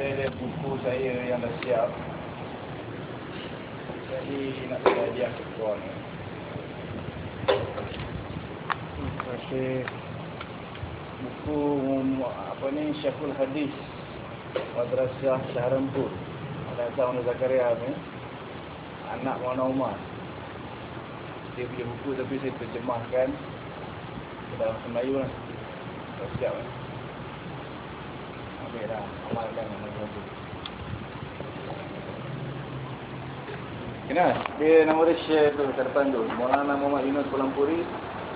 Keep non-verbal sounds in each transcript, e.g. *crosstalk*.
saya ada buku saya yang dah siap. Jadi nak saya hadiah ke korang. Terima kasih. Buku apa ni Syekhul Hadis Madrasah Syahrempur. Ada tahun Zakaria ni. Anak Muhammad Umar. Dia punya buku tapi saya terjemahkan dalam Melayu lah. Dah siap kan? Kena, dia nama dia share tu kat depan tu. Maulana Muhammad Yunus Pulampuri,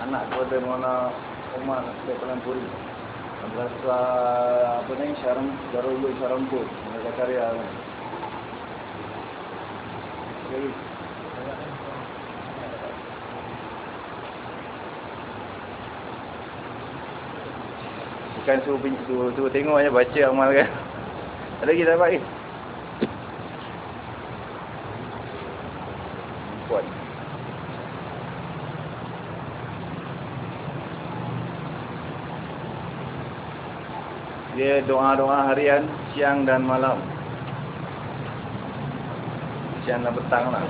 anak kepada Maulana Umar Pulampuri. Madrasah apa ni? Syaram Darul Ulum Syarampur. Madrasah karya. Jadi, Bukan suruh, suruh, suruh tengok aja baca amal kan. *laughs* Ada lagi tak dapat ni? Puan. Dia doa-doa harian siang dan malam. Siang dan petang lah.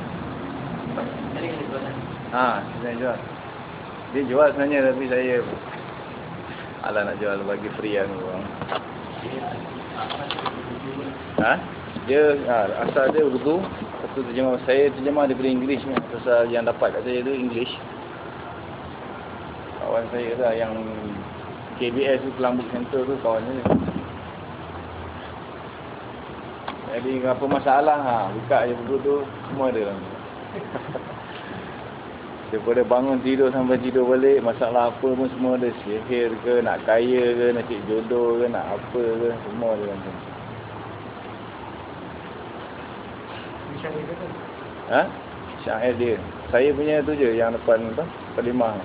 Ha, saya jual. Dia jual sebenarnya tapi saya Alah nak jual bagi free kan orang. Ha? Dia ha, asal dia Urdu. Satu terjemah saya terjemah daripada English ni. Asal yang dapat kat saya tu English. Kawan saya lah yang KBS tu Kelang Book Center tu kawan saya. Jadi apa masalah ha, buka je buku tu semua ada dalam tu. *laughs* Daripada bangun tidur sampai tidur balik Masalah apa pun semua ada. Sihir ke, nak kaya ke, nak cik jodoh ke, nak apa ke Semua ada dalam tu. Ha? Syair dia. Saya punya tu je yang depan apa? Kalimah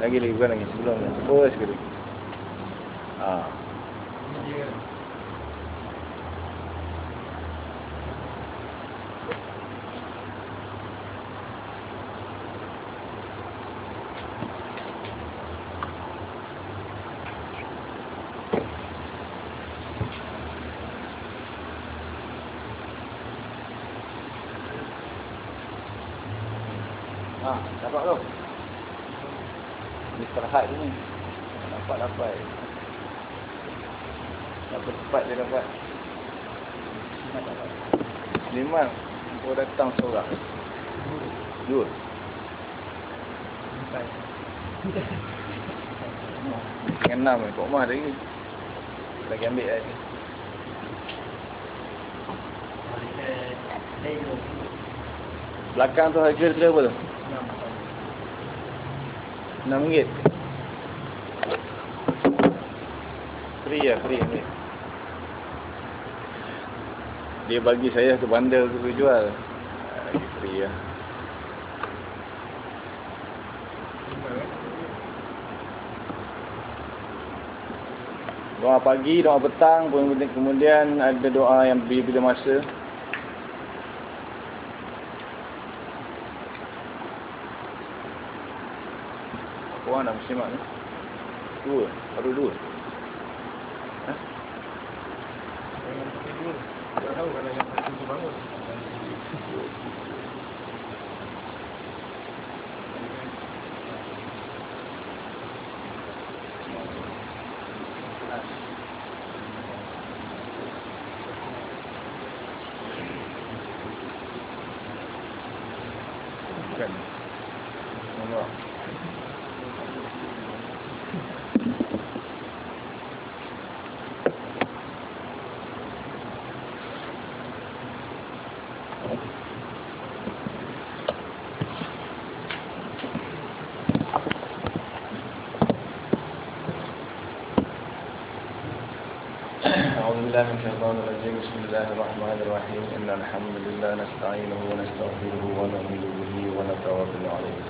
Lagi lagi bukan lagi sebelum ni. First sekali Ha, dapat tu. Ni istirahat je ni. Dapat-dapat. Dapat cepat dia dapat. Liman, kau datang seorang. Dengan enam ni, kok mah lagi. Lagi ambil lagi. Belakang tu harga dia berapa tu? Enam ringgit. Free ya, free ni. Dia bagi saya satu bandel tu jual. Ah, Free ya. Doa pagi, doa petang, kemudian ada doa yang bila-bila masa. Korang dah muslimat ni? Dua? Baru dua? Ha? Tak tahu kalau yang satu tu bangun. أعوذ بالله من الشيطان الرجيم. بسم الله الرحمن الرحيم. إن الحمد لله نستعينه ونستغفره ونؤمن ونتوكل عليه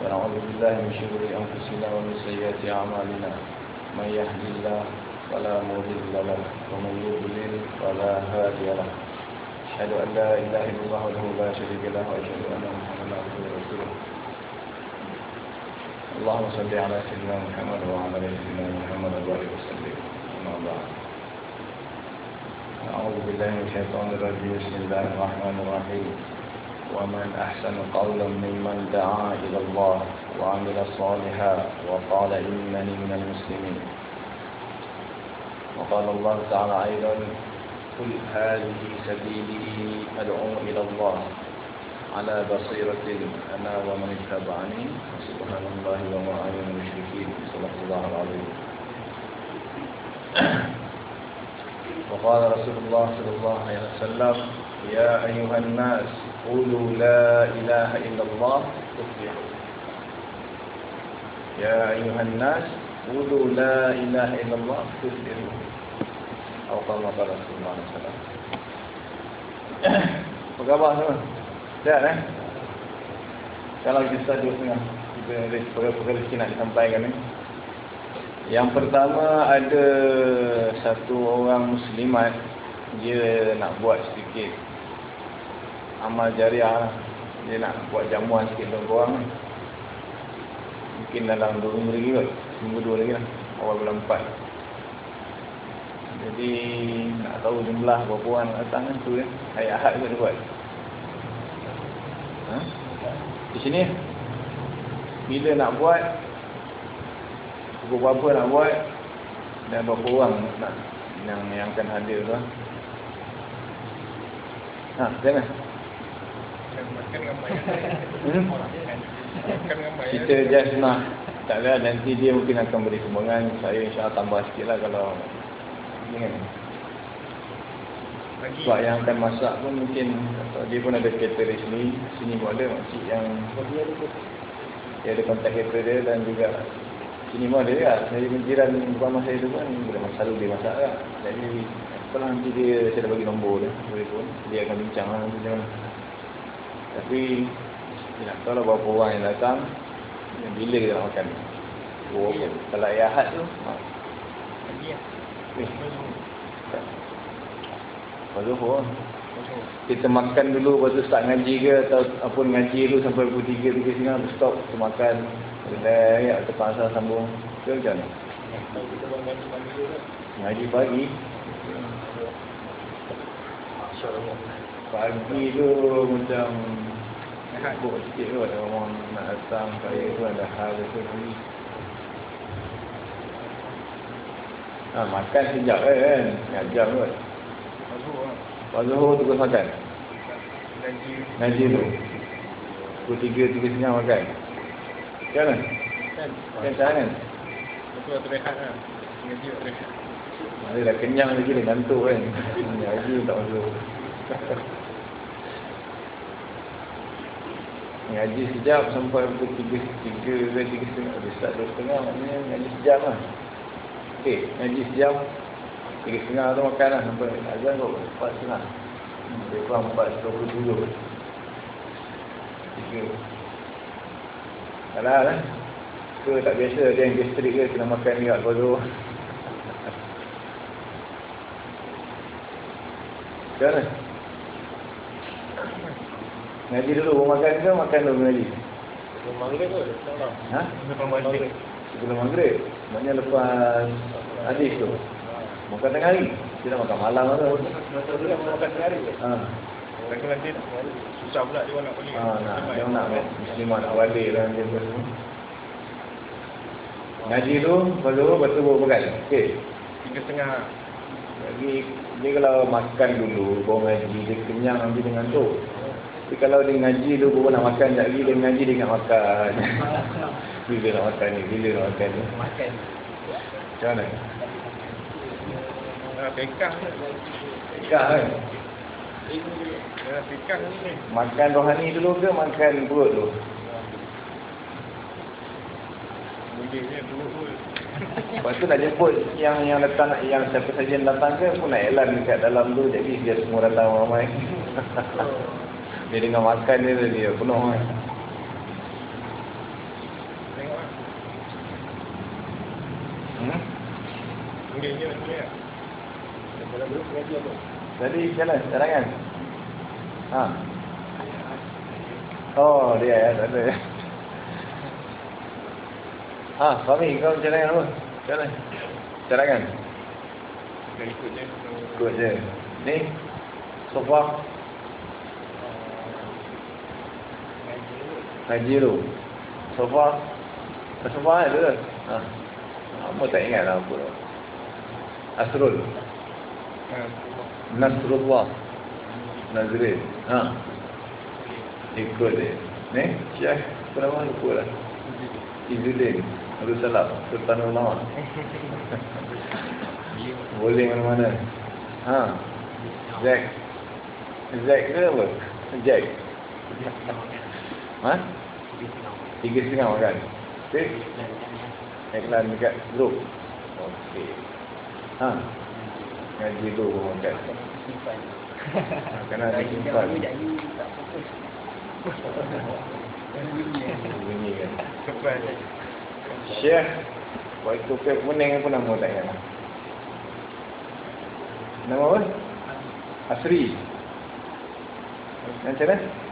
ونعوذ بالله من شرور أنفسنا ومن سيئات أعمالنا. من يهد الله فلا مضل له ومن يضلل فلا هادي له. أشهد أن لا إله إلا الله وحده لا شريك له وأشهد أن محمدا عبده ورسوله. اللهم صل على سيدنا محمد وعلى آل سيدنا محمد وبارك وسلم. أما بعد. بالله من الشيطان الرجيم. بسم الله الرحمن الرحيم. ومن أحسن قولا ممن دعا إلى الله وعمل صالحا وقال إنني من المسلمين. وقال الله تعالى أيضا قل هذه سبيلي أدعو إلى الله على بصيرة أنا ومن اتبعني سبحان الله وما أنا من المشركين. صدق الله العظيم وقال رسول الله صلى الله عليه وسلم يا أيها الناس قولوا لا إله إلا الله تفلحوا يا أيها الناس قولوا لا إله إلا الله تفلحوا أو كما قال رسول الله صلى الله عليه وسلم Apa khabar semua? Sihat *coughs* eh? Kalau kita dua setengah Kita ada perkara-perkara sikit nak disampaikan ni Yang pertama ada satu orang muslimat Dia nak buat sedikit Amal jariah lah Dia nak buat jamuan sikit untuk orang Mungkin dalam dua minggu lagi kot Minggu dua lagi lah Awal bulan empat jadi nak tahu jumlah berapa orang datang kan tu kan. Hari Ahad tu dia buat. Ha? Di sini bila nak buat pukul berapa nak buat dan berapa orang nak yang yang akan hadir tu. Ha, jangan. Dengan. Hmm? Dengan. Kita just nak tak nanti dia mungkin akan beri sumbangan saya insya-Allah tambah sikit lah kalau. Lagi. Sebab yang akan masak pun mungkin dia pun ada caterer sini, sini pun ada makcik yang dia ada kontak caterer dia dan juga sini pun ada juga. Jadi penjiran rumah saya tu pun bila masa selalu dia masak lah. Jadi kalau nanti dia saya dah bagi nombor dia, boleh pun dia akan bincang lah nanti mana. Tapi tahu lah berapa orang yang datang dan bila kita nak makan. Oh, Ya. Kalau ayah Ahad tu, ha, Lagi ya. eh, Zuhur Kita makan dulu Lepas tu start ngaji ke Atau apa ngaji dulu Sampai pukul 3 3 setengah Lepas stop Kita makan. Relax ya, Tepat asal sambung. Ke macam mana? Kalau kita bangun pagi dulu kan. Pagi tu Macam Sibuk sikit tu Ada orang nak datang Saya tu ada hal tu lagi Ha, makan sekejap kan Sekejap jam kot Baru lah. Lepas Zuhur terus makan. Ngaji tu Pukul tiga, tiga setengah makan Macam mana? Kan. Kan kan? Lepas tu lah terehat lah. Gaji tak terehat. Dia dah kenyang lagi dia ngantuk kan Ngaji tak masuk Ngaji sekejap sampai pukul tiga, tiga tiga setengah. Dia start dua setengah maknanya ngaji sejam lah. Okey, ngaji sejam Tiga setengah tu makan lah. Sampai azan kok empat setengah. Lebih kurang empat dua puluh tujuh. Tiga. Salah lah Ke tak biasa dia yang gastrik ke kena makan juga lepas tu. *laughs* Macam mana? Ngaji dulu, makan ke makan dulu ngaji? Sebelum maghrib tahu. Ha? Sebelum maghrib. Sebelum maghrib? Maknanya lepas hadis tu? Makan tengah hari? Kita dah makan malam lah tu Masa tu kan makan tengah hari. Ha, Lagi nanti susah pula dia nak balik. ha nak, dia nak Muslimah nak balik lah dia tu Ngaji tu, lepas tu, lepas tu baru makan? Okey Tiga setengah. Lagi, dia kalau makan dulu, baru ngaji, dia kenyang nanti dengan tu Tapi kalau dia ngaji tu, baru nak makan sekejap lagi, dia ngaji, dia ingat makan *laughs* Bila nak makan ni, bila nak makan ni Makan. Macam mana? Ah, pekah ni. Ikat kan? Ya, pekah ni ni. Makan rohani dulu ke makan perut? Boleh tu. *laughs* Lepas tu nak jemput yang yang datang yang siapa saja yang datang ke pun nak elan dekat dalam tu jadi dia semua datang ramai. Dia dengan makan dia dia penuh kan. Tengok. Hmm? Nak apa? Jadi mana cadangan? Ha. Oh dia ya tak ada. Ha, Fahmi kau cadangan apa? Dah ikut je. Ikut je. Ni. Sofa. Haji tu. Sofa. Sofa ada tu. Ha. Apa tak ingat lah apa. Asrul. Nasrullah. Nazrin. Ha. Ikut dia. Ni, Syekh. Apa nama lupa lah. Izzuddin. Abdul Salam. Sultan Ulama. *laughs* Boleh mana-mana. Ha. Zack. Zack ke apa? Jack. *laughs* Ha? Tiga setengah makan. Okey. Iklan dekat grup. Okey. Ha. Ngaji tu makan. Ha, Kena ada simpan. Bunyi kan. Cepat. Syekh. Buat topik kuning apa nama tak ingat. Nama apa? Asri. Macam mana?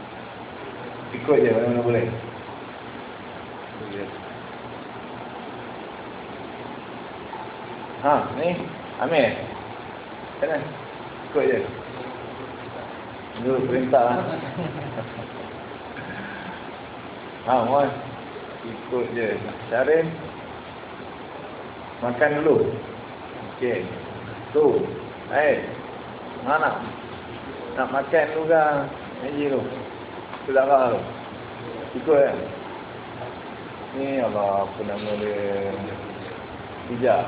Ikut je mana-mana boleh. Ha, ni. Amir. Macam mana? Ikut je. Dulu perintah lah. *laughs* Ha, Muaz. Ikut je. Syarin. Makan dulu. Okey. Tu. Eh. Mana? Nak makan dulu ke? Meji tu. Apa tu. Ikut kan? Ni Allah apa nama dia. Hijab.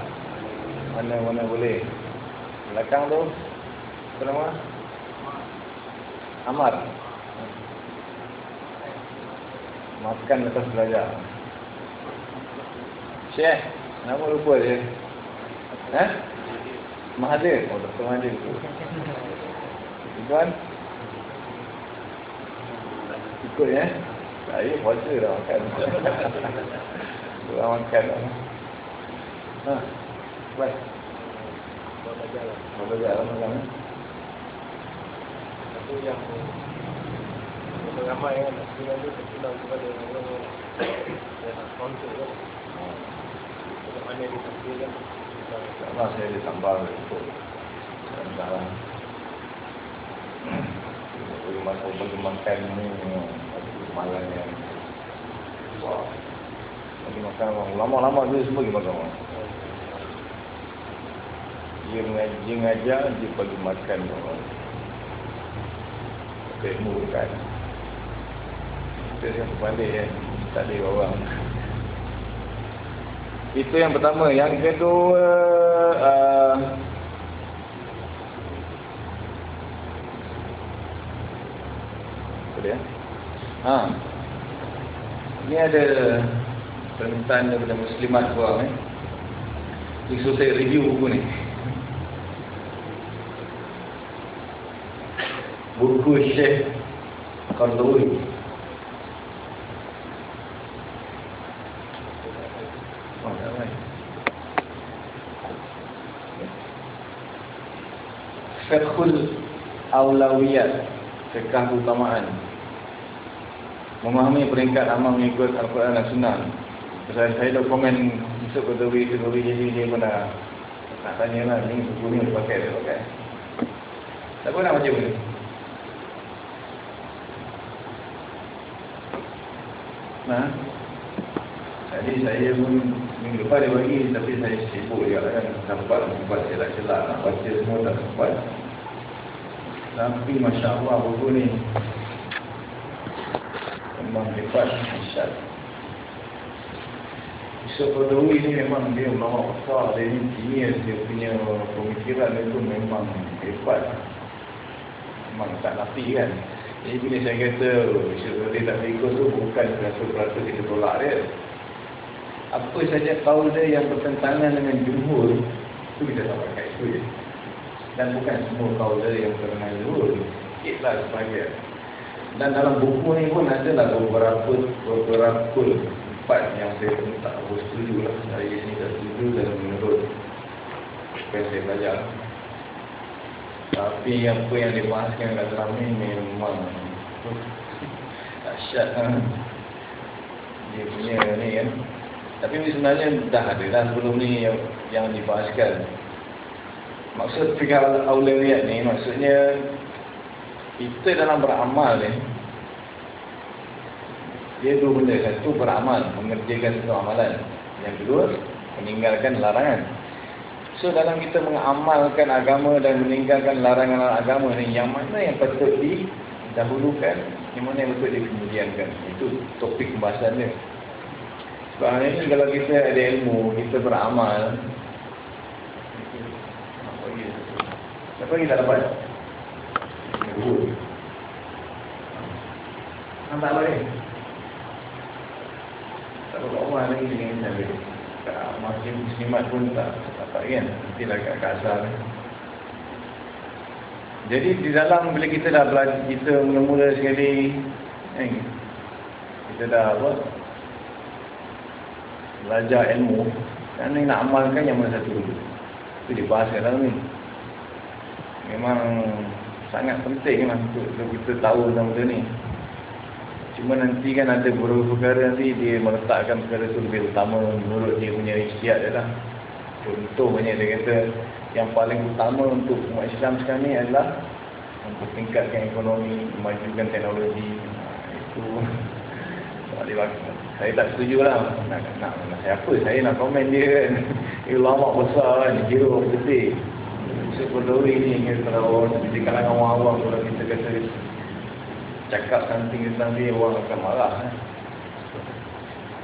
Mana-mana boleh. Belakang tu. Apa nama? Amar. Makan atas belajar. Syekh. Nama lupa dia. Eh? Mahathir. Oh, Dr. Mahathir. Tuan. Ikut ya. Saya puasa dah *laughs* makan. Dah makan dah. Ha. Baik. Boleh jalan makan. eh? Aku yang yang ramai kan yang tu terpulang kepada orang yang nak sponsor kan macam mana dia tampil kan Sama saya ada. Dan salah. Bagi makan bagi makan ni malam yang wah. Bagi makan orang lama-lama dia semua bagi makan orang. Dia mengaji, dia ngajar, dia bagi makan orang. Ilmu kan. Kita yang berbalik kan. Tak ada orang. Itu yang pertama. Yang kedua, uh, apa dia? Ha. Ini ada permintaan daripada muslimat orang eh. So saya review buku ni. Buku Syekh Qardawi. Oh. Fiqhul Aulawiyat Fiqah Utamaan Memahami peringkat amal mengikut Al-Quran dan Sunnah Pasal saya dah komen Besok Qardawi, Qardawi jadi dia pun dah Nak tanya lah, ni buku ni pakai, dia pakai nak baca buku ni? Nah, jadi saya pun minggu depan dia bagi tapi saya sibuk juga kan sempat sempat celak-celak nak baca semua tak sempat. Tapi Masya Allah buku ni memang hebat dahsyat. Yusuf Badawi ni memang dia ulama besar, dia ni genius, dia punya pemikiran itu memang hebat. Memang tak nafi kan. Jadi bila saya kata Yusuf Badawi tak ikut tu bukan 100% kita tolak dia. Apa saja kaul dia yang bertentangan dengan jumhur itu kita tak pakai itu je. Dan bukan semua kaul dia yang dengan jumhur. Sikitlah sebagian. Dan dalam buku ni pun ada lah beberapa beberapa tempat yang saya pun tak tahu setuju lah. Saya ni tak setuju dan menurut apa saya belajar. Tapi apa yang dibahaskan kat dalam ni memang *laughs* dahsyat lah. Dia punya ni kan. Tapi sebenarnya dah ada dah sebelum ni yang, yang dibahaskan. Maksud fikir aulawiyat ni maksudnya kita dalam beramal ni dia dua benda satu beramal mengerjakan satu amalan. Yang kedua meninggalkan larangan. So dalam kita mengamalkan agama dan meninggalkan larangan agama ni yang mana yang patut didahulukan yang mana yang patut dikemudiankan itu topik pembahasan dia. Sebab hari ni kalau kita ada ilmu kita beramal Siapa lagi tak dapat? Nampak apa ni? Tak ada orang lagi dengan cara Masih muslimat pun tak dapat kan? Nanti lah kat kasar Jadi di dalam bila kita dah belajar, kita mula-mula sekali eh, Kita dah apa? Belajar ilmu Dan nak amalkan yang mana satu dulu Itu dibahas kat dalam ni memang sangat penting lah untuk, untuk kita tahu tentang benda ni. Cuma nanti kan ada beberapa perkara nanti dia meletakkan perkara tu lebih utama menurut dia punya ikhtiar dia lah. Contohnya dia kata yang paling utama untuk umat Islam sekarang ni adalah untuk tingkatkan ekonomi memajukan teknologi. Itu *laughs* saya tak setuju lah. Nak, nak, nak, siapa? Saya nak komen dia kan. *laughs* Ulama besar kan kira orang putih Sepuluhi ni kalau di kalangan orang awam kalau kita kata cakap something tentang dia orang akan marah eh.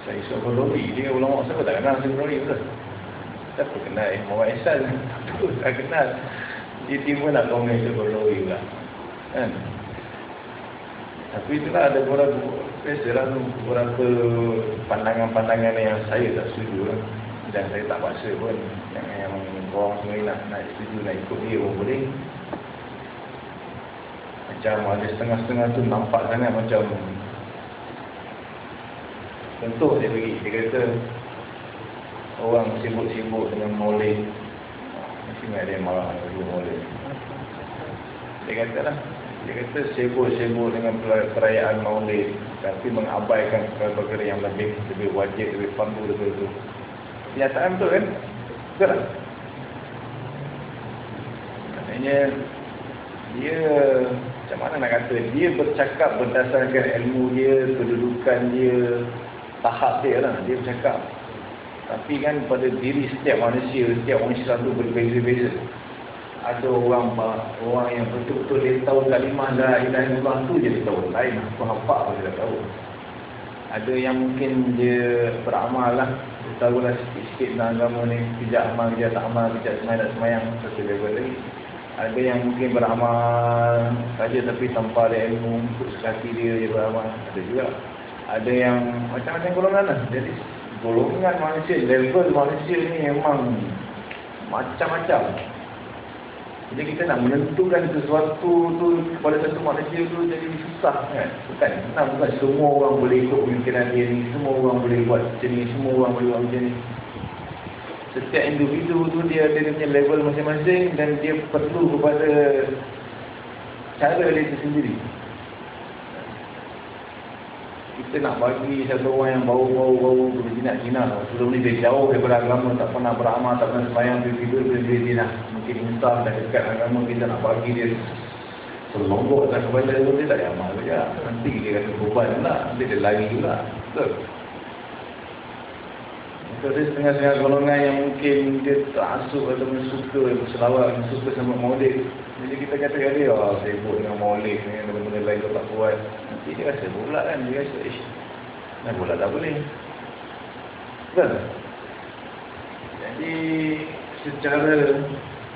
saya sepuluhi dia ulama siapa tak kenal sepuluhi betul? Siapa kenal eh. Muhammad Ihsan tak kenal. Dia tiba nak komen sepuluhi pula kan? Tapi itulah ada beberapa biasalah tu beberapa pandangan-pandangan yang saya tak setuju lah. Dan saya tak paksa pun yang, yang orang semua nak, nak setuju nak ikut dia pun boleh. Macam ada setengah-setengah tu nampak sangat macam contoh dia bagi. Dia kata orang sibuk-sibuk dengan maulid mesti ada yang marah dengan dia kata lah. Dia kata sibuk-sibuk dengan perayaan maulid tapi mengabaikan perkara-perkara yang lebih lebih wajib, lebih fardu, lebih itu kenyataan betul kan? betul tak? maknanya dia macam mana nak kata dia bercakap berdasarkan ilmu dia kedudukan dia tahap dia lah dia bercakap. Tapi kan pada diri setiap manusia setiap orang Islam tu berbeza-beza. Ada orang orang yang betul-betul dia tahu kalimah la ilaha illallah tu dia tahu lain. Apa-apa dia tahu. Ada yang mungkin dia beramal lah dia tahu lah sikit-sikit tentang agama ni kejap amal, kejap tak amal, kejap semayang tak semayang satu level lagi ada yang mungkin beramal saja tapi tanpa ada ilmu untuk sekati dia dia beramal ada juga. Ada yang macam-macam golongan lah. Jadi golongan manusia level manusia ni memang macam-macam jadi kita nak menentukan sesuatu tu kepada satu manusia tu jadi susah kan? Bukan senang bukan semua orang boleh ikut pemikiran dia ni semua orang boleh buat macam ni semua orang boleh buat macam ni. Setiap individu tu dia ada punya level masing-masing dan dia perlu kepada cara dia sendiri kita nak bagi satu orang yang bau-bau-bau berjinak-jinak sebelum ni dia jauh daripada agama tak pernah beramal tak pernah sembahyang tiba-tiba dia berjinak mungkin insaf dan dekat agama kita nak bagi dia selonggok atas kepada dia, dia tak ada amal saja nanti dia rasa beban pula nanti dia lari pula. Betul? Jadi setengah-setengah golongan yang mungkin dia tak asuk ataupun suka berselawat, suka sama maulid. Jadi kita kata kat dia, oh, sibuk dengan maulid ni, benda-benda lain tak buat. Nanti dia rasa pula kan, dia rasa, ish, nak pula tak boleh. Betul? Jadi, secara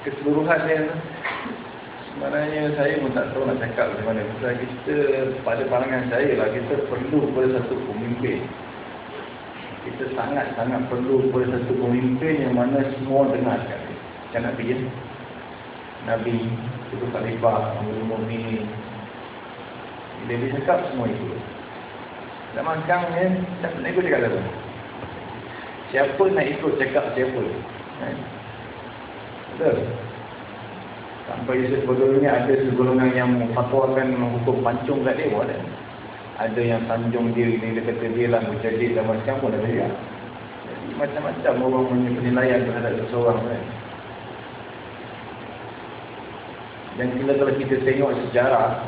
keseluruhan sebenarnya saya pun tak tahu nak cakap macam mana. Sebab kita, pada pandangan saya lah, kita perlu pada satu pemimpin kita sangat-sangat perlu kepada satu pemimpin yang mana semua dengar sekali. Macam Nabi ya. Nabi, itu Khalifah, Mu'min. Dia cakap, semua itu. Zaman sekarang ni, siapa nak ikut cakap apa? Siapa nak ikut cakap siapa? Eh? Betul? Sampai sebetulnya ada segolongan yang fatwakan hukum pancung kat dia pun ada yang sanjung dia ini dia kata dia lah menjadi zaman sekarang pun ada jadi macam-macam orang punya penilaian terhadap seseorang kan Dan kita kalau kita tengok sejarah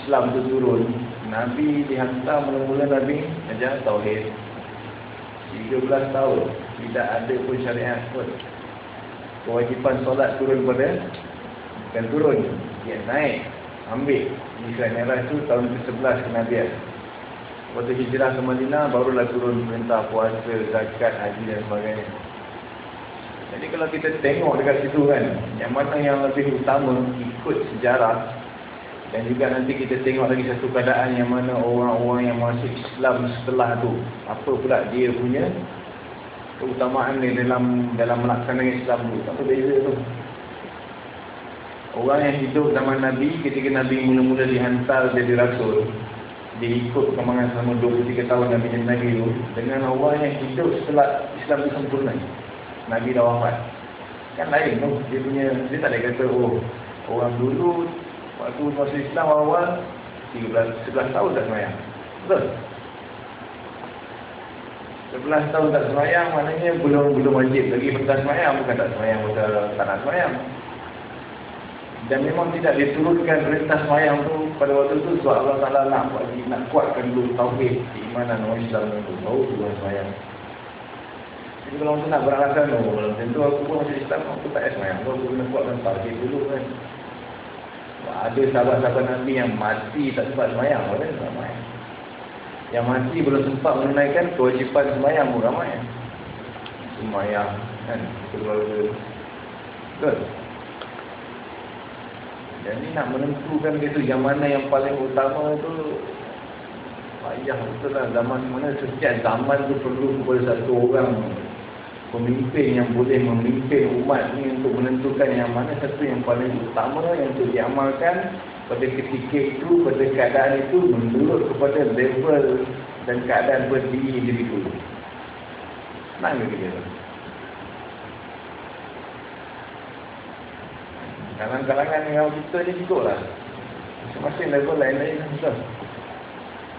Islam tu turun, Nabi dihantar mula-mula Nabi ajar Tauhid. 13 tahun, tidak ada pun syariat pun. Kewajipan solat turun pada, bukan turun, dia naik, ambil. Isra Merah itu tahun ke-11 kenabian. Waktu hijrah ke Madinah, barulah turun perintah puasa, zakat, haji dan sebagainya. Jadi kalau kita tengok dekat situ kan, yang mana yang lebih utama ikut sejarah dan juga nanti kita tengok lagi satu keadaan yang mana orang-orang yang masuk Islam setelah tu apa pula dia punya keutamaan ni dalam dalam melaksanakan Islam tu. Tak beza tu. Orang yang hidup zaman Nabi ketika Nabi mula-mula dihantar jadi rasul dia ikut perkembangan selama 23 tahun Nabi jadi Nabi tu dengan orang yang hidup setelah Islam sempurna Nabi dah wafat kan lain tu dia punya dia tak ada kata oh orang dulu Waktu masuk Islam awal 13, 11 tahun tak semayang. Betul? 11 tahun tak semayang maknanya belum belum wajib lagi perintah semayang. Bukan tak semayang betul tak nak semayang. Dan memang tidak diturunkan perintah semayang tu pada waktu tu sebab Allah Ta'ala nak, nak kuatkan dulu tauhid keimanan orang Islam tu. Baru tu semayang. Jadi kalau tu nak beralasan oh, kalau tentu aku pun masih Islam aku tak semayang. Aku kena kuatkan tauhid dulu kan ada sahabat-sahabat Nabi yang mati tak sempat semayang kan ramai. Yang mati belum sempat menunaikan kewajipan semayang pun ramai. Semayang kan keluarga. Betul? Jadi nak menentukan itu yang mana yang paling utama tu payah betul lah zaman mana setiap zaman tu perlu kepada satu orang pemimpin yang boleh memimpin umat ni untuk menentukan yang mana satu yang paling utama yang untuk diamalkan pada ketika itu, pada keadaan itu menurut kepada level dan keadaan berdiri individu. Senang ke kita? Kalangan-kalangan yang kita ni cukup lah. Masing-masing level lain-lain.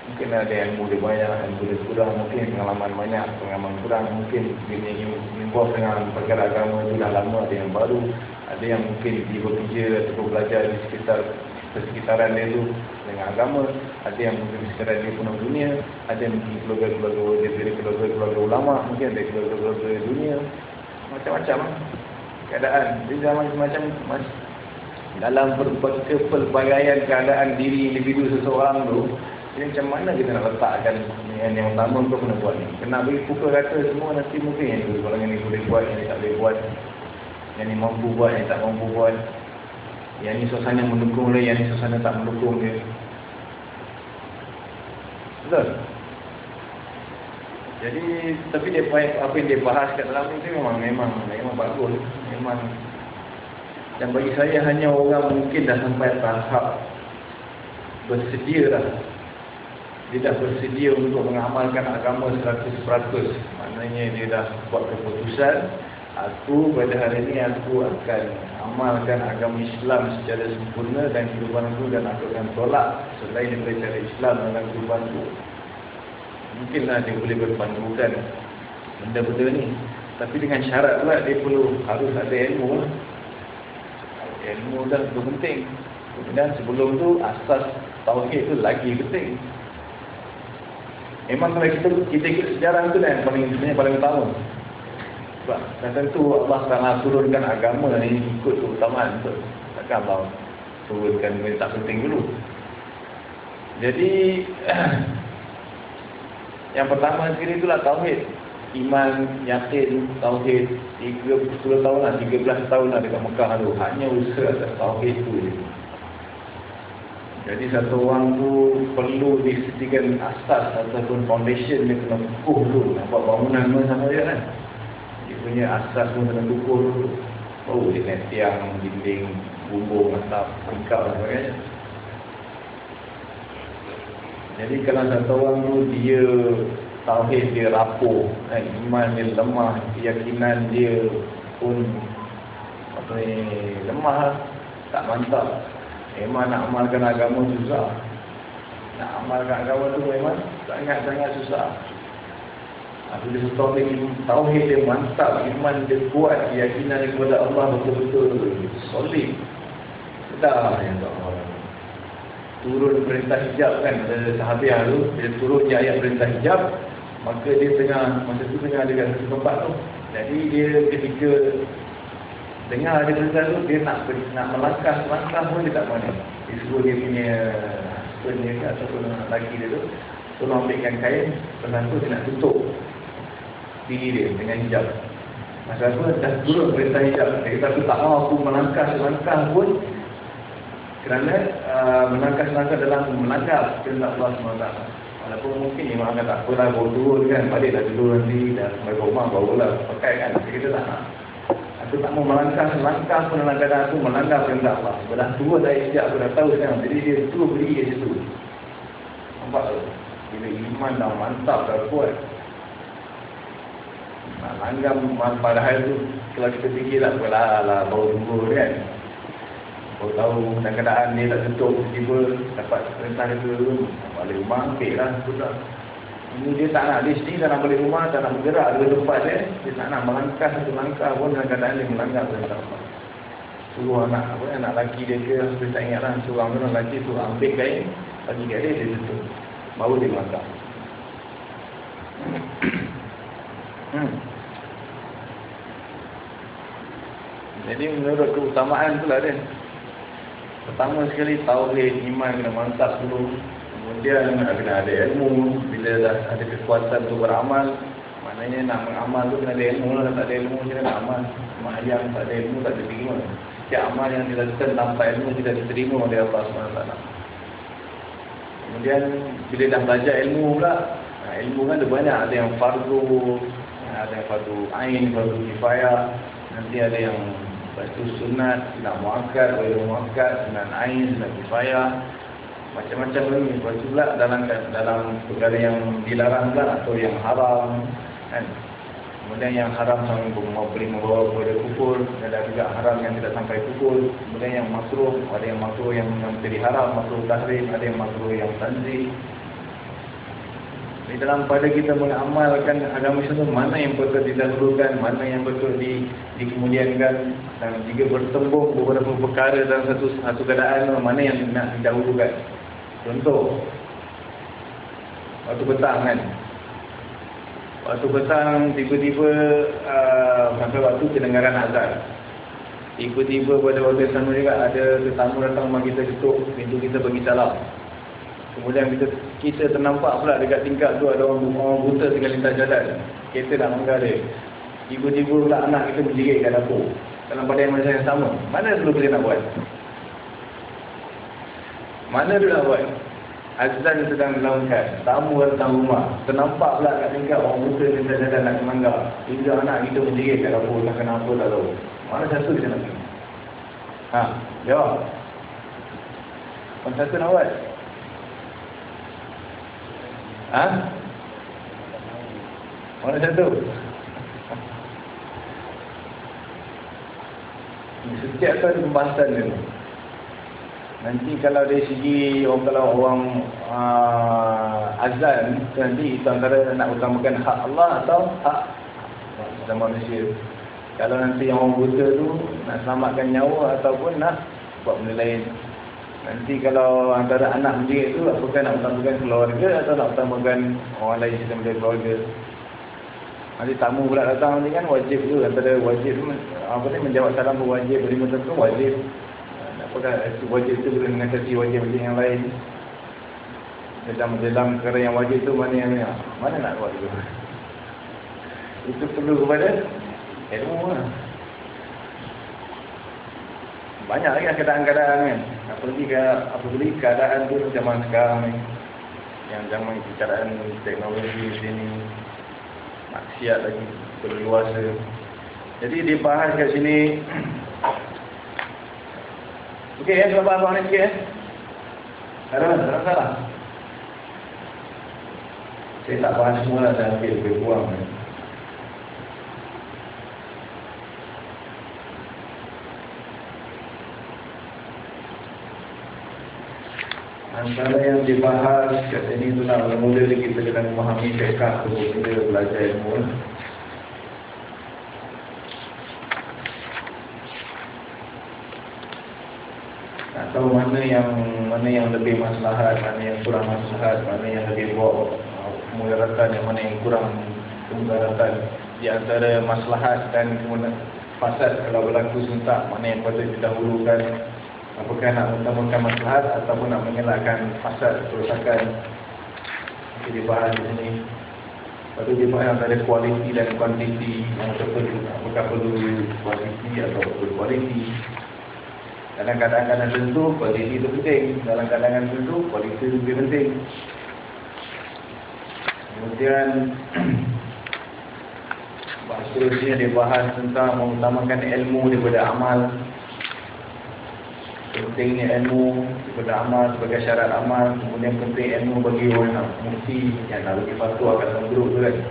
Mungkin ada yang muda banyak, yang muda kurang, mungkin pengalaman banyak, pengalaman kurang, mungkin dia involve dengan perkara agama itu dah lama, ada yang baru, ada yang mungkin dia bekerja atau belajar di sekitar persekitaran dia itu dengan agama, ada yang mungkin di sekitar dia penuh dunia, ada yang mungkin keluarga-keluarga dari keluarga-keluarga ulama, mungkin ada keluarga-keluarga dunia, macam-macam lah. keadaan. Di zaman macam dalam pelbagaian keadaan diri individu seseorang tu, jadi macam mana kita nak letakkan yang, yang utama untuk kena buat ni? Kena beri pukul rata semua nanti mungkin yang dulu. Kalau yang ni boleh buat, yang ni tak boleh buat. Yang ni mampu buat, yang tak mampu buat. Yang ni suasana mendukung dia, yang ni suasana tak mendukung dia. Betul? Jadi, tapi dia apa yang dia bahas kat dalam ni memang, memang, memang bagus. Memang. Dan bagi saya hanya orang mungkin dah sampai tahap bersedia dah dia dah bersedia untuk mengamalkan agama 100%. Maknanya dia dah buat keputusan, aku pada hari ini aku akan amalkan agama Islam secara sempurna dan kehidupan aku dan aku akan tolak selain daripada cara Islam dalam kehidupan aku. Mungkinlah dia boleh berpandukan benda-benda ni. Tapi dengan syarat pula dia perlu harus ada ilmu. Ilmu dah penting. Kemudian sebelum tu asas tauhid tu lagi penting. Memang kalau kita kita ikut sejarah itu lah yang paling sebenarnya paling utama. Sebab dan tentu Allah Taala turunkan agama ini ikut keutamaan tu. Takkan Allah turunkan yang tak penting dulu. Jadi *clears throat* yang pertama sekali itulah tauhid. Iman, yakin, tauhid 30 tahun lah, 13 tahun lah dekat Mekah tu. Hanya usaha tauhid tu. Jadi satu orang tu perlu disediakan asas ataupun foundation dia kena kukuh dulu. Nak buat bangunan pun sama dia kan. Dia punya asas pun kena kukuh dulu. Oh, dia kena tiang, dinding, bumbung, atap, tingkap dan sebagainya. Jadi kalau satu orang tu dia tauhid dia rapuh, kan? iman dia lemah, keyakinan dia pun apa ni, lemah, tak mantap. Memang nak amalkan agama susah. Nak amalkan agama tu memang sangat-sangat susah. Aku dia tauhid, tauhid dia mantap, iman dia kuat, keyakinan dia kepada Allah betul-betul solid. sedar yang tak Allah turun perintah hijab kan ada sahabiah tu dia turun je ayat perintah hijab maka dia tengah masa tu tengah dekat satu tempat tu jadi dia ketika dengar ada perintah tu dia nak nak melangkah melangkah pun dia tak mana dia suruh dia punya husband dia ataupun lelaki dia tu tolong ambilkan kain lepas tu dia nak tutup diri dia dengan hijab. Masa tu dah turun perintah hijab dia kata aku tak mahu aku melangkah melangkah pun. Kerana uh, melangkah-langkah dalam melangkah perintah Allah SWT walaupun mungkin imam akan tak apalah baru turun kan balik dah tidur nanti dah sampai rumah barulah pakai kan. Dia kata tak nak aku tak mau melangkah melangkah pun dalam keadaan aku melangkah perintah Allah sebab dah tua dah sejak aku dah tahu sekarang jadi dia terus berdiri di situ. Nampak tu bila iman dah mantap dah kuat. Nak langgar padahal tu kalau kita fikir tak apalah lah, baru tunggu kan. Baru tahu keadaan dia tak tutup tiba dapat perintah dia tu balik rumah ambil lah sudah. Ini dia tak nak di sini tak nak balik rumah tak nak bergerak dari tempat dia dia tak nak melangkah satu langkah pun dalam keadaan dia melanggar perintah Allah. Suruh anak apa anak lelaki dia ke saya tak ingat lah suruh anak lelaki suruh ambil kain bagi kat dia dia tutup baru dia melangkah. Hmm. Jadi menurut keutamaan tu lah dia Pertama sekali tauhid iman kena mantap dulu. Kemudian kena ada ilmu. Bila dah ada kekuatan tu beramal, maknanya nak beramal tu kena ada ilmu lah. Tak ada ilmu kita nak amal. Semayang tak ada ilmu tak diterima. Setiap amal yang dilakukan tanpa ilmu tidak diterima oleh Allah SWT. Kemudian bila dah belajar ilmu pula, ilmu kan ada banyak. Ada yang fardu, ada yang fardu ain, fardu kifayah. Nanti ada yang Lepas itu sunat, sunat muakkad, wajib muakkad, sunat ain, sunat kifayah. Macam-macam lagi. Itu pula dalam, dalam perkara yang dilarang pula atau yang haram. Kan? Kemudian yang haram sampai boleh membawa kepada kufur. Ada juga haram yang tidak sampai kufur. Kemudian yang makruh, ada yang makruh yang menjadi haram, makruh tahrim, ada yang makruh yang tanzi. Di dalam pada kita mengamalkan agama itu mana yang betul didahulukan, mana yang betul di, dikemudiankan dan jika bertembung beberapa perkara dalam satu satu keadaan mana yang nak didahulukan. Contoh waktu petang kan. Waktu petang tiba-tiba uh, sampai waktu kedengaran azan. Tiba-tiba pada waktu yang sama juga ada tetamu datang rumah kita ketuk pintu kita bagi salam. Kemudian kita kita ternampak pula dekat tingkat tu ada orang, orang buta tengah lintas jalan. Kereta nak manggar dia. Tiba-tiba pula anak kita berjirik kat dapur. Dalam pada yang masa yang sama. Mana dulu kita nak buat? Mana dulu nak buat? Azan sedang dilakukan. Tamu datang rumah. Ternampak pula kat tingkat orang buta lintas jalan nak manggar. Hingga anak kita berjirik kat dapur. Tak kenapa tak tahu. Mana satu kita nak buat? Ha, jawab. Mana satu nak buat? Ha? Mana satu? Setiap ada pembahasan dia Nanti kalau dari segi orang kalau orang uh, azan nanti itu antara nak utamakan hak Allah atau hak sama manusia. Kalau nanti yang orang buta tu nak selamatkan nyawa ataupun nak buat benda lain. Nanti kalau antara anak menjerit tu apakah nak utamakan keluarga atau nak utamakan orang lain kita menjadi keluarga. Nanti tamu pula datang ni kan wajib tu antara wajib tu apa ni menjawab salam pun wajib beri tu wajib. Apakah wajib tu boleh mengatasi wajib-wajib yang lain. Dalam dalam perkara yang wajib tu mana yang ni? Mana nak buat tu? Itu perlu kepada ilmu lah. Banyak lagi keadaan-keadaan kan. Apalagi, apalagi keadaan tu zaman sekarang ni. Yang zaman keadaan teknologi sini. Maksiat lagi berluasa. Jadi dibahas kat sini. Okey ya, cuba abang ni sikit ya. Ada tak salah? Saya tak bahas semua lah, saya ambil lebih kurang. Ya. Antara yang dibahas kat sini tu nak mula lagi kita kena memahami fiqah tu kita belajar ilmu. nak tahu mana yang mana yang lebih maslahat, mana yang kurang maslahat, mana yang lebih bawa mudaratan, yang mana yang kurang mudaratan di antara maslahat dan fasad kalau berlaku serentak mana yang patut didahulukan. Apakah nak mengutamakan maslahat ataupun nak mengelakkan fasad kerosakan? Jadi bahas di sini. Lepas dia bahas antara kualiti dan kuantiti. Yang perlu apakah perlu kuantiti atau perlu kualiti dalam keadaan-keadaan tertentu, kualiti itu penting. Dalam keadaan tertentu, kualiti itu lebih penting. Kemudian, *clears throat* seterusnya dia bahas tentang mengutamakan ilmu daripada amal. Pentingnya ilmu daripada amal sebagai syarat amal. Kemudian penting ilmu bagi orang nak mufti yang nak bagi fatwa kat grup tu kan. *laughs*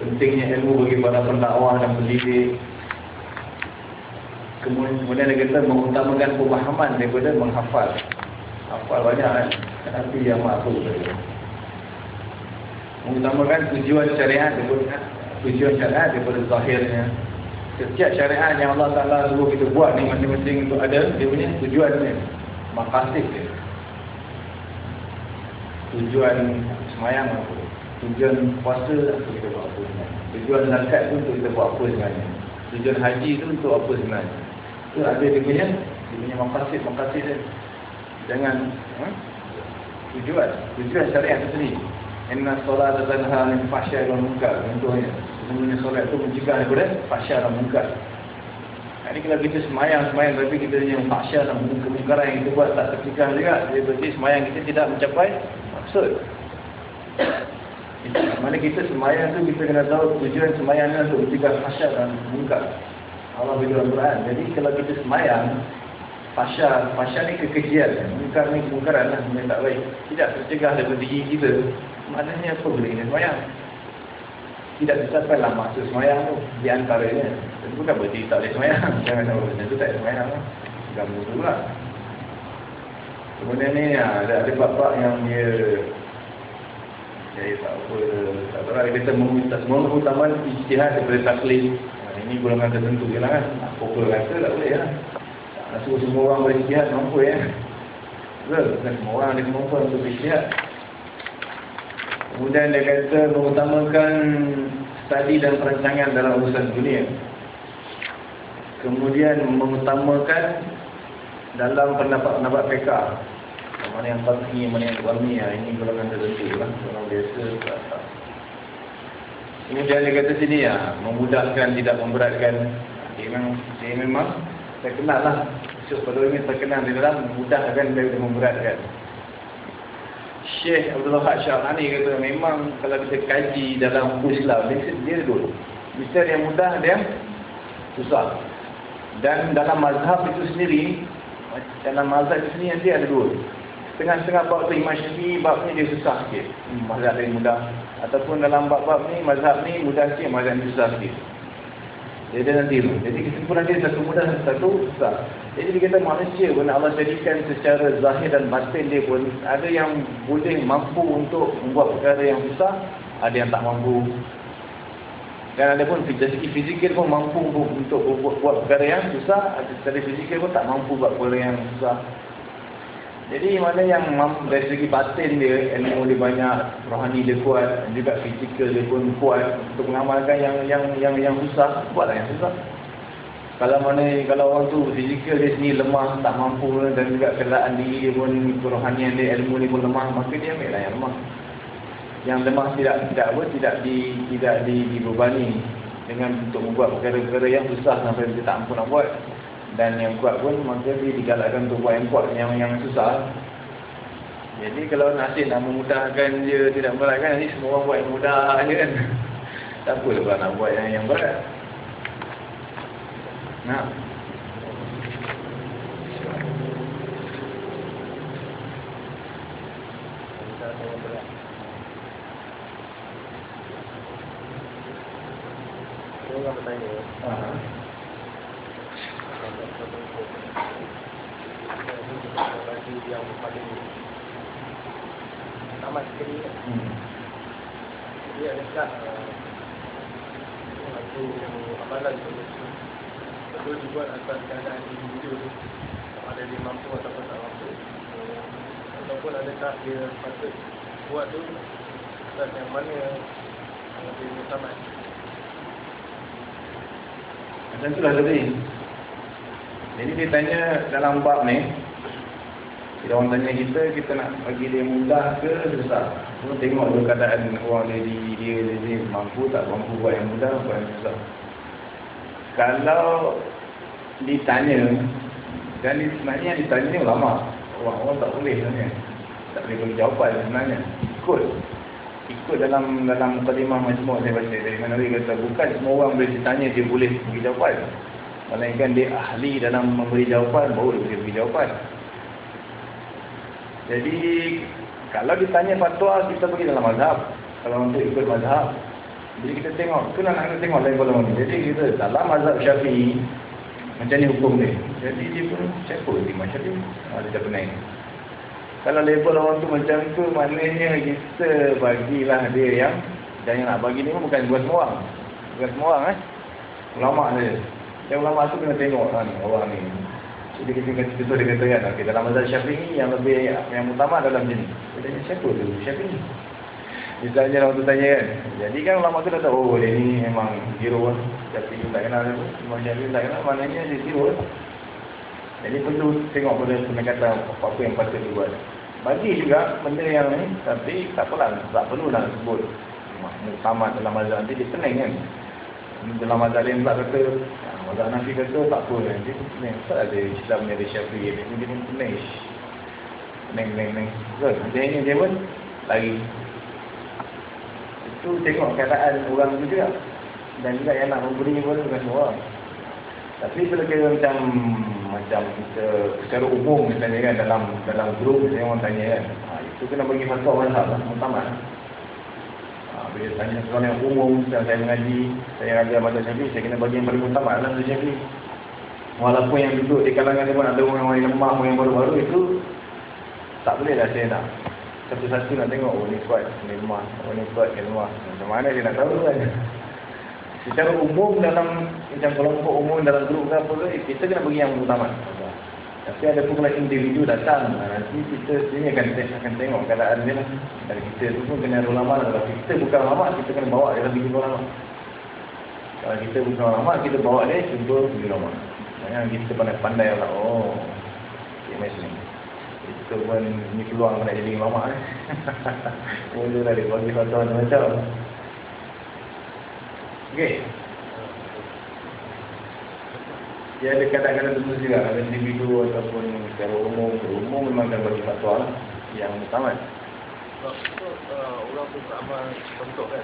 Pentingnya ilmu bagi para pendakwah dan pendidik kemudian dia kata mengutamakan pemahaman daripada menghafal. Hafal banyak kan? Tapi yang mampu mengutamakan tujuan syariat daripada tujuan syariat daripada zahirnya. Setiap syariat yang Allah Ta'ala suruh kita buat ni masing-masing itu ada dia punya tujuan ni makasih dia. Tujuan semayang apa? Tujuan puasa untuk kita buat apa tujuan zakat tu untuk kita buat apa sebenarnya tujuan haji tu untuk apa sebenarnya itu ada dia punya dia punya maqasid dia. Jangan ha? tujuan. Tujuan syariat itu sendiri. Inna solat tanha min fahsya wal munkar. Contohnya sesungguhnya solat itu mencegah daripada fahsya dan munkar. Ini kalau kita semayang semayang tapi kita punya fahsya dan kemungkaran yang kita buat tak tercegah juga jadi berarti semayang kita tidak mencapai maksud. Mana kita semayang tu kita kena tahu tujuan semayang ni untuk mencegah fahsya dan munkar Allah beri dalam Quran. Jadi kalau kita semayang, fasya, fasya ni kekejian. Mungkar ni kemungkaran lah, yang tak baik. Tidak tercegah daripada diri kita. Maknanya apa boleh kita semayang? Tidak tercapai lah maksud semayang tu. Di antaranya. Itu bukan berarti tak boleh semayang. *laughs* Jangan tahu macam tu tak boleh semayang. Gamu tu pula. Kemudian ni ada, ada bapak yang dia jadi tak apa, tak tahu lah. Dia kata mengutamakan ijtihad daripada taklid ini golongan tertentu je lah kan. Pokok rasa tak boleh lah. Tak suruh semua orang beristihad mampu ya Betul? Bukan semua orang ada kemampuan untuk beristihad Kemudian dia kata mengutamakan Studi dan perancangan dalam urusan dunia. Kemudian mengutamakan Dalam pendapat-pendapat PK Mana yang pasti, mana yang suami Ini golongan tertentu lah. Orang biasa tak Kemudian dia kata sini ya, memudahkan tidak memberatkan. Dia memang, dia memang terkenal lah. Yusuf pada ini terkenal di dalam memudahkan dan memberatkan. Syekh Abdul Wahab Syahrani kata memang kalau kita kaji dalam Islam, dia, dia dulu. Mesti yang mudah, dia susah. Dan dalam mazhab itu sendiri, dalam mazhab itu sendiri dia ada dua. Setengah-setengah bab tu Imam Syafi'i babnya dia susah sikit. Mazhab lain mudah. Ataupun dalam bab-bab ni mazhab ni mudah sikit, mazhab ni susah sikit. Ada nanti tu. Jadi kesimpulan dia satu mudah satu susah. Jadi dia kata manusia pun Allah jadikan secara zahir dan batin dia pun ada yang boleh mampu untuk membuat perkara yang susah, ada yang tak mampu. Dan ada pun segi fizikal pun mampu untuk buat, perkara yang susah, dari fizikal pun tak mampu buat perkara yang susah. Jadi mana yang dari segi batin dia, ilmu dia banyak, rohani dia kuat, juga fizikal dia pun kuat untuk mengamalkan yang yang yang yang susah, buatlah yang susah. Kalau mana kalau orang tu fizikal dia sendiri lemah, tak mampu dan juga keadaan diri dia pun kerohanian dia, ilmu dia pun lemah, maka dia ambillah yang lemah. Yang lemah tidak tidak apa, tidak di tidak di, dibebani dengan untuk membuat perkara-perkara yang susah sampai dia tak mampu nak buat dan yang kuat pun maka dia digalakkan untuk buat yang kuat yang yang susah. Jadi kalau nasib nak memudahkan dia tidak berat nanti semua orang buat yang mudah *laughs* je kan. Tak apa lah nak buat yang yang berat. Nah. Orang bertanya, uh-huh. yang paling tamat sekali hmm. dia dekat uh, satu amalan tu itu dibuat atas keadaan individu tu. Sama ada dia mampu ataupun tak mampu. Ataupun adakah dia patut buat tu atas yang mana yang lebih utama. Macam itulah tadi. Jadi dia tanya dalam bab ni, bila orang tanya kita, kita nak bagi dia mudah ke susah. Kita tengok dulu keadaan orang dia, dia, dia, dia, dia mampu tak mampu buat yang mudah, buat yang susah. Kalau ditanya, dan sebenarnya yang ditanya ni ulama. Orang-orang tak boleh sebenarnya. Tak boleh bagi jawapan sebenarnya. Ikut. Ikut dalam dalam kalimah majmuk saya baca. Dari mana dia kata, bukan semua orang boleh ditanya dia boleh bagi jawapan. Melainkan dia ahli dalam memberi jawapan, baru dia boleh bagi jawapan. Jadi, kalau ditanya fatwa, kita pergi dalam mazhab. Kalau untuk ikut mazhab. Jadi kita tengok, tu nak nak tengok level orang ni. Jadi kita dalam mazhab syafi'i, macam ni hukum dia. Jadi dia pun siapa dia macam dia? Ha, dia dah pening. Kalau level orang tu macam tu, maknanya kita bagilah dia yang dan yang nak bagi ni bukan buat semua orang. Bukan semua orang eh. Ulama dia. Yang ulama tu kena tengok ni, orang ni. Jadi kita kata kita dia kata kan, okay, dalam mazhab syafi'i yang lebih yang utama dalam jenis. Dia tanya siapa tu? Syafi'i. Misalnya orang tu tanya kan. Jadi kan ulama tu dah tahu, oh dia ni memang hero lah. Syafi'i tak kenal dia pun. Imam Syafi'i tak kenal, maknanya dia hero lah. Jadi perlu tengok pada pendekatan apa-apa yang patut dibuat. Bagi juga benda yang ni, tapi tak apalah, tak perlu nak sebut. Muktamad dalam mazhab nanti dia pening kan. Dalam mazhab lain pula kata, mazhab Nafi kata tak apa kan. Dia pun pening. Tak ada Islam ni ada Syafi'i. Dia pun pening. Pening, pening, pening. Ni dia pun lari. Itu tengok keadaan orang tu juga. Dan juga yang nak memberi pun bukan semua orang. Tapi bila kira macam macam kita secara umum misalnya kan dalam dalam grup misalnya orang tanya kan. Ha, itu kena bagi fatwa mazhab lah, utama. Bila tanya soalan yang umum, misalnya saya mengaji, saya ada mazhab syafi'i, saya kena bagi yang paling utama lah mazhab syafi'i. Walaupun yang duduk di kalangan dia pun ada orang yang lemah, orang yang baru-baru itu tak boleh lah saya nak satu-satu nak tengok, oh ni kuat, ni lemah, oh ni kuat, ni lemah. Macam mana dia nak tahu kan? Secara umum dalam macam kelompok umum dalam grup ke apa ke, kita kena bagi yang utama. Tapi ada pula individu datang, nanti kita sini akan akan tengok keadaan dia lah. Dan kita tu pun kena ulama lah. Kalau kita bukan ulama, kita kena bawa dia lebih ulama. Kalau kita bukan ulama, kita bawa dia cuba pergi ulama. Jangan kita pandai-pandai lah. Oh, okay, macam ni. Kita pun ni peluang nak jadi ulama eh. *laughs* Mula lah dia bagi fatwa macam-macam. Okey. Dia ada kadang-kadang tentu juga ada individu ataupun secara umum, umum memang akan bagi fatwa lah yang utama. So, uh, orang pun beramal contoh kan.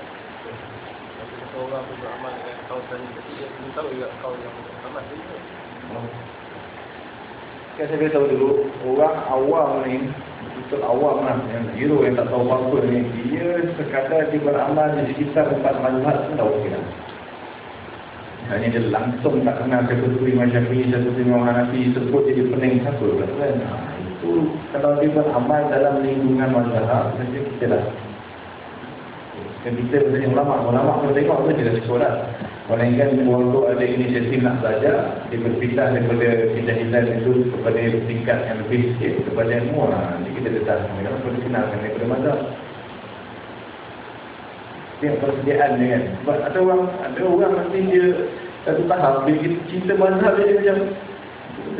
Tapi orang pun beramal dengan kawasan ni, tapi dia belum tahu juga kau yang amat ni. Oh. Kan saya beritahu dulu, orang awam ni, betul awam lah, yang hero yang tak tahu apa-apa ni, dia sekadar dia beramal di sekitar tempat mazhab pun dah okey lah. Hanya dia langsung tak kenal siapa tu Imam Syafi'i, siapa tu Imam Hanafi, sebut jadi pening siapa kan. Ha, itu kalau dia beramal dalam lingkungan mazhab, saja kita dah. Dan kita misalnya ulama, ulama pun tengok tu tidak sekolah. Melainkan waktu ada inisiatif nak belajar, dia berpisah daripada pindah-pindah itu kepada tingkat yang lebih sikit, kepada ilmu. Nah, jadi kita letak, perlu kenalkan daripada mazhab. Tengok persediaan dia kan. Sebab ada orang, ada orang nanti dia satu tahap, bila kita cinta mazhab dia, macam,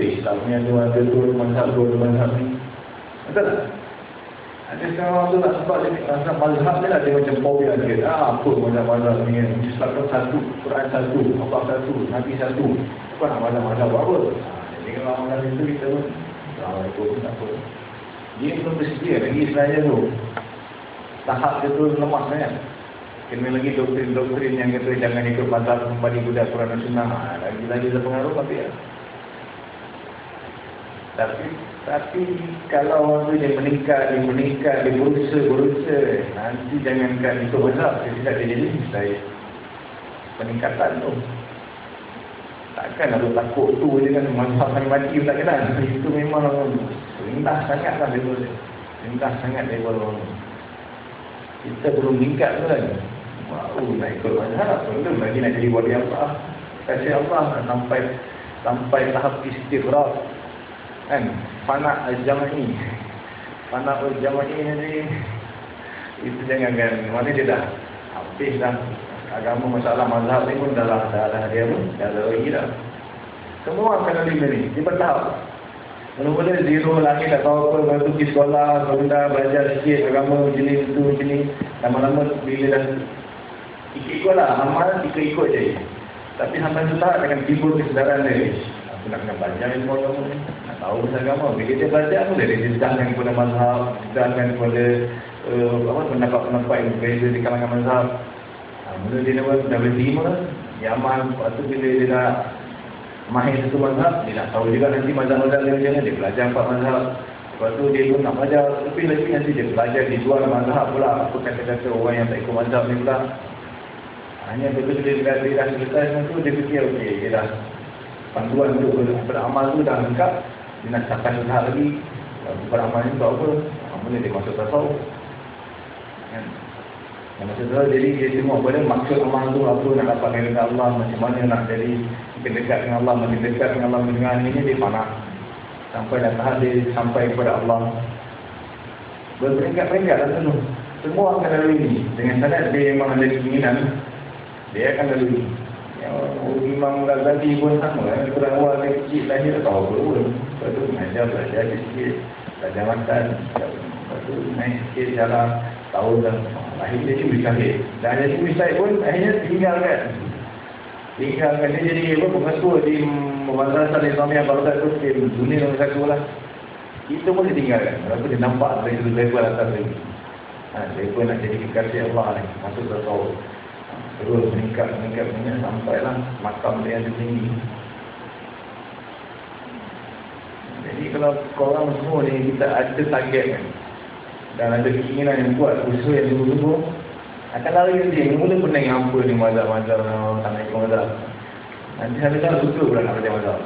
eh, Islam ni ada, ada tu, mazhab tu, ada mazhab ni. Betul tak? Ada sekarang tu tak sebab dia rasa mazhab dia lah, dia macam fobia dia. Ah, apa mazhab-mazhab ni kan? Islam kan satu, Quran satu, Allah satu, Nabi satu. Apa nak mazhab-mazhab apa? Jadi kalau mazhab itu kita pun, ah, itu pun tak apa. Dia belum bersedia lagi sebenarnya tu. Tahap dia tu lemah kan? Kena lagi doktrin-doktrin yang kata jangan ikut mazhab kembali budak Quran dan Sunnah. Ah, lagi-lagi ada pengaruh tapi ya. Tapi tapi kalau orang tu dia meningkat, dia meningkat, dia berusaha, berusaha, nanti jangankan itu mazhab, dia tidak dia jadi saya peningkatan tu. Takkan ada takut tu je kan mazhab sampai mati tak kenal. Itu memang rendah sangat lah dia. Rendah sangat level orang Kita belum meningkat tu kan. Wow, nak ikut mazhab, belum lagi nak jadi wali Allah. Kasih Allah sampai sampai tahap istighraq kan? Fana al-jama'i. Fana al-jama'i ni itu jangan kan mana dia dah habis dah. Agama masalah mazhab ni pun dah dah, dah, dah dia pun. Dah ada lagi dah. Semua akan ada ni. Dia bertahap. Mula-mula zero lagi tak tahu apa. Lepas tu pergi sekolah Benda belajar sikit Agama jenis tu jenis Lama-lama bila dah Ikut-ikut lah Amal ikut-ikut je. Tapi sampai tu tak Dengan timbul kesedaran dia. Aku nak kena belajar ilmu agama ni. Nak tahu pasal agama. Bila dia belajar Boleh dia sedangkan kepada mazhab Sedangkan kepada uh, apa Pendapat-pendapat yang berbeza di kalangan mazhab. Ha, Mula dia dah, boleh terima Dia amal Lepas tu bila dia dah mahir satu mazhab, dia nak tahu juga nanti mazhab-mazhab dia macam mana, dia belajar empat mazhab. Lepas tu dia pun nak belajar, tapi lagi nanti dia belajar di luar mazhab pula. Apa kata-kata orang yang tak ikut mazhab ni pula. Hanya betul dia dah, dia dah selesai semua tu, dia fikir, okey, dia dah panduan untuk beramal tu dah lengkap. Dia nak capai mazhab lagi. Beramal ni buat apa? Mula dia masuk tasawuf. Kan? Yang maksud jadi dia semua pada maksud amal tu apa nak dapat dengan Allah, macam mana nak jadi makin dekat dengan Allah, makin dekat dengan Allah dengan ini dia panah. Sampai dah tahap dia sampai kepada Allah. Berperingkat-peringkat lah tu. Semua akan lalui ini. Dengan sanat dia memang ada keinginan, dia akan lalui. Yang Imam Ghazali pun sama kan. Kurang awal dia kecil lahir tak tahu pun. Lepas tu mengajar, belajar sikit. Belajar makan. Lepas tu naik sikit jalan. Tahu dah akhirnya dia curi sahih dan dia sahih pun akhirnya tinggalkan tinggalkan dia jadi apa pengetua di Madrasah Islamiyah Baghdad tu di dunia nombor satu lah itu pun dia tinggalkan walaupun dia nampak dari sudut level atas lagi ha, dia pun nak jadi kekasih Allah ni masuk ke tahu ha, terus meningkat meningkat meningkat sampailah makam dia yang tinggi jadi kalau korang semua ni kita ada target dan ada keinginan yang kuat usaha yang sungguh-sungguh akan lari nanti mula pening apa ni mazhab-mazhab tak nak ikut mazhab. Nanti ada kan suka pula nak baca mazhab.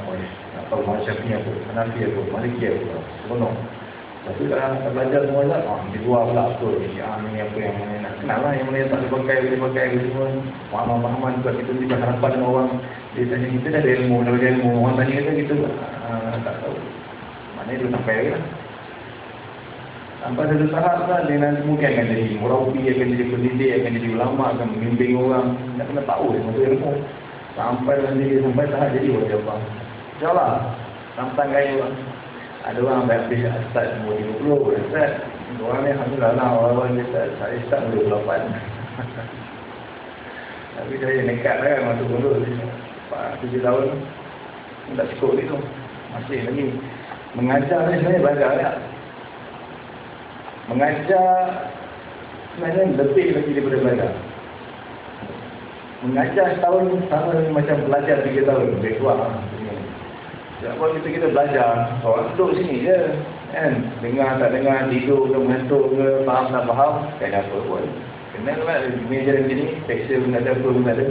Tahu mazhab syafi'i apa hanafi apa maliki apa sepenuh tu kalau nak belajar semua mazhab oh, di luar pula apa syiah ni apa yang mana nak kenal lah yang mana yang tak boleh pakai boleh pakai apa semua pemahaman-pemahaman buat kita tiba harapan dengan orang dia tanya kita dah ada ilmu dah ada ilmu orang tanya kita kita ah, tak tahu maknanya dia sampai lagi lah Sampai satu tahap kan dia nanti mungkin akan jadi murabi, akan jadi pendidik, akan jadi ulama, akan membimbing orang. Tak kena tahu dia maksud ilmu. Sampai nanti dia sampai tahap jadi wajah Allah. InsyaAllah. Sampai gaya orang. Ada orang ambil habis start umur 50, boleh start. Orang ni Alhamdulillah lah, orang-orang dia start. Saya start umur 28. *laughs* Tapi saya nekat lah kan masuk dulu. 7 tahun. Tak cukup itu. Masih lagi. Mengajar ni sebenarnya belajar lah mengajar sebenarnya lebih lagi daripada belajar. Mengajar setahun sama macam belajar tiga tahun. Lebih kurang. Sebab kita kita belajar, orang duduk sini je. Kan? Dengar tak dengar, tidur ke, mengantuk ke, faham tak faham, kan apa pun. Kenal lah, meja macam ni, tekstil pun ada, apa pun ada.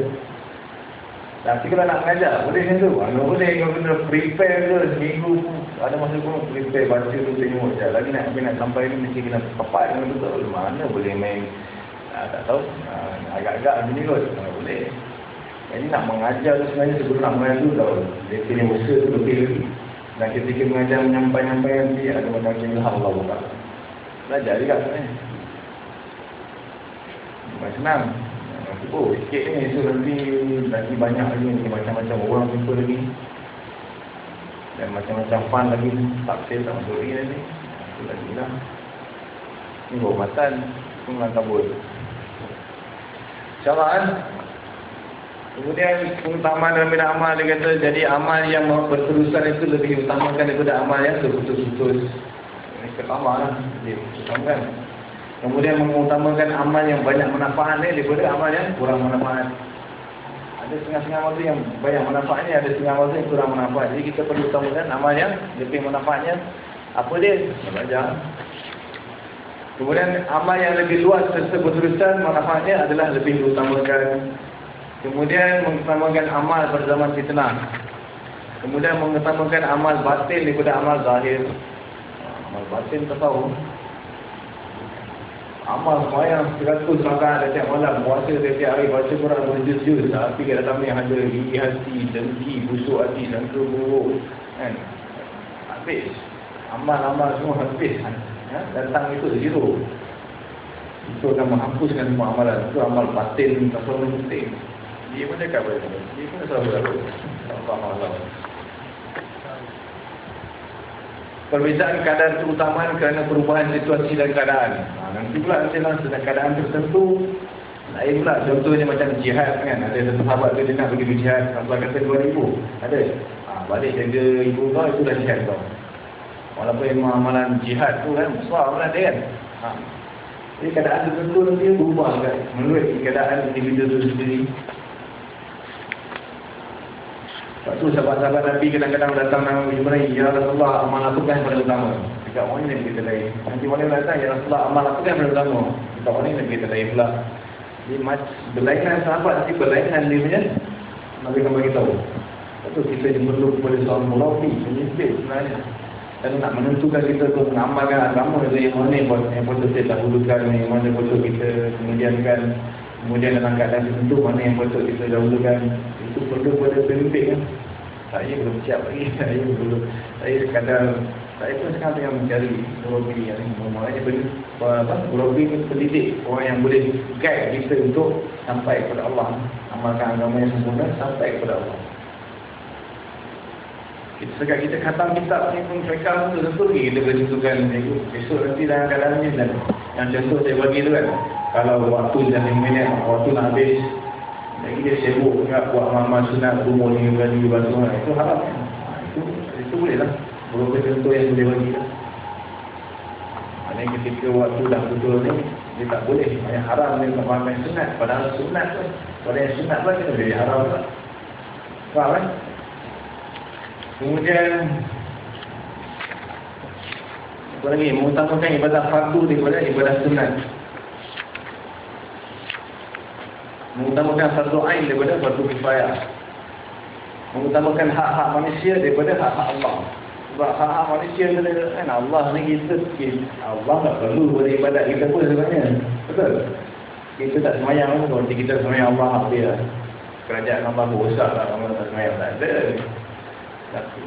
Tapi kalau nak mengajar, boleh macam tu. Kalau boleh, kalau kena prepare ke seminggu ada masa pun prepare baca tu tengok je. Lagi nak, nak sampai ni mesti kena tepat dengan betul. Mana boleh main, uh, tak tahu, uh, agak-agak macam ni kot. Boleh. Jadi nak mengajar tu sebenarnya sebelum nak mengajar tu tau. Dia punya usaha tu lebih lagi. Dan ketika mengajar menyampai-nyampai nanti ada macam-macam ilham Allah buka. Belajar juga sebenarnya. Bukan senang. Oh, sikit ni, so nanti lagi banyak lagi ni, macam-macam orang jumpa lagi. Dan macam-macam fun lagi, tak fail tak masuk lagi nanti. Itu lagi lah. Ini berubatan, pun nak kabut. InsyaAllah kan. Kemudian keutamaan dalam bidang amal dia kata jadi amal yang berterusan itu lebih utamakan daripada amal yang terputus-putus. Ini pertama lah. Dia utamakan. Kemudian mengutamakan amal yang banyak manfaat ni daripada amal yang kurang manfaat. Ada setengah-setengah amal yang banyak manfaatnya, ada setengah amal yang kurang manfaat. Jadi kita perlu utamakan amal yang lebih manfaatnya. Apa dia? Belajar. Kemudian amal yang lebih luas serta berterusan manfaatnya adalah lebih diutamakan. Kemudian mengutamakan amal pada zaman fitnah. Kemudian mengutamakan amal batin daripada amal zahir. Amal batin tak tahu Amal semayang 100 rakaat setiap malam, puasa setiap hari, baca Quran berjus-jus. Tapi kat dalam ni ada gigi hati, dengki, busuk hati, sangka buruk. Kan? Habis. Amal-amal semua habis. Ha? Datang itu zero. Itu akan menghapuskan semua amalan. Itu amal batin, tak perlu penting. Dia pun cakap apa? Dia pun. Tak faham Allah. Perbezaan keadaan terutama kerana perubahan situasi dan keadaan. Ha, nanti pula nanti dalam sedang keadaan tertentu, lain pula. Contohnya macam jihad kan. Ada satu sahabat tu dia nak pergi jihad. Allah kata 2000. Ada. Ha, balik jaga ibu kau, itu dah jihad kau. Walaupun yang amalan jihad tu kan, besar amalan dia kan. Ha. Jadi keadaan tertentu nanti berubah kan. Menurut keadaan individu itu sendiri. Sebab tu sahabat-sahabat Nabi kadang-kadang datang dengan Ibrahim, Ya Rasulullah, amal aku kan pada utama. Dekat orang ini kita lain. Nanti orang ini datang, Ya Rasulullah, amal aku kan pada utama. Dekat orang ini kita lain pula. Jadi berlainan sahabat, nanti berlainan dia punya. Nabi akan bagi tahu. Sebab tu kita perlu kepada seorang mulafi, penyisip sebenarnya. Dan nak menentukan kita untuk mengamalkan agama itu yang mana yang patut kita dahulukan, yang mana yang patut kita kemudiankan. Kemudian dalam keadaan tertentu, mana yang patut kita dahulukan itu perlu pada pemimpin kan. Saya belum siap lagi. *laughs* Saya belum. Saya sekadar saya pun sekarang tengah mencari murabi yang ini. Maknanya apa? Murabi itu pendidik orang yang boleh guide kita untuk sampai kepada Allah. Amalkan agama yang sempurna sampai kepada Allah. Kita sekat kita khatam kitab ni pun mereka tu tentu lagi kita boleh tentukan besok nanti dalam keadaan ni dan yang contoh saya bagi tu kan kalau waktu dan 5 minit waktu nak habis lagi dia sibuk nak buat amal sunat umur ni kali basuh itu haram. Itu itu boleh lah. Beberapa contoh yang boleh bagi. Lah. Maknanya ketika waktu dah betul ni dia tak boleh. Yang haram dia tak main sunat. Padahal sunat tu pada yang sunat pun kita boleh haram lah. Faham kan kemudian apa lagi? Mengutamakan ibadah fardu daripada ibadah sunat mengutamakan fardu ain daripada fardu kifayah. Mengutamakan hak-hak manusia daripada hak-hak Allah. Sebab hak-hak manusia ni kan Allah ni kita, Allah tak perlu beribadat kita pun sebenarnya. Betul? Kita tak semayang pun kalau kita semayang Allah dia kerajaan Allah berusaha lah Allah tak semayang. Tak ada. Tapi,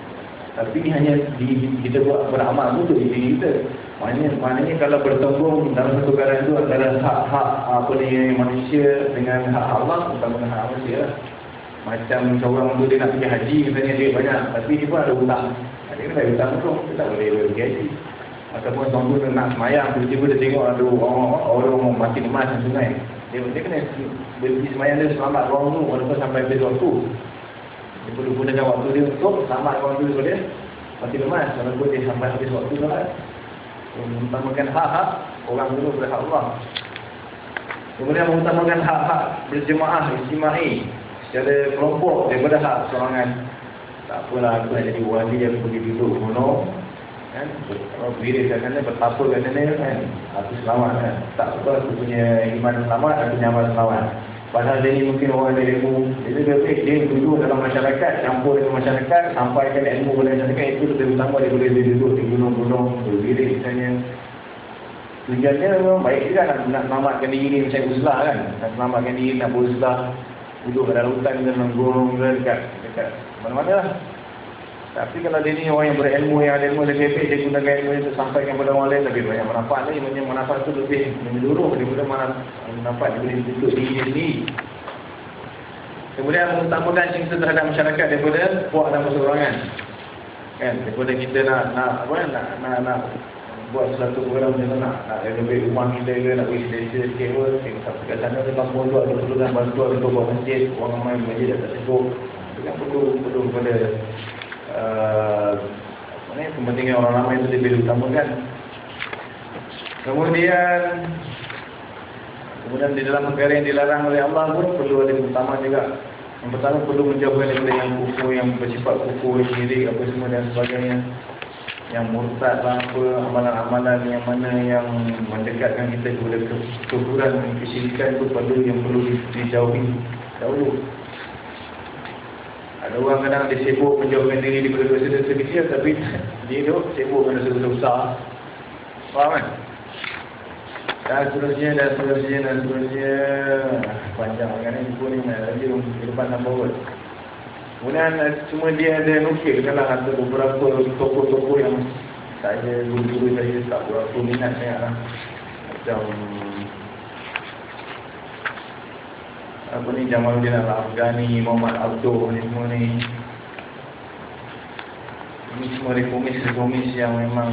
tapi hanya di, kita buat beramal tu di diri kita Maknanya, maknanya kalau bertembung dalam satu keadaan itu antara hak-hak apa ni manusia dengan hak Allah bukan dengan hak manusia. Macam seorang tu dia nak pergi haji misalnya dia banyak tapi dia pun ada hutang. Dia kena bayar hutang tu, dia tak boleh pergi haji. Ataupun seorang tu nak semayang, tiba-tiba dia tengok ada orang, orang, mati emas dan sungai. Dia, dia kena berhenti semayang dia selamat orang tu walaupun sampai habis waktu. Dia perlu gunakan waktu dia untuk selamat orang tu daripada mati emas walaupun dia sampai habis waktu tu lah mengutamakan hak-hak orang dulu berhak Allah. Kemudian mengutamakan hak-hak berjemaah istimai secara kelompok daripada hak sorangan. Tak apalah aku nak jadi wali yang pergi duduk gunung kan kalau berdiri kat sana bertapa kat sana kan aku selamat kan tak apa aku punya iman selamat aku punya amal selamat Padahal dia ni mungkin orang ada ilmu. Dia kata dia duduk dalam masyarakat, campur dengan masyarakat, sampaikan ilmu kepada masyarakat itu lebih utama dia duduk di gunung-gunung, berdiri misalnya. Tujuannya memang baik juga nak, nak selamatkan diri ni macam uzlah kan. Nak selamatkan diri, nak beruzlah. Duduk dalam hutan dalam gunung ke dekat, dekat mana-mana lah. Tapi kalau dia ni orang yang berilmu, yang ada ilmu lebih baik, dia gunakan ilmu itu sampaikan kepada orang lain lebih banyak manfaat lagi. Banyak manfaat itu lebih menyeluruh daripada mana manfaat dia boleh untuk diri dia sendiri. Kemudian mengutamakan cinta terhadap masyarakat daripada puak dan perseorangan. Kan, daripada kita nak nak apa nak nak, nak buat sesuatu program macam nak nak renovate rumah kita ke nak beri selesa sikit pun tengok kat sana memang pondok ada perlukan bantuan untuk buat masjid orang ramai masjid dah tak cukup itu kan perlu perlu kepada uh, apa ni kepentingan orang ramai itu lebih diutamakan. Kemudian kemudian di dalam perkara yang dilarang oleh Allah pun perlu ada utama juga. Yang pertama perlu menjauhkan daripada yang kufur yang bersifat kufur syirik apa semua dan sebagainya. Yang murtad lah apa amalan-amalan yang mana yang mendekatkan kita kepada kekurangan dan kesyirikan itu perlu yang perlu dijauhi dahulu ada orang kadang dia sibuk menjauhkan diri daripada dosa-dosa kecil tapi *laughs* dia tu sibuk dengan dosa-dosa besar faham kan Dan seterusnya, dan seterusnya, dan seterusnya. Panjang kan ni buku ni, lagi depan tambah word. Kemudian cuma dia ada nukil kan lah ada beberapa tokoh-tokoh yang saya guru-guru saya tak berapa minat sangat lah. Macam apa ni Jamaluddin Al-Afghani, Muhammad Abdul ni semua ni. Ini semua reformis-reformis yang memang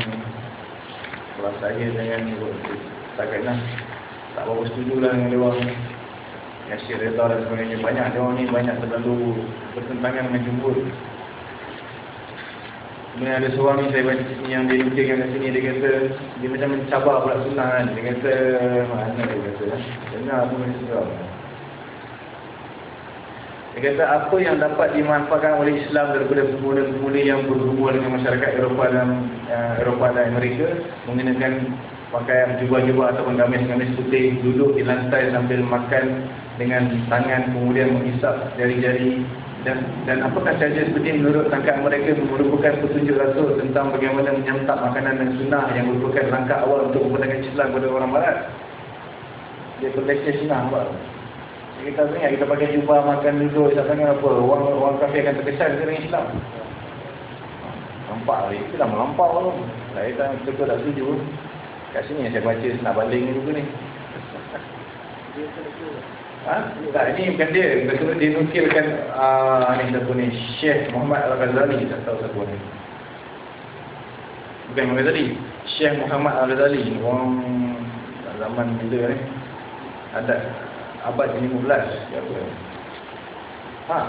kalau saya dengan setakat lah tak berapa setuju lah dengan dia orang. Yasir Reza dan sebagainya. Banyak orang ni banyak terlalu bertentangan dengan jumhur kemudian ada seorang ni saya baca sini yang dia nukilkan kat sini dia kata dia macam mencabar pula sunnah kan. Dia kata mana dia kata dengar apa dia suka dia kata apa yang dapat dimanfaatkan oleh Islam daripada pemuda-pemuda yang berhubungan dengan masyarakat Eropah dan uh, Eropah dan Amerika mengenakan pakaian jubah-jubah atau gamis-gamis putih duduk di lantai sambil makan dengan tangan kemudian menghisap jari-jari dan dan apakah saja seperti menurut tangkap mereka merupakan petunjuk rasul tentang bagaimana menyantap makanan dan sunnah yang merupakan langkah awal untuk menggunakan Islam kepada orang barat. Dia perleknya sunnah apa kita tanya kita pakai jubah makan duduk hisap tangan apa orang orang kafir akan terkesan dengan Islam nampak itu dah melampau saya tak betul tak setuju Kat sini yang saya baca nak baling buku ni. *laughs* Ha? Tak, ini bukan dia. Betul dia nukilkan uh, ni siapa ni? Syekh Muhammad Al-Ghazali. Tak tahu siapa ni. Bukan Muhammad Ghazali. Syekh Muhammad Al-Ghazali. Orang zaman bila ni. Ada abad 15. Siapa? Ha?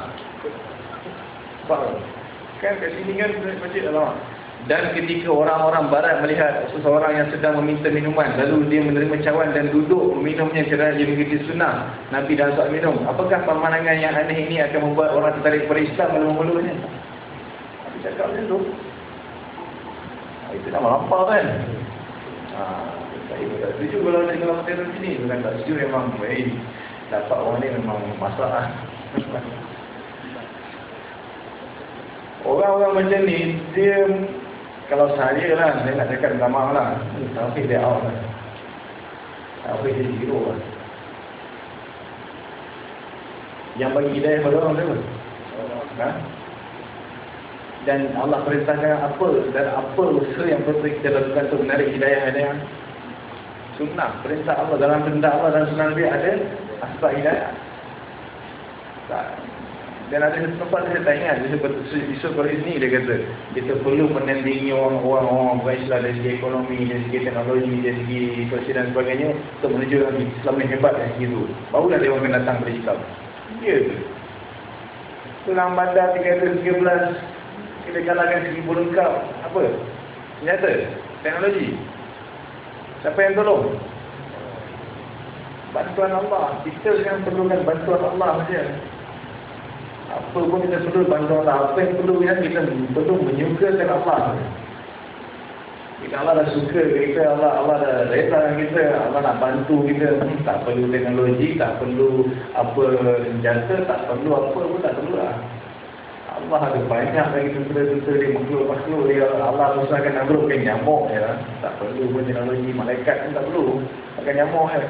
Sebab kan kat sini kan baca alamak. Dan ketika orang-orang barat melihat seseorang yang sedang meminta minuman, lalu dia menerima cawan dan duduk meminumnya kerana dia mengikuti sunnah Nabi dan soal minum. Apakah pemandangan yang aneh ini akan membuat orang tertarik kepada Islam melu-melunya? Nabi cakap macam tu. Itu dah melampau kan? Ha, saya tak setuju kalau ada kalau materi sini. Bukan tak setuju memang baik. Dapat orang ni memang masalah. *laughs* Orang-orang macam ni, dia kalau saya lah, saya nak cakap minta maaf lah. Tapi dia out lah. Tapi dia zero lah. Yang bagi hidayah pada orang siapa? Ha? Dan Allah perintahkan apa dan apa usaha yang perlu kita lakukan untuk menarik hidayah hidayah sunnah perintah Allah. Dalam perintah Allah dan sunnah Nabi ada asbab hidayah. Tak. Dan ada tempat saya tak ingat Yusuf Qarizmi dia kata kita perlu menandingi orang-orang orang bukan Islam dari segi ekonomi, dari segi teknologi dari segi sosial dan sebagainya untuk menunjukkan Islam yang hebat dari segi itu. Barulah dia orang datang kepada Islam. Dia tu tulang bandar 313 kita kalahkan segi lengkap apa? senjata? teknologi? Siapa yang tolong? bantuan Allah. Kita yang perlukan bantuan Allah saja. Apa pun kita perlu bantu Allah apa yang perlu ya kita perlu menyukakan Allah. Jika Allah dah suka kita Allah Allah dah reda kita Allah nak bantu kita tak perlu teknologi tak perlu apa senjata tak perlu apa pun tak perlu lah Allah ada banyak lagi tentera-tentera di makhluk-makhluk dia Allah susahkan nabrukkan nyamuk ya. tak perlu pun teknologi malaikat pun tak perlu pakai nyamuk ya.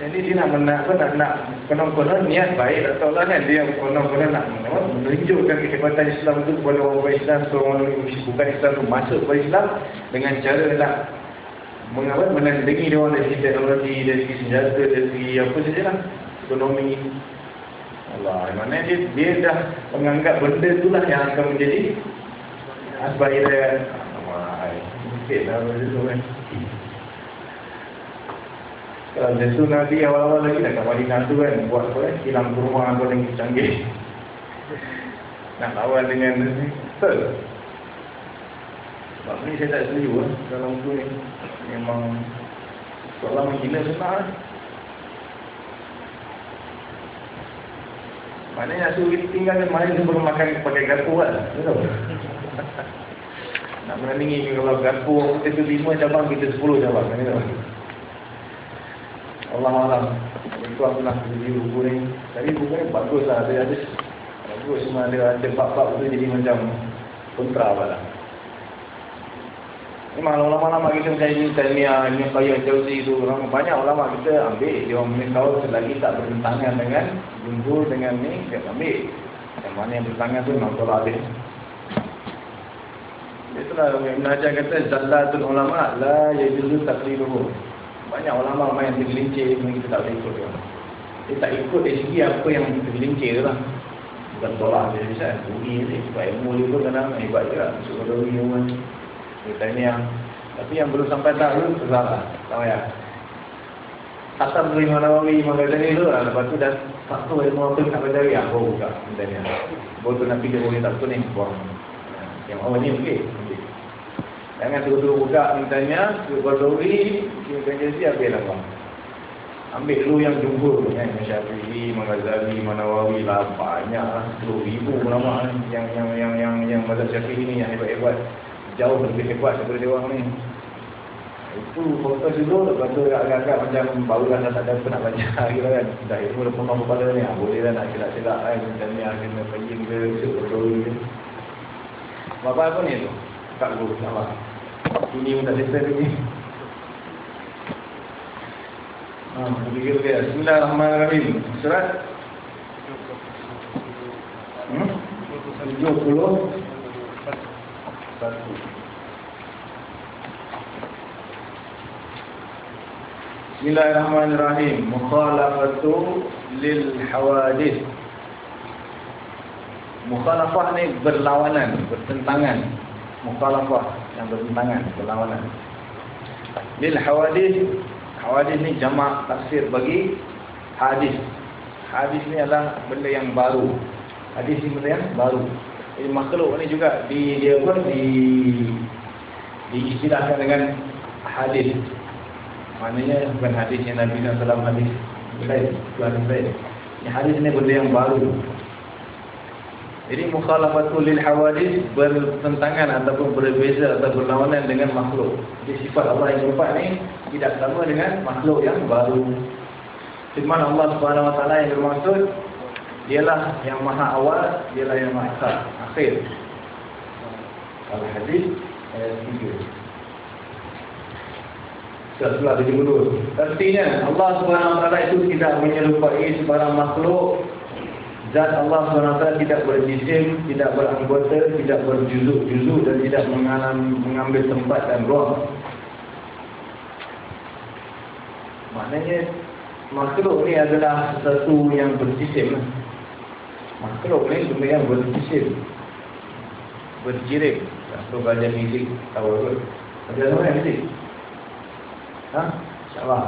Jadi dia nak menak apa nak nak konon-konon niat baik atau Allah kan dia konon-konon nak menunjukkan kehebatan Islam itu kepada orang Islam so orang bukan Islam itu masuk ke Islam dengan cara nak mengapa menandingi dia orang dari teknologi dari senjata dari apa saja lah ekonomi Allah. Mana dia dia dah menganggap benda itulah yang akan menjadi hidayah Allah mungkin lah benda tu kan kalau Nabi awal-awal lagi nak kat Madinah tu kan buat apa eh? Hilang kurma apa yang canggih. Nak lawan dengan betul? Sebab ni saya tak setuju eh, dalam tu ni memang seolah menghina eh. Maknanya suruh kita tinggal di mana sebelum makan pakai garpu kan? Betul. Nak menandingi kalau garpu kita tu 5 cabang kita 10 cabang kan? Allah Alam. Itu aku nak beli ni. Tapi ni bagus lah dia ada. Bagus cuma ada ada bab-bab tu jadi macam kontra lah Memang ulama-ulama kita macam ini, Taimiyah, Ibn Qayyim, Jauzi itu, banyak ulama kita ambil, dia orang tahu selagi tak bertentangan dengan jumhur dengan ni, dia ambil. Yang mana yang bertentangan tu memang tolak dia. Itulah Ibn Hajar kata, Zallatul ulama la yajuzu takliruhu. Banyak ulama main tergelincir, kita tak boleh ikut dia. Dia tak ikut dari segi apa yang tergelincir lah. Bukan tolak dia, bisa. Budi ni, sebab ilmu dia pun kadang hebat juga. Ke dalam ilmu kita ini yang tapi yang belum sampai tahu salah. Tahu ya? Kata beri mana wawi mana jadi itu lah. Lepas tu dah satu ilmu apa nak belajar ya? Oh buka. Kita ni. Baru tu nak pilih boleh tak tu ni buang. Yang awal ni okey. Jangan tunggu-tunggu buka mintanya. Berdori. Kita jadi apa yang nak Ambil dulu yang jumhur kan. Syafi'i, Mazhabi, Manawawi lah banyak lah. 10 ribu nama yang yang yang yang yang mazhab Syafi'i ni yang hebat-hebat jauh lebih hebat daripada dia orang ni. Itu fokus dulu lepas tu agak-agak macam baru dah tak ada apa nak baca *laughs* gitu kan. Dah ilmu dah pernah kepala ni. Ah, boleh lah nak silap-silap kan. Macam ni ah, kena pergi ke besok berdua ke. Bapak apa ni tu? Kak guru sama. Ini pun tak settle lagi. Ha, begitu dia. Bismillahirrahmanirrahim. Surat? Hmm? 70 satu. Bismillahirrahmanirrahim. Mukhalafatu lil hawadith. Mukhalafah ni berlawanan, bertentangan. Mukhalafah yang bertentangan, berlawanan. Lil hawadith. Hawadith ni jamak tafsir bagi hadis. Hadis ni adalah benda yang baru. Hadis ni benda yang baru. Jadi makhluk ni juga di dia pun di diistilahkan dengan hadis. Maknanya bukan hadis yang Nabi SAW hadis lain, Tuhan lain. Ini hadis ni benda yang baru. Jadi mukhalafatul lil hawadis bertentangan ataupun berbeza atau berlawanan dengan makhluk. Jadi sifat Allah yang keempat ni tidak sama dengan makhluk yang baru. Firman Allah Subhanahu Wa Taala yang bermaksud Dialah yang maha awal, dialah yang maha akhir. Al-Hadis ayat 3. Setelah tujuh dulu. Artinya Allah SWT itu tidak menyerupai sebarang makhluk. Zat Allah SWT tidak berjisim, tidak beranggota, tidak berjuzuk-juzuk dan tidak mengambil tempat dan ruang. Maknanya makhluk ini adalah sesuatu yang berjisim makhluk ni benda yang berjisim berjirim atau belajar fizik tahu apa. Belajar apa yang fizik ha? insyaAllah.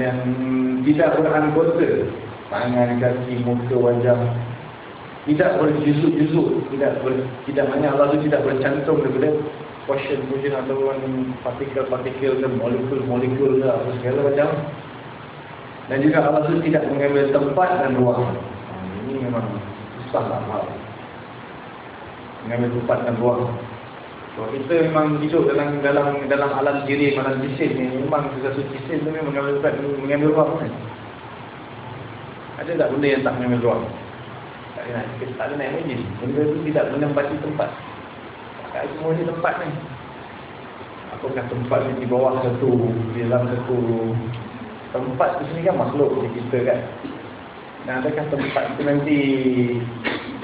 Yang tidak beranggota tangan, kaki, muka, wajah. Tidak berjuzuk-juzuk. Tidak ber, tidak mana Allah tu tidak bercantum daripada portion portion atau partikel-partikel dan molekul-molekul apa segala macam. Dan juga Allah tu tidak mengambil tempat dan ruang memang susah lah hal mengambil tempat dan ruang so, kita memang hidup dalam dalam dalam alam diri alam jisim ni memang sesuatu jisim tu memang mengambil tempat mengambil ruang kan? ada tak benda yang tak mengambil ruang tak ada kita tak ada nak imagine benda tu tidak menempati tempat. Tak semua ni tempat ni. Apakah tempat ni di bawah satu di dalam satu? Tempat tu sini kan makhluk kita kan dan adakah tempat itu nanti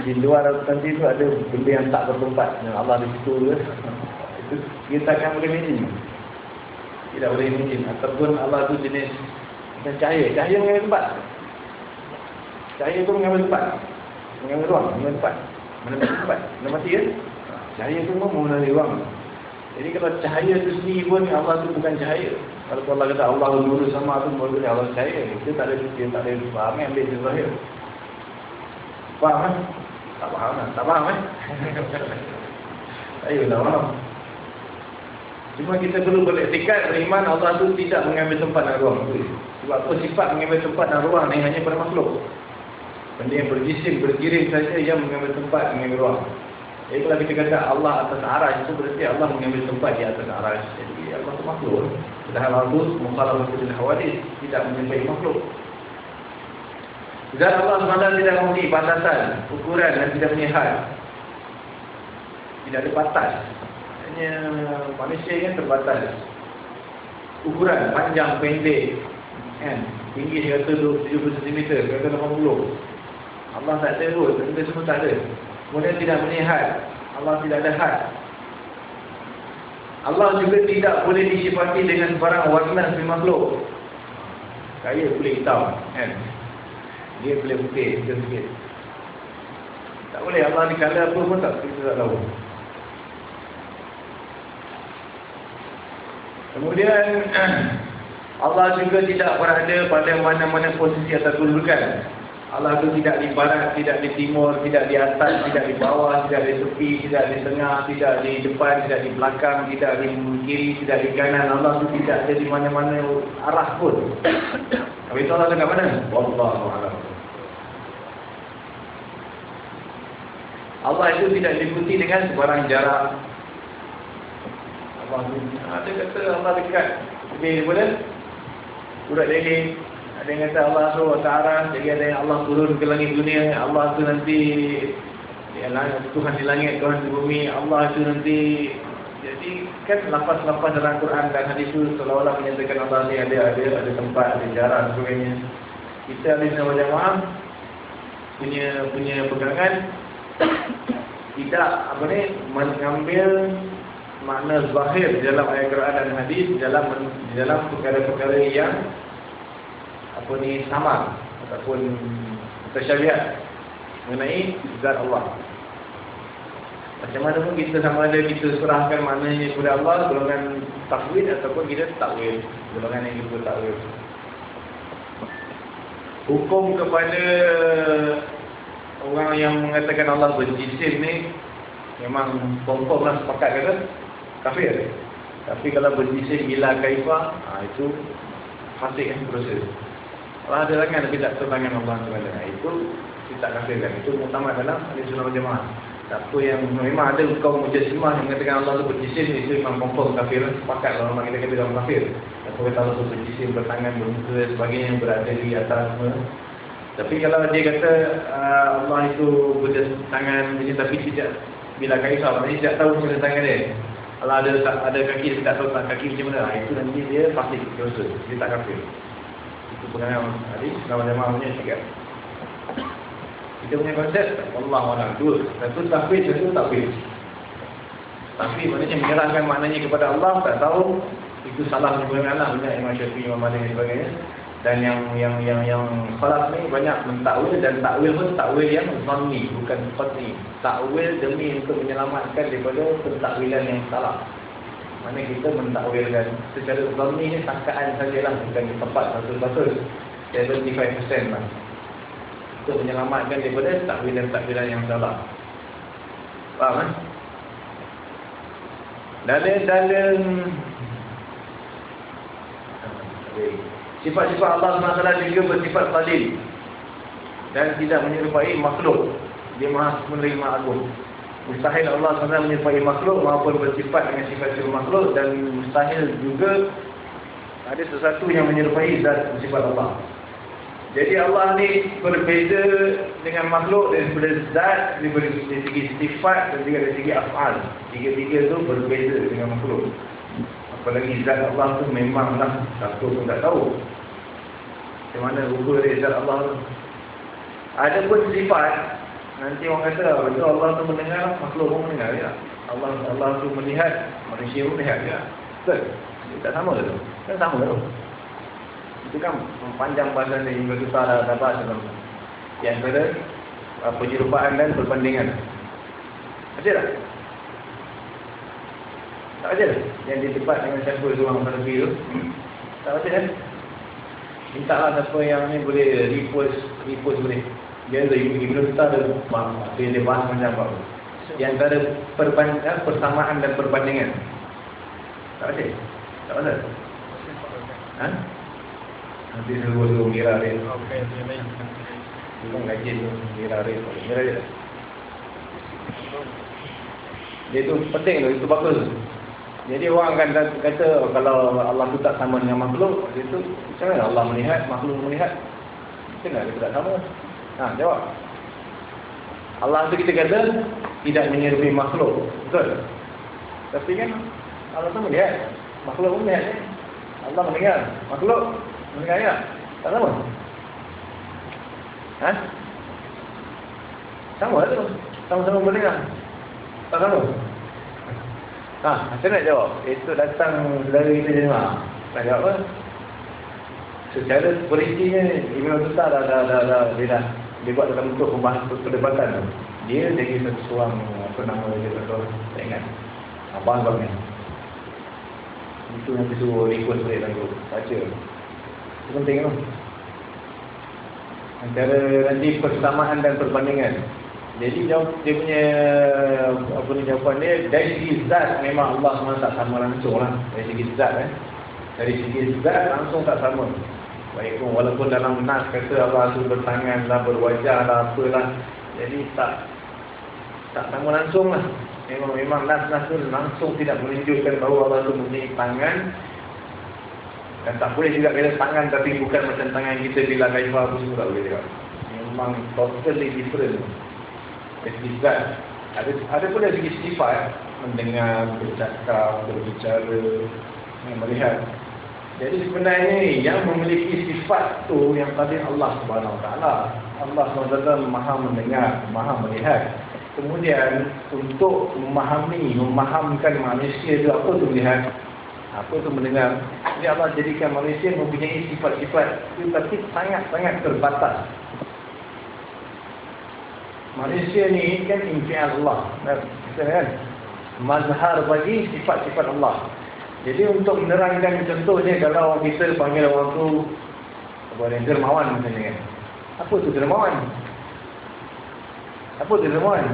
di luar nanti itu ada benda yang tak bertempat dan Allah di situ ke? itu kita akan boleh imagine. Tidak boleh imagine. Ataupun Allah itu jenis macam cahaya. Cahaya mengambil tempat. Cahaya itu mengambil tempat. Mengambil ruang, mengambil tempat. Mana tempat? Mana mati kan? Cahaya itu memang mengambil ruang. Jadi kalau cahaya itu sendiri pun Allah itu bukan cahaya. Kalau Allah kata Allah dulu sama tu boleh Allah percaya. Kita tak ada kita tak ada faham yang ambil zahir. Faham kan? Tak faham kan? Tak faham *laughs* kan? Ayo dah faham. Cuma kita perlu beriktikat beriman Allah tu tidak mengambil tempat dan ruang. Sebab apa sifat mengambil tempat dan ruang ni hanya pada makhluk. Benda yang berjisim, berkirim saja yang mengambil tempat, mengambil ruang. Kalau kita kata Allah atas arah itu berarti Allah mengambil tempat di atas arah. Jadi Allah itu makhluk. Sedangkan mukhalafah bil hawadis tidak menjumpai makhluk. Dan Allah SWT tidak mempunyai batasan, ukuran dan tidak punya had. Tidak ada batas. Hanya manusia yang terbatas. Ukuran panjang pendek kan tinggi dia kata 70 cm kata 80 Allah tak ada pun benda semua tak ada kemudian tidak melihat. Allah tidak had Allah juga tidak boleh disifati dengan barang warna sebagai makhluk. Kaya kulit hitam kan? Dia boleh putih sikit-sikit tak boleh Allah ni kala apa pun tak kita tak tahu. Kemudian *clears throat* Allah juga tidak berada pada mana-mana posisi atau kedudukan. Allah itu tidak di barat, tidak di timur, tidak di atas, tidak di bawah, tidak di tepi, tidak di tengah, tidak di depan, tidak di belakang, tidak di kiri, tidak di kanan. Allah itu tidak ada di mana-mana arah pun. Tapi itu Allah dekat mana? Wallahualam. Allah itu tidak diikuti dengan sebarang jarak. Allah itu, ada kata Allah dekat. Lebih boleh? budak lele yang kata Allah SWT jadi ada yang Allah turun ke langit dunia Allah tu nanti ya, Tuhan di langit Tuhan di bumi Allah tu nanti. Jadi kan lapas-lapas dalam Quran dan hadis itu seolah-olah menyatakan Allah ni ada ada ada tempat ada jarak sebagainya. Kita ada sama jamaah punya punya pegangan. Tidak apa ni mengambil makna zahir dalam ayat Quran dan hadis dalam dalam perkara-perkara yang apa ni sama ataupun tersyabiat mengenai zat Allah. Macam mana pun kita sama ada kita serahkan maknanya kepada Allah golongan takwil ataupun kita takwil golongan yang kita takwil. Hukum kepada orang yang mengatakan Allah berjisim ni memang pokok lah sepakat kata kafir. Tapi kalau berjisim bila kaifah, ha, itu fasik yang proses. Kalau ada tangan tapi tak tertangan Allah SWT. Itu kita kafirkan. Itu utama dalam hadis sunnah jemaah. Siapa yang memang ada kaum mujassimah yang mengatakan Allah itu berjisim, itu memang confirm kafir. Sepakat kalau memang kita dalam kafir. Atau kata Allah itu berjisim, bertangan, bermuka, sebagainya yang berada di atas semua. Tapi kalau dia kata uh, Allah itu bertangan, tapi tidak bila kaisar, dia tidak tahu macam tangan dia. Kalau ada ada kaki dia tak tahu tak kaki macam mana. Itu nanti dia fasik dosa. Dia tak kafir. Itu pengenal tadi nama jemaah punya sikap. Kita punya konsep Allah Allah dua. Satu tafsir, satu tafsir. Tapi maknanya menyerahkan maknanya kepada Allah tak tahu itu salah juga Allah banyak Imam Syafi'i Imam Malik dan sebagainya dan yang yang yang yang khalaf ni banyak mentakwil dan takwil pun takwil yang zanni bukan qat'i takwil demi untuk menyelamatkan daripada pentakwilan yang salah mana kita mentakwilkan secara zanni ni sangkaan sajalah bukan di tempat betul-betul 75% lah untuk menyelamatkan daripada takwilan-takwilan yang salah faham kan? dalil-dalil Sifat-sifat Allah SWT juga bersifat salil dan tidak menyerupai makhluk. Dia maha menerima agung. Mustahil Allah SWT menyerupai makhluk maupun bersifat dengan sifat-sifat makhluk dan mustahil juga ada sesuatu yang menyerupai zat sifat Allah. Jadi Allah ni berbeza dengan makhluk daripada zat daripada segi sifat dan juga dari segi af'al. Tiga-tiga tu berbeza dengan makhluk. Apalagi zat Allah tu memanglah satu pun tak tahu. Macam mana rupa dari zat Allah tu. Ada pun sifat. Nanti orang kata, betul Allah tu mendengar, makhluk pun mendengar. Ya. Allah Allah tu melihat, manusia pun melihat. Ya. Betul? Dia tak sama tu. Kan sama tu. Itu kan panjang bahasa ni hingga susah dah dapat dalam yang antara uh, penyerupaan dan perbandingan. Ada tak? Tak ada yang di tempat dengan siapa seorang Hanafi tu. Tak ada kan? Minta lah siapa yang ni boleh repost, repost boleh. Dia ada Ibn Ustaz ada dia, dia bahas macam apa. Yang ada perbandingan, persamaan dan perbandingan. Tak ada? Tak ada? Ha? Nanti suruh-suruh mira dia. Okey, dia. Bukan gaji tu, mira dia. Mira dia. Dia tu penting tu, itu bagus. Jadi orang akan kata kalau Allah tu tak sama dengan makhluk, itu macam mana Allah melihat, makhluk melihat? Macam mana dia tak sama? Ha, jawab. Allah tu kita kata tidak menyerupai makhluk. Betul? Tapi kan Allah tu melihat. Makhluk pun melihat. Allah mendengar. Makhluk mendengar ya? Tak sama? Ha? Sama tu. Sama-sama mendengar. Tak sama? Ha, macam nak jawab? Itu datang saudara kita mak. Tak jawab apa? Secara peristinya Ibn Tuta dah, dah, dah, dah, dia dah dia buat dalam bentuk perdebatan. Dia jadi satu suang apa nama dia tu tak ingat. Abang ni. Itu yang disuruh request balik lagu. Baca. Itu penting tu. Antara nanti persamaan dan perbandingan. Jadi dia punya apa ni jawapan dia dari segi zat memang Allah SWT tak sama langsung lah. Dari segi zat eh. Dari segi zat langsung tak sama. Baik pun walaupun dalam nas kata Allah tu bertangan lah, berwajah lah, apalah. Jadi tak tak sama langsung lah. Memang memang nas-nas tu langsung tidak menunjukkan bahawa Allah tu mempunyai tangan. Dan tak boleh juga kata tangan tapi bukan macam tangan kita bila kaifah pun tak boleh juga. Memang totally different segi zat ada ada pun dari sifat mendengar bercakap berbicara melihat jadi sebenarnya yang memiliki sifat tu yang tadi Allah Subhanahu Taala Allah SWT maha mendengar maha melihat kemudian untuk memahami memahamkan manusia itu apa tu melihat apa tu mendengar jadi Allah jadikan manusia mempunyai sifat-sifat itu tapi sangat-sangat terbatas Manusia ni kan impian Allah. Kan? Mazhar bagi sifat-sifat Allah. Jadi untuk menerangkan contohnya kalau kita panggil orang tu apa ni dermawan misalnya kan. Apa tu dermawan? Apa tu dermawan?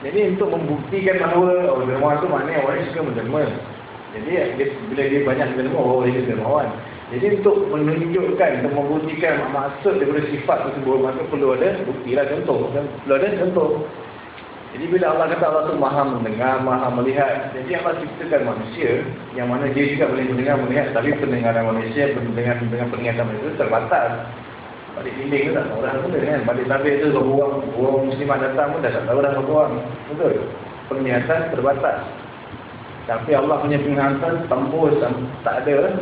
Jadi untuk membuktikan bahawa oh, dermawan tu maknanya orang suka menderma. Jadi dia, bila dia banyak menderma, oh dia dermawan. Jadi untuk menunjukkan, untuk membuktikan maksud daripada sifat tersebut, maka perlu ada bukti lah contoh. Perlu ada contoh. Jadi bila Allah kata Allah tu maha mendengar, maha melihat. Jadi Allah ciptakan manusia, yang mana dia juga boleh mendengar, melihat. Tapi pendengaran manusia, pendengar, dengan penglihatan manusia terbatas. Balik dinding tu tak tahu dah benda kan. Balik tabir tu orang, orang muslimat datang pun dah tak tahu dah berapa orang. Betul? Penglihatan terbatas. Tapi Allah punya penglihatan tembus, tak ada lah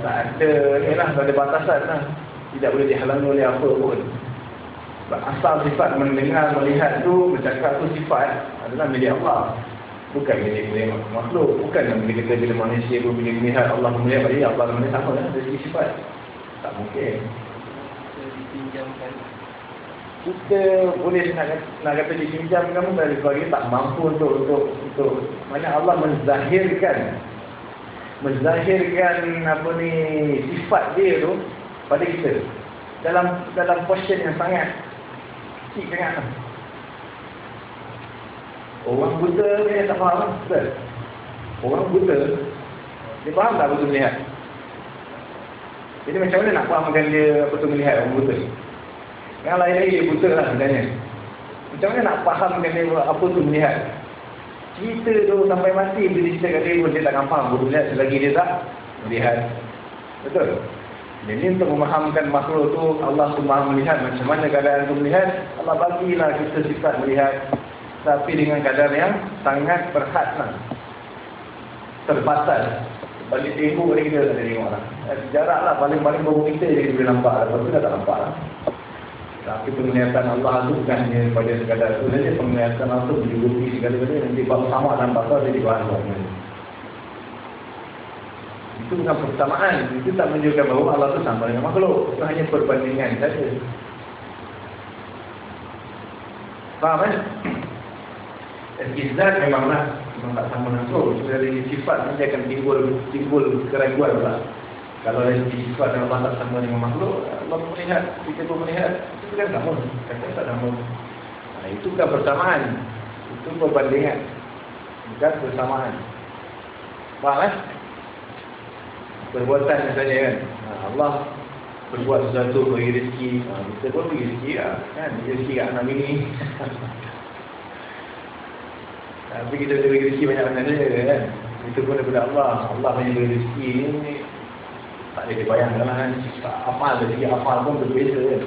tak ada ni lah, tak ada batasan lah. Tidak boleh dihalangi oleh apa pun. Asal sifat mendengar, melihat tu, bercakap tu sifat adalah milik Allah. Bukan milik milik makhluk. Bukan yang bila kita bila manusia pun bila melihat Allah melihat bagi Allah sama lah dari sifat. Tak mungkin. Kita boleh nak, nak kata dipinjam kamu dari sebagainya tak mampu untuk untuk untuk mana Allah menzahirkan menzahirkan apa ni sifat dia tu pada kita dalam dalam portion yang sangat kecil sangat orang buta dia tak faham betul. Orang buta dia faham tak betul melihat? Jadi macam mana nak fahamkan dia apa tu melihat orang buta yang lain-lain dia buta lah sebenarnya. Macam mana nak fahamkan dia apa tu melihat? Cerita tu sampai mati bila cerita kat dia pun dia tak faham boleh melihat. Selagi dia tak melihat. Betul jadi untuk memahamkan makhluk tu Allah tu maha melihat macam mana keadaan tu melihat Allah bagilah kita sifat melihat tapi dengan keadaan yang sangat perhatian terbatas balik tembok ni kita tak ada tengok lah jarak lah paling-paling baru kita kita boleh nampak lepas tu dah tak nampak lah tapi penglihatan Allah itu bukan hanya pada sekadar itu saja. Penglihatan Allah itu menjuruti segala-galanya. Nanti bahawa sama dalam pasal jadi bahan buat. Itu bukan persamaan. Itu tak menunjukkan bahawa Allah itu sama dengan makhluk. Itu hanya perbandingan saja. Faham kan? Izat memanglah memang tak sama langsung. Dari sifat nanti akan timbul timbul keraguan pula. Kalau dari sifat yang Allah tak sama dengan makhluk, Allah melihat, kita pun melihat, itu kan sama. Kata tak sama. Nah, itu bukan persamaan. Itu perbandingan. Bukan persamaan. Faham kan? Perbuatan misalnya kan. Allah berbuat sesuatu bagi rezeki. Ha, kita pun bagi rezeki lah. Kan? Bagi rezeki kat anak ini. *laughs* Tapi kita bagi rezeki banyak-banyak dia kan. Itu pun daripada Allah. Allah punya bagi rezeki ni tak boleh dibayangkan lah kan tak hafal segi hafal pun berbeza kan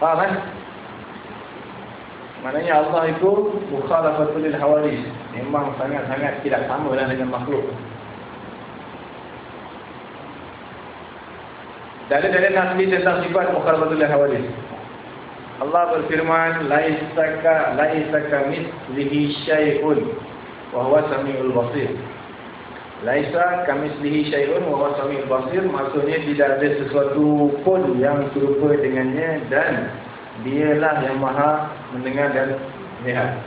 faham kan Maknanya Allah itu mukhalafatul lil hawadis. Memang sangat-sangat tidak sama lah dengan makhluk. Dan ada dalil nasli tentang sifat mukhalafatul lil hawadis. Allah berfirman, "Laisaka laisaka mithlihi syai'un wa huwa samiul basir." Laisa kamislihi syai'un wa huwa samiul basir maksudnya tidak ada sesuatu pun yang serupa dengannya dan dialah yang maha mendengar dan melihat.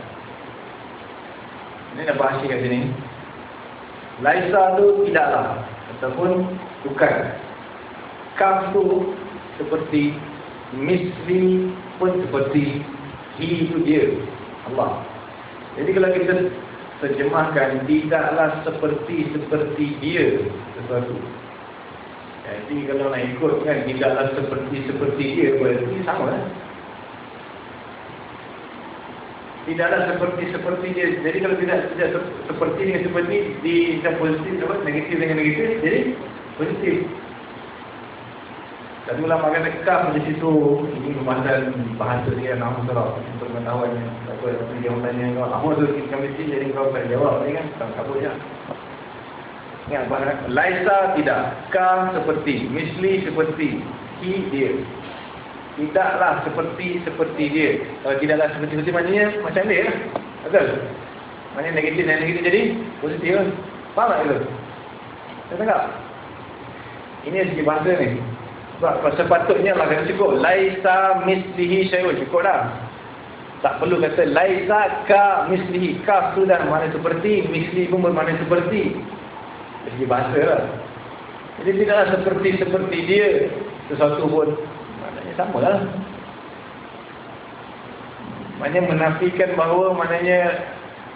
Ini dah bahas kat sini. Laisa tu tidaklah ataupun bukan. Kaf tu seperti misli pun seperti itu dia Allah. Jadi kalau kita terjemahkan tidaklah seperti seperti dia sesuatu. Jadi kalau nak ikut kan tidaklah seperti seperti dia berarti sama lah. Tidaklah seperti seperti dia. Jadi kalau tidak tidak seperti dengan seperti di yang positif apa negatif dengan negatif jadi positif. Tadi ulama kata kaf di situ. Ini pembahasan bahasa dia nama surah untuk mengetahui apa yang dia tanya kau apa tu kita mesti jadi kau boleh jawab. Ni kan tak kabut ya. Bahagian laisa tidak ka seperti misli seperti ki dia. Tidaklah seperti seperti dia. Kalau tidaklah seperti seperti maknanya macam dia lah. Betul? Maknanya negatif dan negatif jadi positif. Faham tak itu saya tengok ini segi bahasa ni. sebab sepatutnya Allah kata cukup. Laisa mislihi syai'un. Cukup dah. Tak perlu kata laisa ka mislihi. Ka tu dah mana seperti. Misli pun bermakna seperti. Jadi bahasa lah. Jadi tidaklah seperti-seperti dia. Sesuatu pun. Maknanya sama lah. Maknanya menafikan bahawa maknanya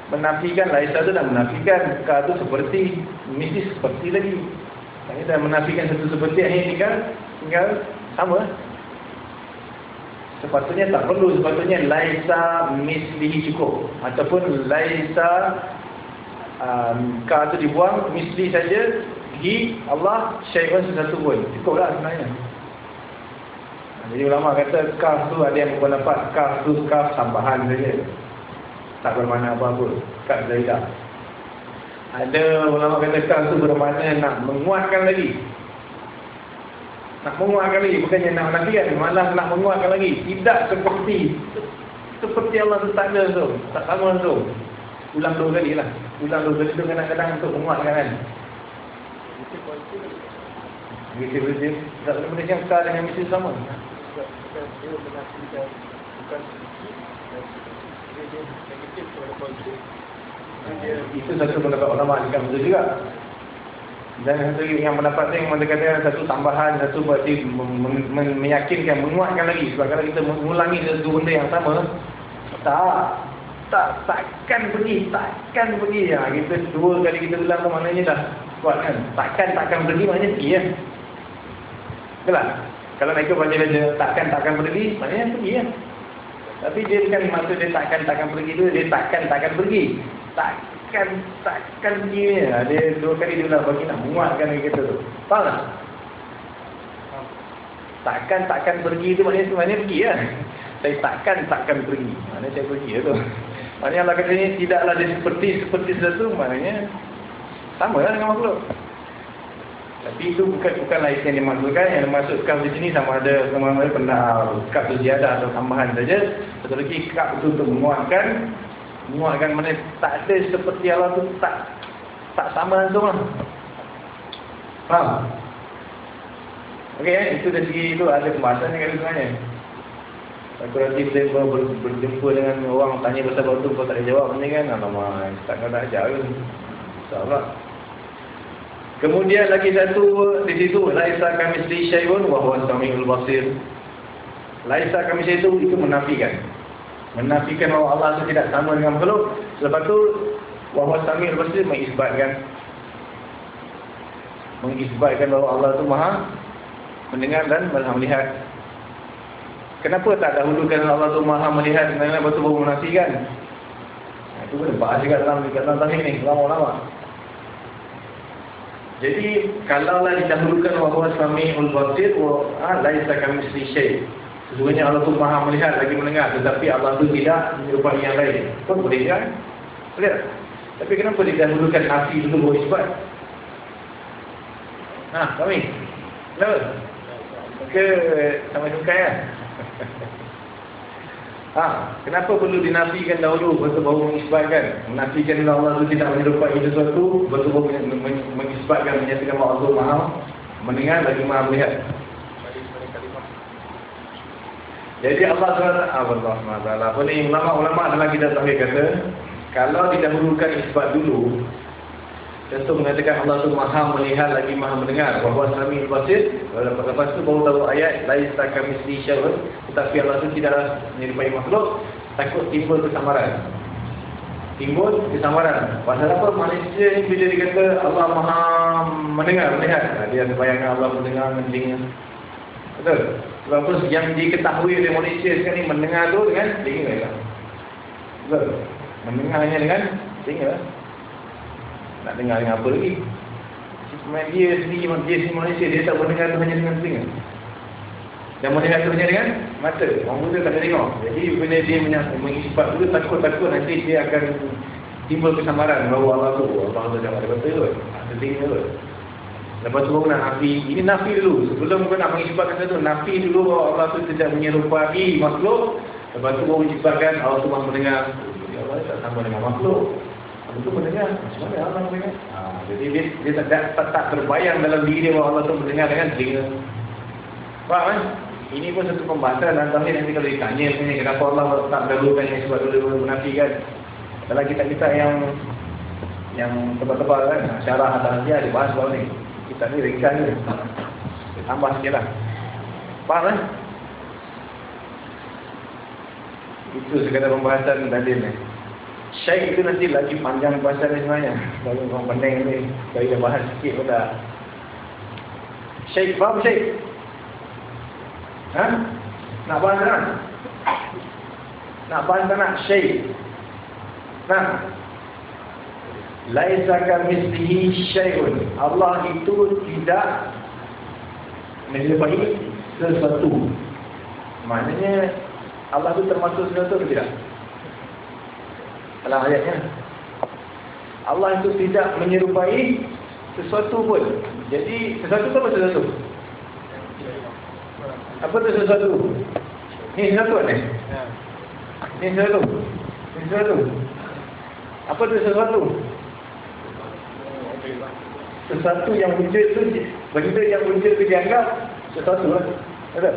menafikan laisa tu dah menafikan. Ka tu seperti. Misli seperti lagi. Maknanya dah menafikan satu seperti. Akhirnya tinggal tinggal sama. Sepatutnya tak perlu sepatutnya laisa mislihi cukup. Ataupun laisa um, ka tu dibuang misli saja hi Allah syai'un sesuatu pun. Cukuplah sebenarnya. Jadi ulama kata kaf tu ada yang berpendapat kaf tu kaf tambahan saja. Tak bermakna apa-apa kaf zaidah ada ulama kata kaf tu bermakna nak menguatkan lagi nak menguatkan lagi bukannya nak menafikan malah nak menguatkan lagi tidak seperti seperti Allah ada tu tak sama tu ulang dua kali lah ulang dua kali tu kadang-kadang untuk menguatkan kan begitu. Tak ada benda yang kata dengan mesti sama. Itu satu pendapat ulama di kampung juga. Dan satu yang mendapat yang mendekatkan satu tambahan, satu berarti meyakinkan, menguatkan lagi. Sebab kalau kita mengulangi satu benda yang sama, tak, tak, takkan pergi, takkan pergi. Ya, kita dua kali kita bilang tu maknanya dah kuat kan. Takkan, takkan pergi maknanya pergi ya. Betul Kalau ikut baca baca takkan, takkan pergi, maknanya pergi ya. Tapi dia bukan maksud dia takkan, takkan pergi tu, dia takkan, takkan pergi. Tak takkan takkan. Dia dua kali dia ulang bagi nak muatkan lagi kata tu. Faham tak? Takkan takkan pergi tu maknanya sebenarnya pergi ya. *laughs* Saya takkan takkan pergi. Maknanya saya pergi ya tu. *laughs* Maknanya Allah kata ni tidaklah dia seperti seperti sesuatu maknanya sama lah dengan makhluk. Tapi itu bukan bukanlah itu yang dimaksudkan. Yang dimaksudkan di sini sama ada sama ada pernah kap ziyadah atau tambahan saja. Satu lagi kap itu untuk menguatkan menguatkan mana tak ada seperti Allah tu tak tak sama langsung lah. Faham? Okey, eh? itu dari segi itu ada pembahasan yang ada sebenarnya. Aku nanti boleh ber, ber, berjumpa dengan orang tanya pasal bau tu kau tak ada jawab ni kan. Alamak, tak kau tak ajar ke? InsyaAllah. Kemudian lagi satu di situ laisa kami sli syai'un wa huwa samiul basir. Laisa kami itu itu menafikan menafikan bahawa Allah itu tidak sama dengan makhluk. Selepas itu bahawa Samir Basir mengisbatkan. Mengisbatkan bahawa Allah itu maha mendengar dan maha melihat. Kenapa tak dahulukan Allah itu maha melihat? Dan lepas itu baru menafikan. Itu pun bahas juga dalam dalam tahun ini lama-lama. Jadi kalau Allah didahulukan bahawa Samir Basir wa ah, laisa kami Sesungguhnya Allah tu maha melihat lagi mendengar Tetapi Allah tu tidak menyerupai yang lain Pun boleh kan? Boleh tak? Tapi kenapa dia dahulukan nafi dulu bawa isbat? Ha, kami? Kenapa? Ke sama suka ya? *laughs* ha, kenapa perlu dinafikan dahulu tu baru mengisbatkan Menafikan Allah tu tidak menyerupai sesuatu tu baru mengisbatkan Menyatakan bahawa Allah maha mendengar lagi maha melihat jadi Allah SWT, Allah SWT, apa ni, ulama-ulama dalam kita terakhir kata, kalau didahulukan isbat dulu, tentu mengatakan Allah itu maha melihat lagi maha mendengar. Bahawa sami basir, lepas itu baru tahu ayat, laisa kami syarun, tetapi Allah itu tidaklah menyerupai makhluk, takut timbul kesamaran. Timbul kesamaran. Pasal apa manusia ni bila dia kata Allah maha mendengar, melihat. Dia bayangkan Allah mendengar, mendengar. Betul? Sebab yang diketahui oleh manusia sekarang ni mendengar tu dengan telinga. Betul? Mendengarnya dengan telinga. Nak dengar dengan apa lagi? Dia sendiri, dia sendiri manusia, dia tak mendengar tu hanya dengan telinga. Dan melihat tu hanya dengan mata. Orang muda tak ada tengok. Jadi bila dia mengispat tu, takut-takut nanti dia akan timbul kesamaran bahawa Allah tu. Allah tu jangan ada mata tu. Ada telinga tu. Lepas tu baru nak nafi. Ini nafi dulu. Sebelum kau nak mengisbatkan satu, nafi dulu bahawa Allah tu tidak menyerupai makhluk. Lepas tu baru mengisbatkan Allah tu mendengar. Allah tak sama dengan makhluk. Allah tu mendengar. Macam mana Allah mendengar? Ha, jadi dia, dia tak, tak, tak, terbayang dalam diri dia bahawa Allah tu mendengar dengan telinga. Faham kan? Ini pun satu pembahasan dan tadi nanti kalau ditanya ni kenapa Allah tak dahulukan yang sebab dulu menafikan. Dalam kitab-kitab yang yang tebal-tebal kan, syarah atas dia ada bahas bahawa ni. Kita ni ringkas ni. Tambah sikit lah. Faham kan? Itu sekadar pembahasan dalil ni. Syaik itu nanti lagi panjang bahasa ni sebenarnya. Kalau orang pening ni, kalau dia bahas sikit pun dah. Syaik, faham Syaik? Ha? Nak bahas tak? Nak bahas tak nak? Syaik. Nah, laisa kamitslihi syai'un. Allah itu tidak menyerupai sesuatu. Maknanya Allah itu termasuk sesuatu atau tidak? Dalam ayatnya. Allah itu tidak menyerupai sesuatu pun. Jadi sesuatu apa sesuatu? Apa itu sesuatu? Ini sesuatu ni? Ini sesuatu? Ini sesuatu? Apa itu sesuatu? Sesuatu yang wujud tu benda yang wujud tu dianggap sesuatu lah. Ada?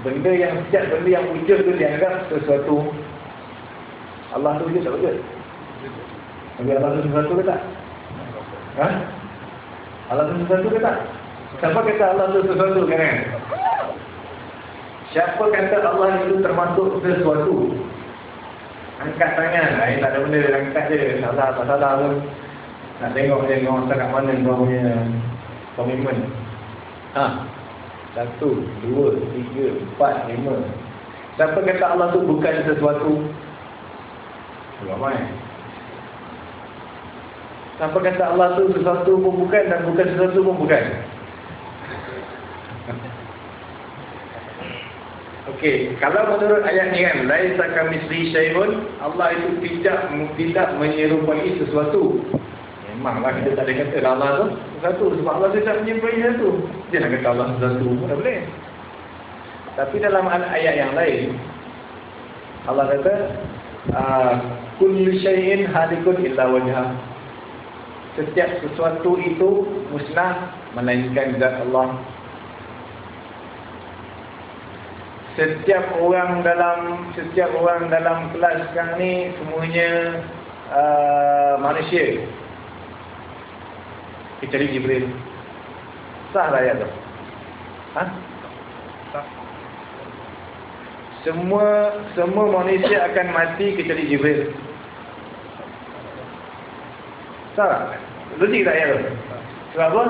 Benda yang setiap benda yang wujud tu dianggap sesuatu. Allah tu wujud tak wujud tapi Allah tu sesuatu ke tak? Ha? Allah tu sesuatu ke tak? Siapa kata Allah tu sesuatu kan? Siapa kata Allah itu termasuk sesuatu? Angkat tangan. Eh, tak ada benda angkat je. Salah tak salah pun nak tengok dia dengan kat mana kau punya komitmen. Ha. Satu, dua, tiga, empat, lima. Siapa kata Allah tu bukan sesuatu? Ramai. Siapa kata Allah tu sesuatu pun bukan dan bukan sesuatu pun bukan? *laughs* Okey, kalau menurut ayat ni kan, laisa kamitsli syai'un, Allah itu tidak tidak menyerupai sesuatu. Memanglah kita tak ada kata Allah tu satu sebab Allah tidak menyebut satu. Dia nak kata Allah satu pun tak boleh. Tapi dalam ayat yang lain Allah kata ah, kullu syai'in halikun illa wajha. Setiap sesuatu itu musnah melainkan zat Allah. Setiap orang dalam setiap orang dalam kelas sekarang ni semuanya uh, manusia kecuali Jibril. Sah lah tu. Ha? Sah. Semua semua manusia akan mati kecuali Jibril. Sah tak? Logik tak ayat tu? Sebab apa?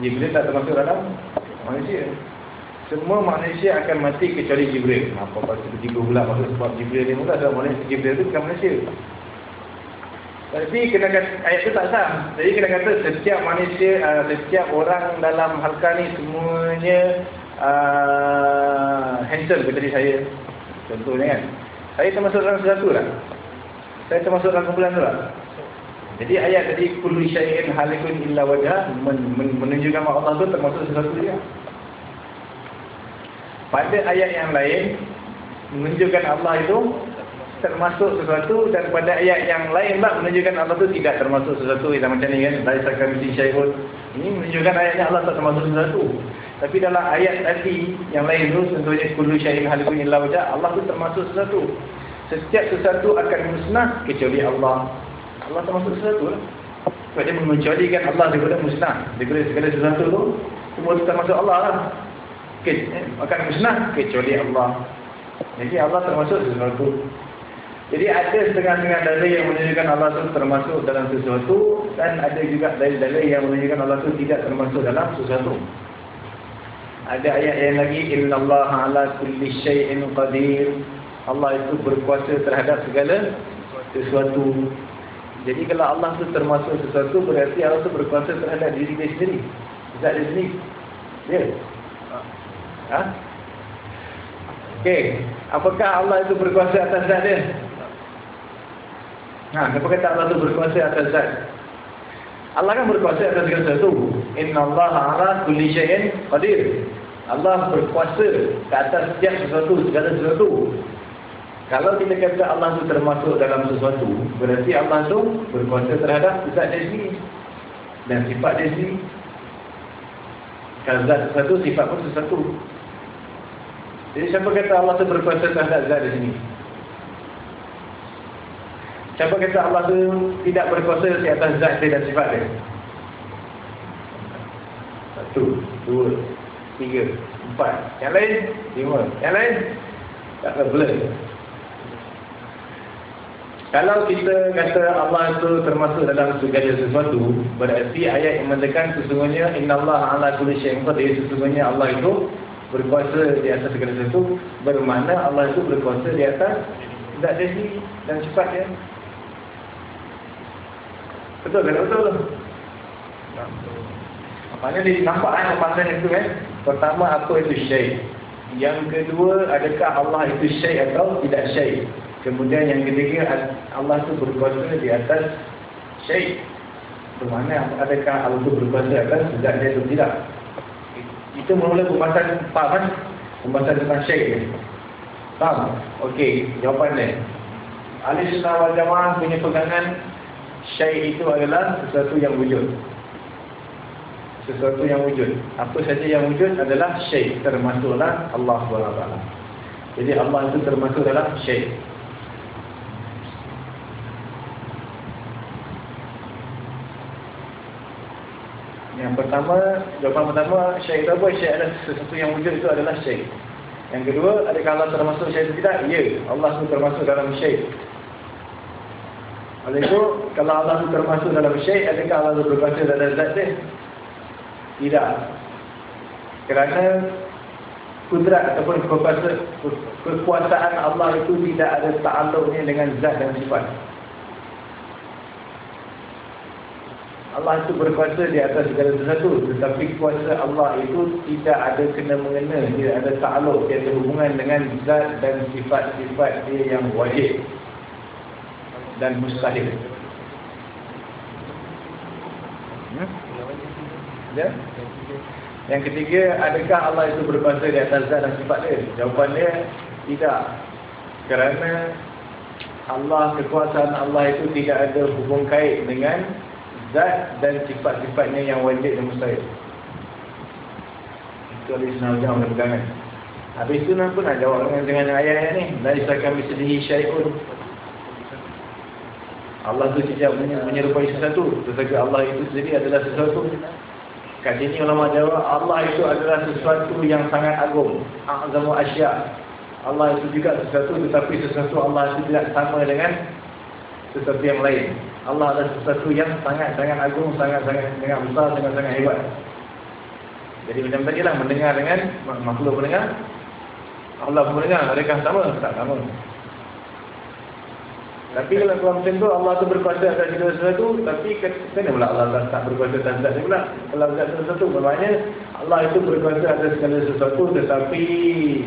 Jibril tak termasuk dalam manusia. Semua manusia akan mati kecuali Jibril. Apa pasal tiga pula maksud sebab Jibril ni mula ada manusia. Jibril tu bukan manusia. Tapi kena kata, ayat itu tak sah. Jadi kena kata setiap manusia, uh, setiap orang dalam halkah ni semuanya uh, handsome ke tadi saya contohnya kan saya termasuk dalam sesuatu tak? saya termasuk dalam kumpulan tu tak? jadi ayat tadi kullu syai'in halikun illa wajah men men menunjukkan Allah tu termasuk sesuatu dia pada ayat yang lain menunjukkan Allah itu termasuk sesuatu dan pada ayat yang lain pula menunjukkan Allah itu tidak termasuk sesuatu. Yang macam ni kan dari sakar misi syai'un ini menunjukkan ayatnya Allah tak termasuk sesuatu. Tapi dalam ayat tadi yang lain tu contohnya kullu syai'in halikun illa wajah Allah tu termasuk sesuatu. Setiap sesuatu akan musnah kecuali Allah. Allah termasuk sesuatu lah. Sebab dia mengecualikan Allah daripada musnah. Daripada segala sesuatu tu semua itu termasuk Allah lah. Okay. akan musnah kecuali Allah. Jadi Allah termasuk sesuatu jadi ada setengah-setengah dalil yang menunjukkan Allah itu termasuk dalam sesuatu dan ada juga dalil-dalil yang menunjukkan Allah itu tidak termasuk dalam sesuatu. Ada ayat yang lagi innallaha ala kulli syai'in qadir. Allah itu berkuasa terhadap segala sesuatu. Jadi kalau Allah itu termasuk sesuatu berarti Allah itu berkuasa terhadap diri dia sendiri. Zat dia sendiri. Ya. Ha? Okey, apakah Allah itu berkuasa atas zat dia? Ha, kenapa kata Allah tu berkuasa atas zat? Allah kan berkuasa atas segala sesuatu. Inna Allah ala kulli syai'in qadir. Allah berkuasa ke atas setiap sesuatu, segala sesuatu. Kalau kita kata Allah tu termasuk dalam sesuatu, berarti Allah tu berkuasa terhadap zat sendiri. Dan sifat sendiri. Kalau zat sesuatu, sifat pun sesuatu. Jadi siapa kata Allah tu berkuasa terhadap zat sendiri? Siapa kata Allah tu tidak berkuasa di atas zat dia dan sifat dia? Satu, dua, tiga, empat. Yang lain? Lima. Yang lain? Tak terbelah. Kalau kita kata Allah itu termasuk dalam segala sesuatu, berarti ayat yang mendekan sesungguhnya Inna Allah ala kulli syai'in qadir sesungguhnya Allah itu berkuasa di atas segala sesuatu, bermakna Allah itu berkuasa di atas zat dia sendiri dan sifat dia. Betul kan? Betul tu. Maknanya dia nampak kan pemahaman itu kan. Pertama, apa itu syait. Yang kedua, adakah Allah itu syait atau tidak syait. Kemudian yang ketiga, Allah itu berkuasa di atas syait. Bermakna adakah Allah itu berkuasa atas tidak dia itu tidak. Itu mula pembahasan faham kan? Pembahasan tentang syait ni. Faham? Okey, jawapan dia. Ahli Sunnah wal Jamaah punya pegangan syai itu adalah sesuatu yang wujud. Sesuatu yang wujud. Apa saja yang wujud adalah syai. Termasuklah Allah SWT. Jadi Allah itu termasuk dalam syai. Yang pertama, jawapan pertama, syai itu apa? Syai adalah sesuatu yang wujud itu adalah syai. Yang kedua, adakah Allah termasuk syai itu tidak? Ya, Allah itu termasuk dalam syai. Oleh itu, kalau Allah termasuk dalam syait, adakah Allah berkuasa dalam zat dia? Tidak. Kerana kudrat ataupun kekuasaan, kekuasaan Allah itu tidak ada ta'aluknya dengan zat dan sifat. Allah itu berkuasa di atas segala sesuatu tetapi kuasa Allah itu tidak ada kena mengena tidak ada ta'aluk tidak ada hubungan dengan zat dan sifat-sifat dia yang wajib dan mustahil hmm? ya? yang ketiga adakah Allah itu berkuasa di atas zat dan sifat dia jawapan dia tidak kerana Allah kekuasaan Allah itu tidak ada hubung kait dengan zat dan sifat-sifatnya yang wajib dan mustahil. Itu ada senang jawab dan pegangan. Habis itu nak pun nak jawab dengan, dengan ayat-ayat ni. Dari sakam bislihi syai'un. Allah itu tidak menyerupai sesuatu. Tetapi Allah itu sendiri adalah sesuatu. Kat sini ulama jawab, Allah itu adalah sesuatu yang sangat agung. A'zamu asya. Allah itu juga sesuatu tetapi sesuatu Allah itu tidak sama dengan sesuatu yang lain. Allah adalah sesuatu yang sangat-sangat agung, sangat-sangat sangat besar, sangat-sangat hebat. Jadi macam tadi lah mendengar dengan makhluk mendengar. Allah mendengar, mereka sama? Tak sama. Tapi kalau kau macam tu Allah tu berkuasa atas segala sesuatu tapi kenapa pula Allah tak, tak berkuasa atas zat dia pula? Kalau zat sesuatu bermakna Allah itu berkuasa atas segala sesuatu tetapi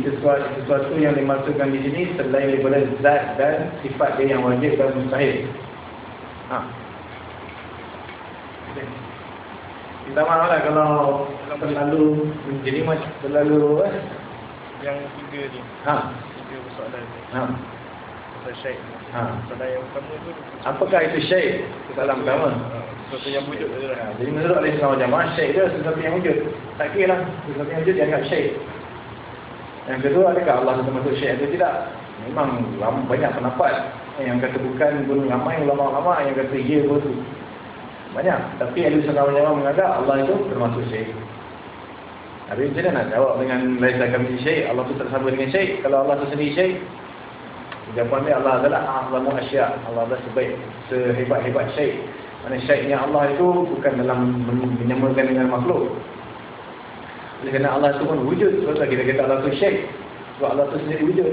sesuatu, sesuatu yang dimasukkan di sini selain daripada zat dan sifat dia yang wajib dan mustahil. Ha. Kita maaf lah kalau terlalu jadi macam terlalu eh? Yang tiga ni. Ha. Tiga persoalan ni. Ha. Ni. Ha. Soalan yang pertama tu. Apakah itu syair? Soalan pertama. Sesuatu yang wujud lah. Ha, jadi menurut Sunnah wal Jamaah syair itu sesuatu yang wujud. Tak kira lah sesuatu yang wujud dianggap syair. Yang kedua adakah Allah itu termasuk syair atau tidak? Memang ram- banyak pendapat yang kata bukan pun ramai ulama-ulama yang kata ya pun tu. Banyak. Tapi Ahli Sunnah wal Jamaah menganggap Allah itu termasuk syair. Habis macam mana nak jawab dengan laisa kami syair? Allah tu tak sama dengan syair. Kalau Allah tu sendiri syair, Jawapan dia Allah adalah a'lamu asya. Allah adalah sebaik sehebat-hebat syair. Mana syairnya Allah itu bukan dalam menyamakan dengan makhluk. Oleh kerana Allah itu pun wujud. Sebab so, kita kata Allah itu syair. Sebab Allah itu sendiri wujud.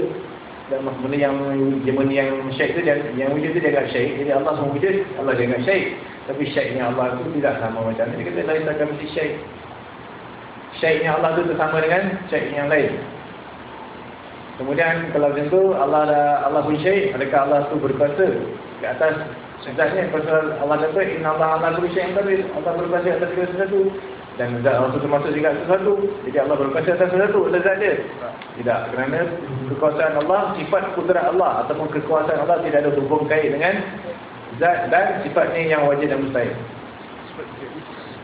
Dan benda yang benda yang syair itu yang, yang wujud itu dia agak syair. Jadi Allah semua wujud, Allah dia agak syair. Tapi syairnya Allah itu tidak sama macam. Dia kata lain tak mesti syair. Syairnya Allah itu sama dengan syair yang lain. Kemudian kalau macam tu Allah ada Allah pun syair, adakah Allah tu berkuasa di atas zatnya pasal Allah kata inna Allah kulli syai'in qadir. Allah berkuasa atas segala sesuatu dan zat Allah tu termasuk juga sesuatu. Jadi Allah berkuasa atas sesuatu, atas zat dia. Tidak, kerana kekuasaan Allah sifat kudrat Allah ataupun kekuasaan Allah tidak ada hubung kait dengan zat dan sifatnya yang wajib dan mustahil.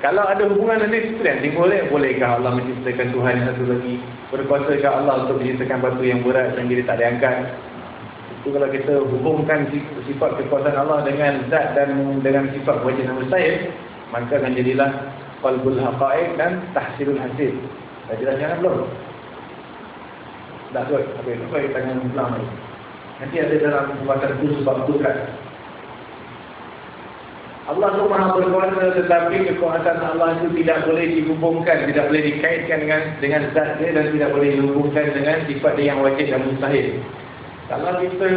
Kalau ada hubungan itu yang timbul eh. Bolehkah Allah menciptakan Tuhan yang satu lagi? Berkuasakah Allah untuk menciptakan batu yang berat yang dia tak diangkat? Itu kalau kita hubungkan sifat kekuasaan Allah dengan zat dan dengan sifat wajib dan mustahil, maka akan jadilah qalbul haqa'iq dan tahsilul hasil. Dah jelas jangan belum? Dah tu? Apa tanya ulang lagi? Nanti ada dalam pembahasan itu sebab kudrat. Allah itu maha berkuasa tetapi kekuasaan Allah itu tidak boleh dihubungkan, tidak boleh dikaitkan dengan dengan zat dia dan tidak boleh dihubungkan dengan sifat dia yang wajib dan mustahil. Kalau kita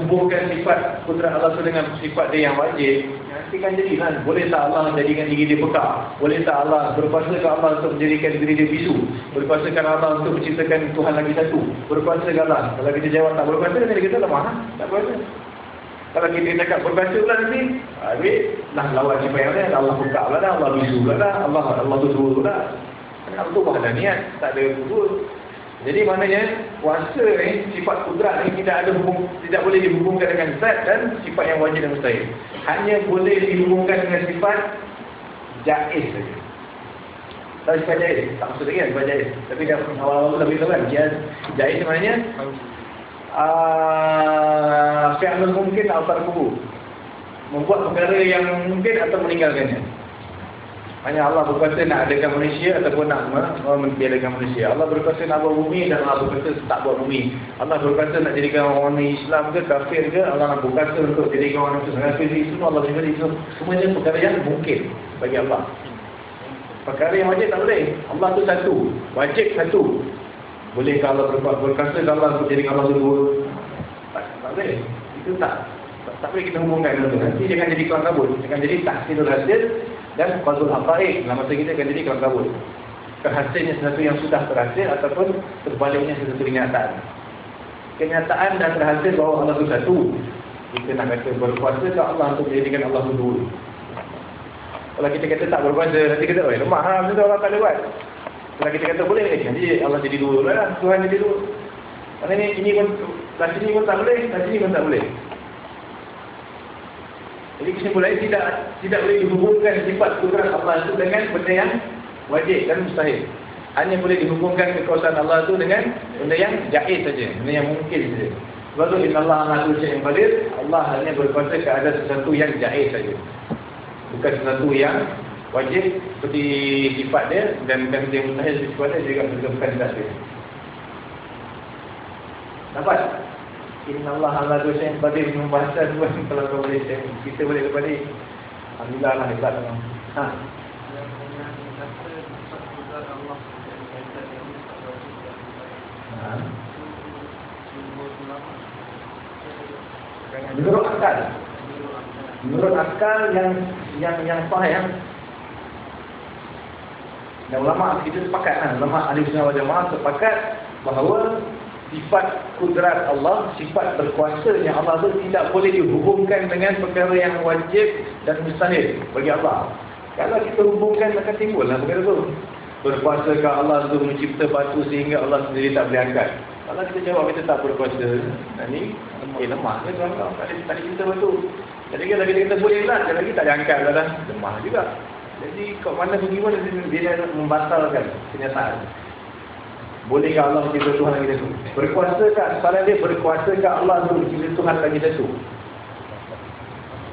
hubungkan sifat kudrat Allah itu dengan sifat dia yang wajib, nanti kan jadi kan, boleh tak Allah jadikan diri dia pekak? Boleh tak Allah berkuasa ke Allah untuk menjadikan diri dia bisu? Berkuasa kan Allah untuk menciptakan Tuhan lagi satu? Berkuasa ke Allah? Kalau kita jawab tak berkuasa, kita lemah. Tak berkuasa. Kalau kita cakap berbaca pula nanti, habis lah lawan siapa yang lain, Allah buka pula dah, Allah bisu pula dah, Allah Allah tu suruh pula. Kenapa tu ada niat, tak ada kubur. Jadi maknanya kuasa ni, sifat kudrat ni tidak ada hubung, tidak boleh dihubungkan dengan zat dan sifat yang wajib dan mustahil. Hanya boleh dihubungkan dengan sifat jaiz saja. Tahu sifat jaiz? Tak maksud lagi kan sifat jaiz. Tapi dah awal-awal lebih tahu kan, jaiz maknanya uh, fi'lun mungkin atau tarkuhu membuat perkara yang mungkin atau meninggalkannya. Hanya Allah berkata nak adakan manusia ataupun nak mentiadakan manusia. Allah berkata nak buat bumi dan Allah berkata tak buat bumi. Allah berkata nak jadikan orang Islam ke kafir ke Allah nak berkata untuk jadikan orang Islam. Kafir itu Allah berkata itu semuanya perkara yang mungkin bagi Allah. Perkara yang wajib tak boleh. Allah tu satu. Wajib satu Bolehkah Allah berbuat berkasa untuk jadi Allah itu tak, tak boleh. Itu tak. Tak, tak boleh kita hubungkan itu. Nanti dia akan jadi kelang kabut. Dia akan jadi tahsilul hasil dan qazul haqa'iq. Dalam masa kita akan jadi kelang kabut. Terhasilnya sesuatu yang sudah terhasil ataupun terbaliknya sesuatu kenyataan. Kenyataan dan terhasil bahawa Allah itu satu. Kita nak kata berkuasa ke Allah untuk menjadikan Allah dua. Kalau kita kata tak berkuasa, nanti kita, oh lemah lah, itu Allah tak boleh buat. Kalau kita kata boleh, eh, nanti Allah jadi dua lah, Tuhan jadi dua. Ni, ini pun, kat sini pun tak boleh, kat sini pun tak boleh. Jadi kesimpulannya tidak tidak boleh dihubungkan sifat kudrat Allah itu dengan benda yang wajib dan mustahil. Hanya boleh dihubungkan kekuasaan Allah itu dengan benda yang jaiz saja, benda yang mungkin saja. Sebab itu inna Allah ala kulli syai'in qadir, Allah hanya berkuasa ke ada sesuatu yang jaiz saja. Bukan sesuatu yang wajib seperti sifat dia dan bukan yang mustahil seperti sifat dia juga tidak dia. Dapat? Inna Allah ala kulli syai'in qadir membahas *laughs* dua kalau kau boleh kita boleh kepada Alhamdulillah lah hebat memang. Ha. Ha. Menurut akal. Menurut akal yang yang yang sahih. Dan ulama kita sepakat kan, ulama ahli sunnah wal jamaah sepakat bahawa sifat kudrat Allah, sifat berkuasanya Allah itu tidak boleh dihubungkan dengan perkara yang wajib dan mustahil bagi Allah. Kalau kita hubungkan maka timbullah perkara itu. Berkuasakah Allah itu mencipta batu sehingga Allah sendiri tak boleh angkat? Kalau kita jawab kita tak berkuasa, nah ni eh lemah ke tuan kau? Tak ada cipta batu. Jadi kalau kita kata boleh lah, lagi tak diangkat dah. Lemah juga. Jadi kau mana pergi mana dia membatalkan kenyataan. Bolehkah Allah mencipta Tuhan lagi satu? Berkuasakah? Soalan dia berkuasakah Allah untuk mencipta Tuhan lagi satu?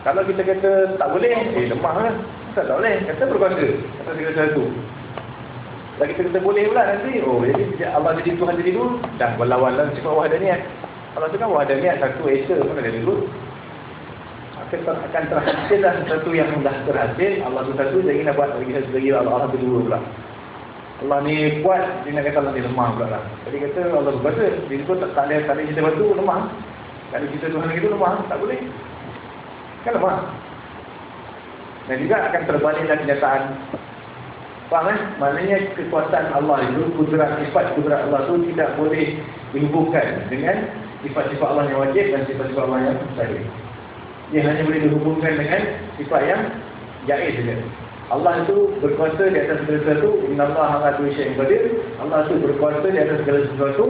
Kalau kita kata tak boleh, eh lemah lah. Tak, tak boleh. Kata berkuasa. Kata segala satu. Kalau kita kata boleh pula nanti, oh jadi Allah jadi Tuhan jadi dulu. Dan berlawan dalam sifat wahdaniat. Kalau tu kan wahdaniat satu Esa pun ada dulu. Akan, akan terhasil lah sesuatu yang dah terhasil. Allah tu satu, jadi nak buat lagi lagi Allah, Allah kedua pula. Allah ni kuat, dia nak kata Allah ni lemah pula lah. Jadi kata Allah berkuasa, dia pun tak, ada, tak ada cerita batu, lemah. Kalau cerita Tuhan itu lemah, tak boleh. Kan lemah. Dan juga akan terbaliklah kenyataan. Faham eh? Maknanya kekuatan Allah itu, kudrat, sifat kudrat Allah itu tidak boleh dihubungkan dengan sifat-sifat Allah yang wajib dan sifat-sifat Allah yang sahih. Dia hanya boleh dihubungkan dengan sifat yang jaiz saja. Allah itu berkuasa di atas segala sesuatu. Innallaha ala kulli syai'in qadir. Allah itu berkuasa di atas segala sesuatu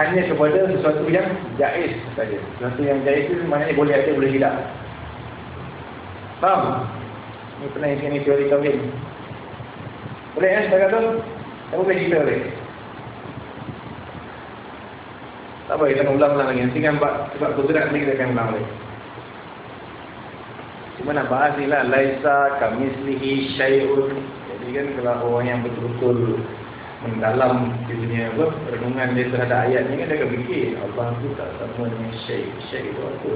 hanya kepada sesuatu yang jaiz saja. Sesuatu yang jaiz itu maknanya boleh ada boleh tidak. Faham? Ini pernah ini teori tauhid. Boleh eh saya kata? Saya boleh cerita boleh. Tak apa, kita ulang-ulang lagi. Nanti kan sebab kudrat ni kita akan ulang lagi. Cuma nak bahas ni lah Laisa kamislihi syai'un. Jadi kan kalau orang yang betul-betul Mendalam di dunia apa Renungan dia terhadap ayat ni kan Dia akan fikir Allah tu tak sama dengan syai' Syai' itu apa?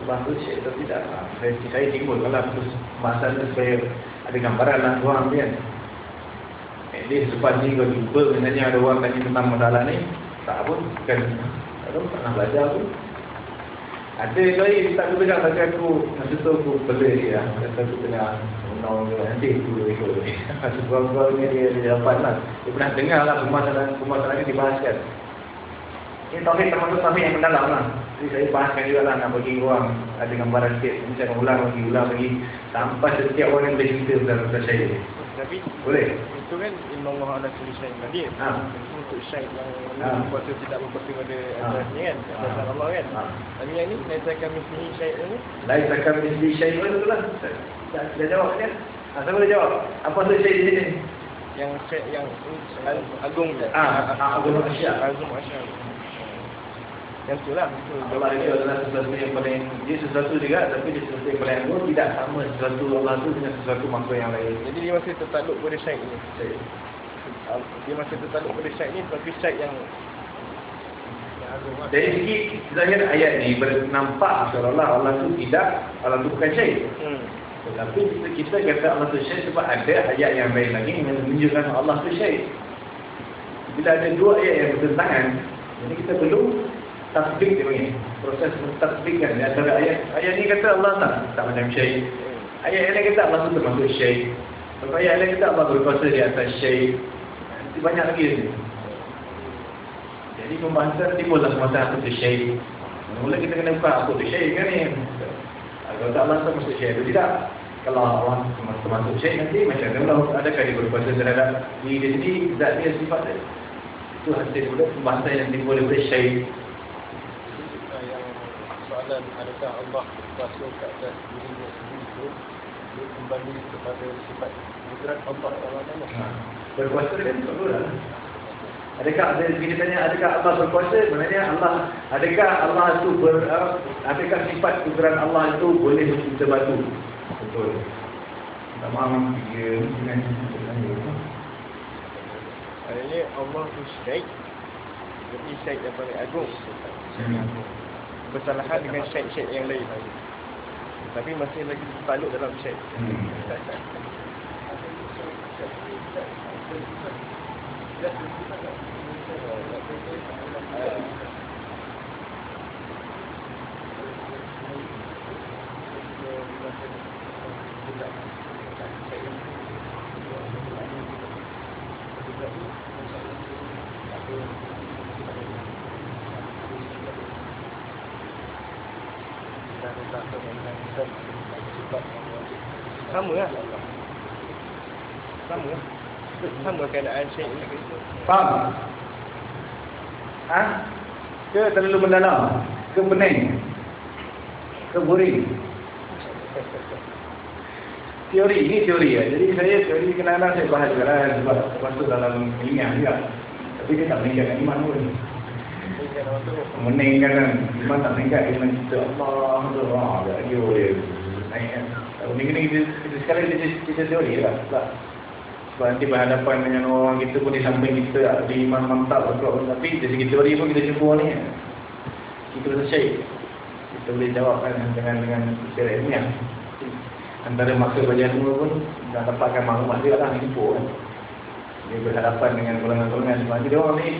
Allah tu syai' itu tidak? Saya, saya timbul kalau terus Masa tu supaya ada gambaran lah Tuhan kan. At least lepas ni kau jumpa Sebenarnya ada orang tanya tentang masalah ni Tak pun kan? Tak pernah belajar pun ada lain tak aku dengar tapi aku masa tu aku bela dia lah. Kata aku tengah menau dia nanti aku ikut *laughs* dia. Sebab-sebab ni dia, dia dapat lah. Dia pernah dengar lah pemasaran-pemasaran ni dibahaskan. Ini tauhid termasuk tauhid yang mendalam lah. Jadi saya bahaskan juga lah nak bagi orang ada gambaran sikit. Ini saya ulang lagi, ulang lagi. Sampai setiap orang yang boleh cerita tentang saya. Tapi Boleh? Itu kan Inna Allah ala kulli syai'in qadir. Ha. Untuk syait yang Ha. kuasa tidak berkuasa pada Ha. atasnya kan. Atas Ha. Allah kan. Ha. Tapi yang ni laisa kami sini syait ni. Lain takkan mesti syai'un tu lah. Dah, dah jawab kan? Ha, saya boleh jawab. Apa tu syai' sini? Yang syait yang agung je. Ah, ah, agung asya. Agung asya. Yang tu lah. Itu Allah itu adalah sesuatu yang paling dia sesuatu juga tapi dia sesuatu yang paling agung tidak sama sesuatu Allah itu dengan sesuatu makhluk yang lain. Jadi dia masih tertakluk pada syait ni. Dia masih tertakluk pada syait ni tapi syait yang. Dari segi zahir ayat ni bernampak seolah-olah Allah itu tidak Allah itu bukan syait. Hmm. Tetapi kita, kita kata Allah itu syait sebab ada ayat yang lain lagi yang menunjukkan Allah itu syait. Bila ada dua ayat yang bertentangan, jadi kita perlu tasbik dia panggil. Proses mentasbikkan di antara ayat. Ayat ni kata Allah tak tak macam syait. Ayat yang lain kata Allah itu termasuk syait. Lepas ayat lain kata Allah berkuasa di atas syait. Nanti banyak lagi ni. Jadi pembahasan timbullah semasa apa tu syait. Mula kita kena buka apa tu syait kan ni. Kalau tak Allah termasuk syait atau tidak. Kalau Allah termasuk syait nanti macam mana Allah adakah dia berkuasa terhadap diri dia sendiri, zat dia sifat dia. Itu hasil pula pembahasan yang timbul daripada syait. Soalan adakah Allah berkuasa ke atas dirinya sendiri itu dia kembali kepada sifat kudrat Allah SWT Ha. Berkuasa kan betul lah. Adakah ada kita tanya adakah Allah berkuasa? Sebenarnya Allah adakah Allah itu ber uh, adakah sifat kudrat Allah itu boleh mencipta batu? Betul. Tak faham tiga dengan Maksudnya Allah itu syaik Jadi syaik yang paling agung Bersalahan dengan syaik-syaik yang lain. Tapi masih lagi tertakluk dalam kemungkinan sifat yang wajib. Sama lah. Sama lah. Sama keadaan syekh. Faham? Ha? Ke terlalu mendalam? Ke pening? Ke boring? teori, ini teori ya. Jadi saya teori kenal-kenal saya bahas juga lah sebab masuk dalam ilmiah juga. Tapi dia tak meninggalkan iman pun. Meninggalkan kan. Iman tak meninggalkan iman kita. Allah, Allah, Allah, dia boleh naik kan. Minggu ni kita, sekarang kita, kita teori lah. Sebab, sebab nanti berhadapan dengan orang kita pun di samping kita ada iman mantap. Tapi dari segi teori pun kita jumpa ni. Kita rasa syait. Kita boleh jawabkan dengan dengan secara ilmiah antara masa belajar semua pun nak dapatkan maklumat dia lah info kan dia berhadapan dengan golongan-golongan sebab dia orang ni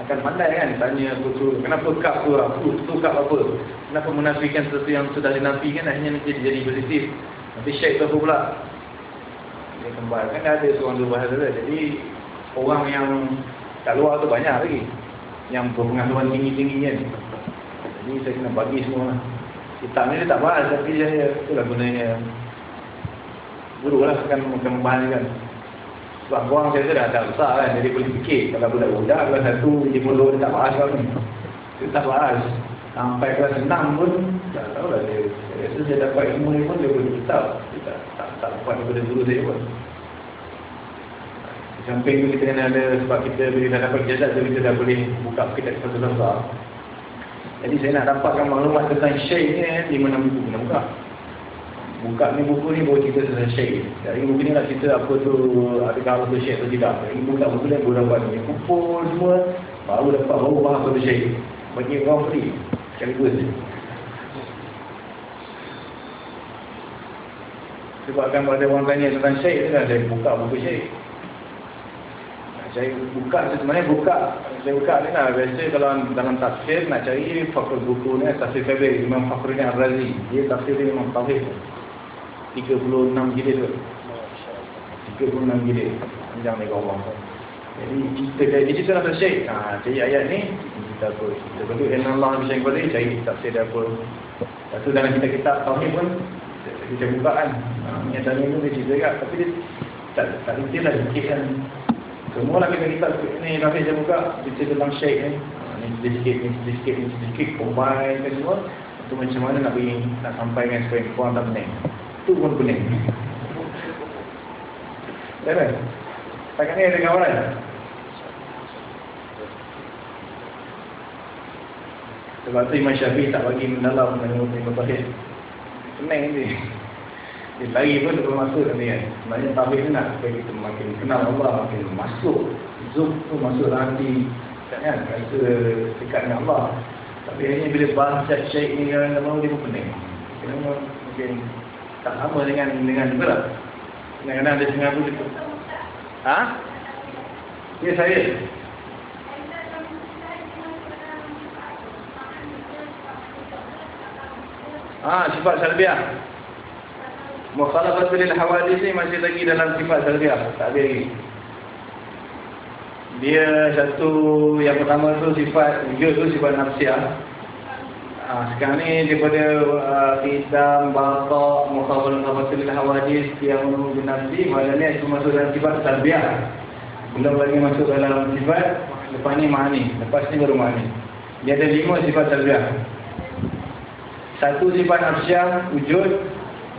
akan pandai kan tanya tu. Kenapa kap tu apa tu kap apa? Kenapa menafikan sesuatu yang sudah dinafikan akhirnya nanti jadi positif. Nanti syait tu pula? Dia kembali. Kan ada seorang dua bahasa tu. Jadi orang yang kat luar tu banyak lagi. Yang berpengalaman tinggi-tinggi kan. Jadi saya kena bagi semua lah. Kitab ni dia tak bahas tapi saya itulah gunanya. Guru lah. Akan mengembangkan sebab orang saya dah tak besar kan jadi boleh fikir. Kalau budak-budak kelas satu dia puluh dia tak bahas kau ni. Dia tak bahas sampai kelas enam pun tak tahu lah dia. Rasa saya dapat ilmu ni pun dia boleh kitab dia tak, tak, dapat daripada guru saya pun. Di samping tu kita kena ada sebab kita bila dah dapat jazat tu kita dah boleh buka kitab satu besar jadi saya nak dapatkan maklumat tentang syekh ni di mana buku kena buka buka ni buku ni baru tentang syekh dari buku ni nak cerita apa tu adakah apa tu syekh atau tidak. Dari buka buku ni baru dapat ni kumpul semua baru dapat baru faham apa tu syekh bagi orang free sekaligus sebab kan ada orang tanya tentang syekh tu kan saya buka buku syekh saya buka sebenarnya buka. Saya buka ni lah. Biasa kalau dalam tafsir nak cari fakir buku ni tafsir Kabir Imam Fakhruddin Ar-Razi. Dia tafsir dia memang tauhid 36 jilid tu 36 jilid. Panjang ni kau jadi kita cari dia cerita pasal syekh ha, cari ayat ni kita apa kita bentuk yang Allah bisa yang boleh cari tafsir dia apa. Lepas tu dalam kita kitab tauhid pun kita buka kan. Ha, ni ada ni dia cerita kat tapi dia tak, tak detail lah sikit kan. Semua lah kita kitab ni tafsir saya buka cerita tentang syekh ni. Ha, ni sedikit ni sedikit ni sedikit combine kan semua. Tu macam mana nak bagi nak sampaikan supaya korang tak pening itu pun pening. Jangan. Takat ni ada kawaran. Sebab tu Imam Syafiq tak bagi mendalam dengan Imam Tahir. Pening ni. Dia lari pun tak nanti kan. Sebenarnya Tahir ni nak supaya kita makin kenal Allah, makin masuk. Zoom tu masuk dalam hati. Kan? Rasa dekat dengan Allah. Tapi hanya bila bahasa syait ni, dia pun pening. Kenapa mungkin tak sama dengan dengan juga lah. Kadang-kadang ada setengah pun gitu. Ha? Ya saya. Ah, sifat salbiah. Mukhalafatul hawadis ni masih lagi dalam sifat salbiah, tak ada lagi. Dia satu yang pertama tu sifat wujud tu sifat nafsiah. Ha, sekarang ni daripada uh, hitam, batak, mukhawal, mukhawal, hawadis yang menunggu nafsi, maknanya itu masuk dalam sifat talbiah. Belum lagi masuk dalam sifat, lepas ni ma'ani. Lepas ni baru ma'ani. Dia ada lima sifat talbiah. Satu sifat nafsiah, wujud.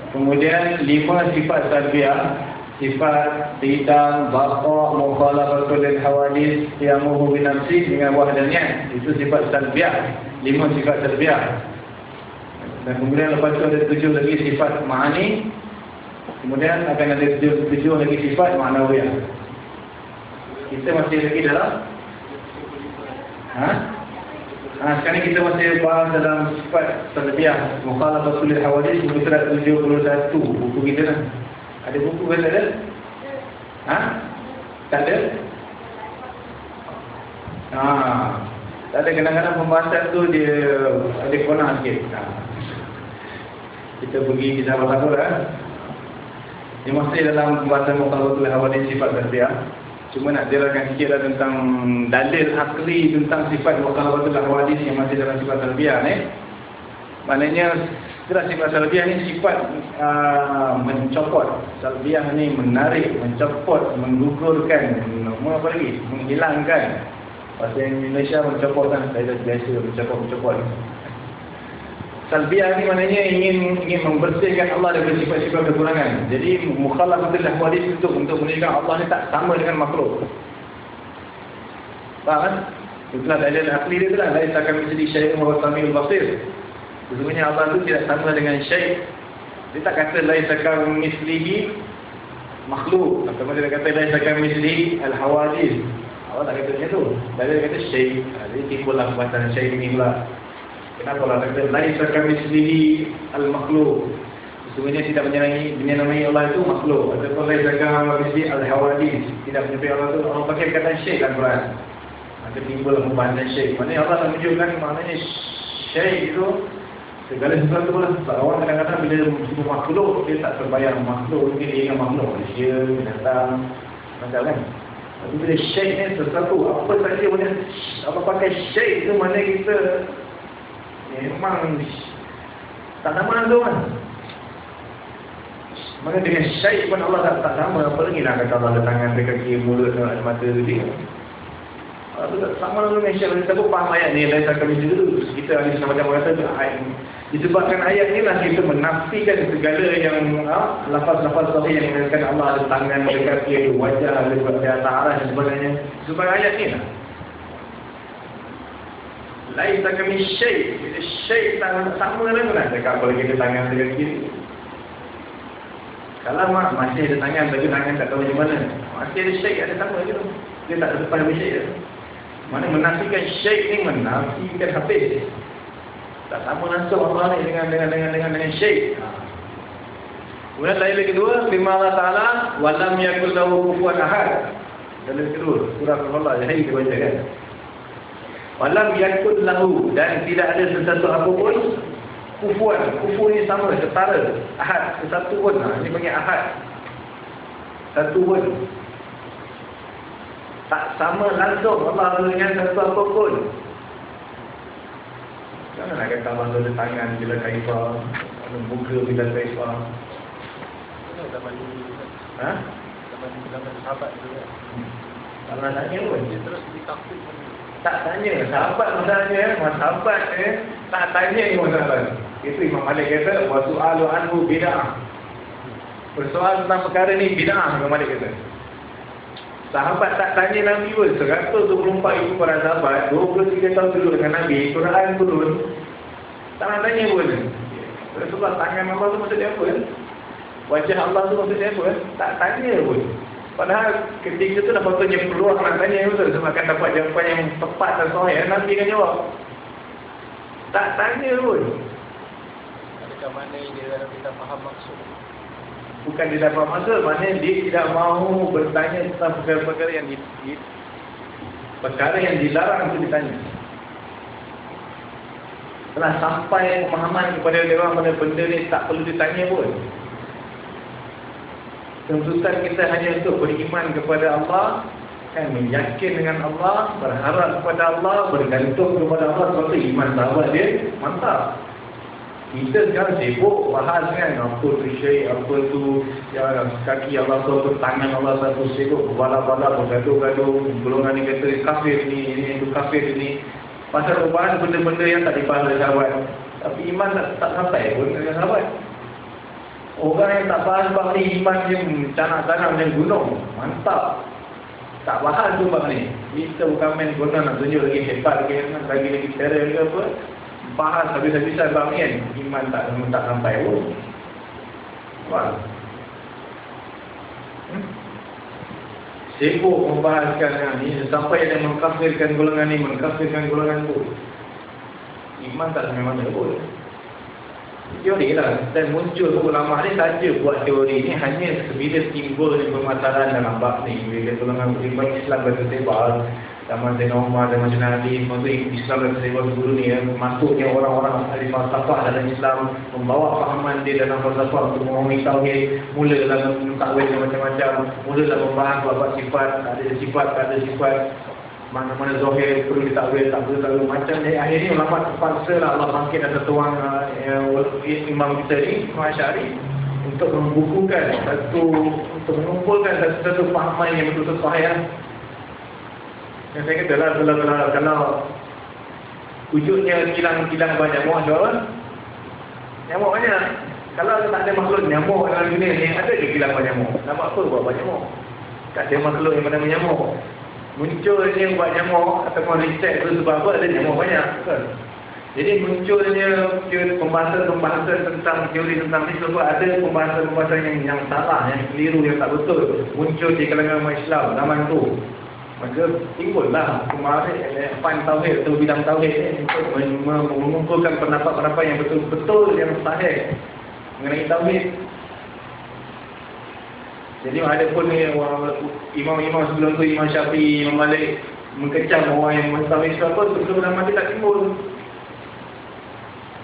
Kemudian lima sifat talbiah. Sifat hitam, batak, mukhawal, hawadis menunggu nafsi dengan wahdanya. Itu sifat talbiah lima sifat terbiak dan kemudian lepas itu ada tujuh lagi sifat ma'ani kemudian akan ada tujuh, tujuh lagi sifat ma'nawiyah kita masih lagi dalam ha? ha? sekarang kita masih bahas dalam sifat terbiak mukhalafatul hawadis buku surat 71 buku kita lah ada buku kan ada? ha? tak ada? ha? Tak ada kadang-kadang pembahasan tu dia ada kona sikit. Ha. Kita pergi di sahabat-sahabat lah. Dia masih dalam pembahasan Muqtabatul Hawadis sifat terbiak. Cuma nak jelaskan sikit lah tentang dalil akli tentang sifat Muqtabatul Hawadis yang masih dalam sifat terbiak ni. Maknanya sifat salbiah ni sifat uh, mencopot. Salbiah ni menarik, mencopot, menggugurkan, apa lagi? Menghilangkan. Bahasa Indonesia mencopot kan. Saya dah biasa mencopot-mencopot. Salbiah ni maknanya ingin ingin membersihkan Allah dari sifat-sifat kekurangan. Jadi mukhalafatul ahwadis untuk untuk menunjukkan Allah ni tak sama dengan makhluk. Faham kan? Itulah dalil akli dia tu lah. Laisa kami jadi syai'un wa samiul basir. Sesungguhnya Allah itu tidak sama dengan syait. Dia tak kata lain sakam mislihi makhluk. Atau dia kata lain sakam mislihi al-hawadis. Allah tak kata macam tu. Dan dia kata syait. Jadi timbullah perbuatan syait ini pula. Kenapa Allah tak kata lain sakam mislihi al-makhluk. Sesungguhnya tidak menyenangi menyenangi Allah itu makhluk. Ataupun lain sakam mislihi al-hawadis. Tidak menyebut Allah itu. Allah pakai kata syait dalam Quran. Maka timbul perbuatan syait. Maksudnya Allah tak menunjukkan maknanya syait itu Segala sesuatu pun orang kadang-kadang bila sebut makhluk dia tak terbayang makhluk. Mungkin dia ingat makhluk. Manusia, binatang macam kan. Tapi bila syait ni sesuatu apa saja boleh apa pakai syait tu mana kita memang tak sama tu kan. Mana dengan syait pun Allah tak, tak sama apa lagi nak kata Allah ada tangan, ada kaki, mulut, ada mata dia sama dengan Malaysia kita pun faham ayat ni lain kami dulu kita ada macam kata ayat disebabkan ayat ni lah kita menafikan segala yang ha, lafaz-lafaz sahih yang mengatakan Allah ada tangan ada kaki ada wajah ada wajah arah dan sebagainya. Sebab ayat ni lah. Lain kami syait. Syait tak sama lah cakap apa lagi ada tangan ada kaki kalau mak masih ada tangan tapi tangan tak tahu macam mana. Masih ada syait ada sama je. Dia tak terlepas dari syait mana menafikan syait ni menafikan habis. Tak sama langsung Allah ni dengan dengan dengan dengan dengan. Ha. Kemudian dalil kedua, firman Allah Taala, "Wa lam yakul lahu kufuwan ahad." Dalil kedua, surah Al-Falaq yang kita baca kan. "Wa lam yakul lahu" dan tidak ada sesuatu apa pun kufuwan. Kufu ni sama setara. Ahad, sesuatu pun. Ha, ini panggil ahad. Satu pun tak sama langsung Allah dengan satu apa pun. Jangan nak kata Allah ada tangan bila kaifah, ada muka bila kaifah. Zaman dulu. Ha? Zaman zaman sahabat dulu. Hmm. Tak nak tanya pun. Dia terus ditakut. Tak tanya. Sahabat masalahnya, mas sahabat eh, tak tanya ni masalah. Itu Imam Malik kata, wa su'alu anhu bid'ah. Persoalan tentang perkara ni bid'ah Imam Malik kata. Sahabat tak tanya Nabi pun. 124 ribu para sahabat 23 tahun dulu dengan Nabi Quran turun. Tak nak tanya pun. Rasulullah tangan Allah tu maksud dia apa Wajah Allah tu maksud dia apa Tak tanya pun. Padahal ketika tu dah patutnya peluang nak tanya betul? Sebab akan dapat jawapan yang tepat dan sahih. Nabi akan jawab. Tak tanya pun. Adakah mana dia kita faham maksud bukan dia dapat masa maknanya dia tidak mahu bertanya tentang perkara-perkara yang di, di, perkara yang dilarang itu ditanya. Telah sampai pemahaman kepada orang mana benda ni tak perlu ditanya pun. Tuntutan kita hanya untuk beriman kepada Allah kan meyakin dengan Allah berharap kepada Allah bergantung kepada Allah sebab iman sahabat dia mantap kita sekarang sibuk bahas kan apa tu syait, apa tu ya, kaki Allah satu, tangan Allah satu sibuk bala-bala bergaduh-gaduh golongan ni kata kafir ni, ini itu kafir ni. Pasal bahas benda-benda yang tak dibahas oleh sahabat. Tapi iman tak, tak sampai pun dengan sahabat. Orang yang tak bahas bab ni iman dia canak-canak macam gunung. Mantap. Tak bahas tu bab ni. Kita bukan main guna nak tunjuk lagi hebat lagi lagi lagi terror ke apa bahas habis-habisan bang ni kan iman tak tak sampai pun. Faham hmm? sibuk membahaskan yang ni sampai ada mengkafirkan golongan ni mengkafirkan golongan tu. Iman tak sampai mana pun. Teori lah. Dan muncul ulama ni saja buat teori ni. Hanya bila timbul permasalahan dalam bab ni. Bila golongan beriman Islam bersebar zaman Zainal Umar Majid Nabi Maksud Islam dan Seribu Guru ni ya, Masuknya orang-orang ahli falsafah dalam Islam Membawa fahaman dia dalam falsafah Untuk memahami tauhid Mula dalam takwil dan macam-macam Mula dalam membahas bahawa sifat Tak ada sifat, tak ada sifat mana-mana Zohir perlu ditakwil, tak perlu takwil macam ni. Akhir ni ulama terpaksa lah Allah bangkit ada orang uh, imam kita ni, Imam untuk membukukan satu untuk mengumpulkan satu, satu fahaman yang betul-betul sahih yang saya kata lah kalau, kalau, kalau wujudnya kilang-kilang banyak nyamuk ada nyamuk banyak. Kalau tak ada makhluk nyamuk dalam dunia ni ada ke kilang banyak nyamuk. Nampak apa buat banyak nyamuk? Tak ada makhluk yang bernama nyamuk. Munculnya buat nyamuk ataupun riset tu sebab apa ada nyamuk banyak. Kan? Jadi munculnya pembahasan-pembahasan tentang teori tentang ni sebab ada pembahasan-pembahasan yang yang salah, yang keliru, yang tak betul. Muncul di kalangan umat Islam zaman tu. Maka timbullah kemarin eh, fan tauhid atau bidang tauhid ni untuk mengumpulkan pendapat-pendapat yang betul-betul yang sahih mengenai tauhid. Jadi ada pun ni imam-imam sebelum tu Imam Syafi'i, Imam Malik mengecam orang yang sebab apa sebelum nama dia tak timbul.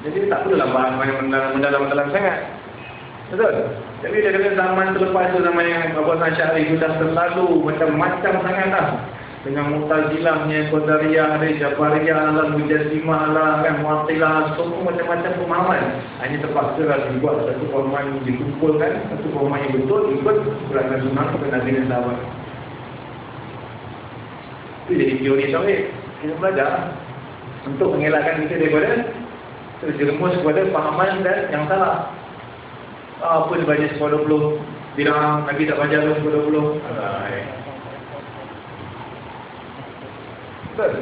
Jadi tak perlu lah bahas mendalam-mendalam sangat. Betul? Jadi dia kata zaman selepas tu zaman yang Abu Hassan Syahri sudah terlalu macam-macam sangat lah. Dengan mutazilahnya, Qadariyah, ada Jabariyah, ala Mujazimah, ala kan, Mu'atilah, semua macam-macam pemahaman. Hanya terpaksa lah dibuat satu pemahaman dikumpulkan, satu pemahaman yang betul, ikut Quran sunnah ke Nabi dan sahabat. Itu jadi teori tauhid. Kita belajar untuk mengelakkan kita daripada terjerumus kepada pahaman dan yang salah. Ah, apa dia baca sekolah 20 bilang Nabi tak baca 20. Alai. Betul.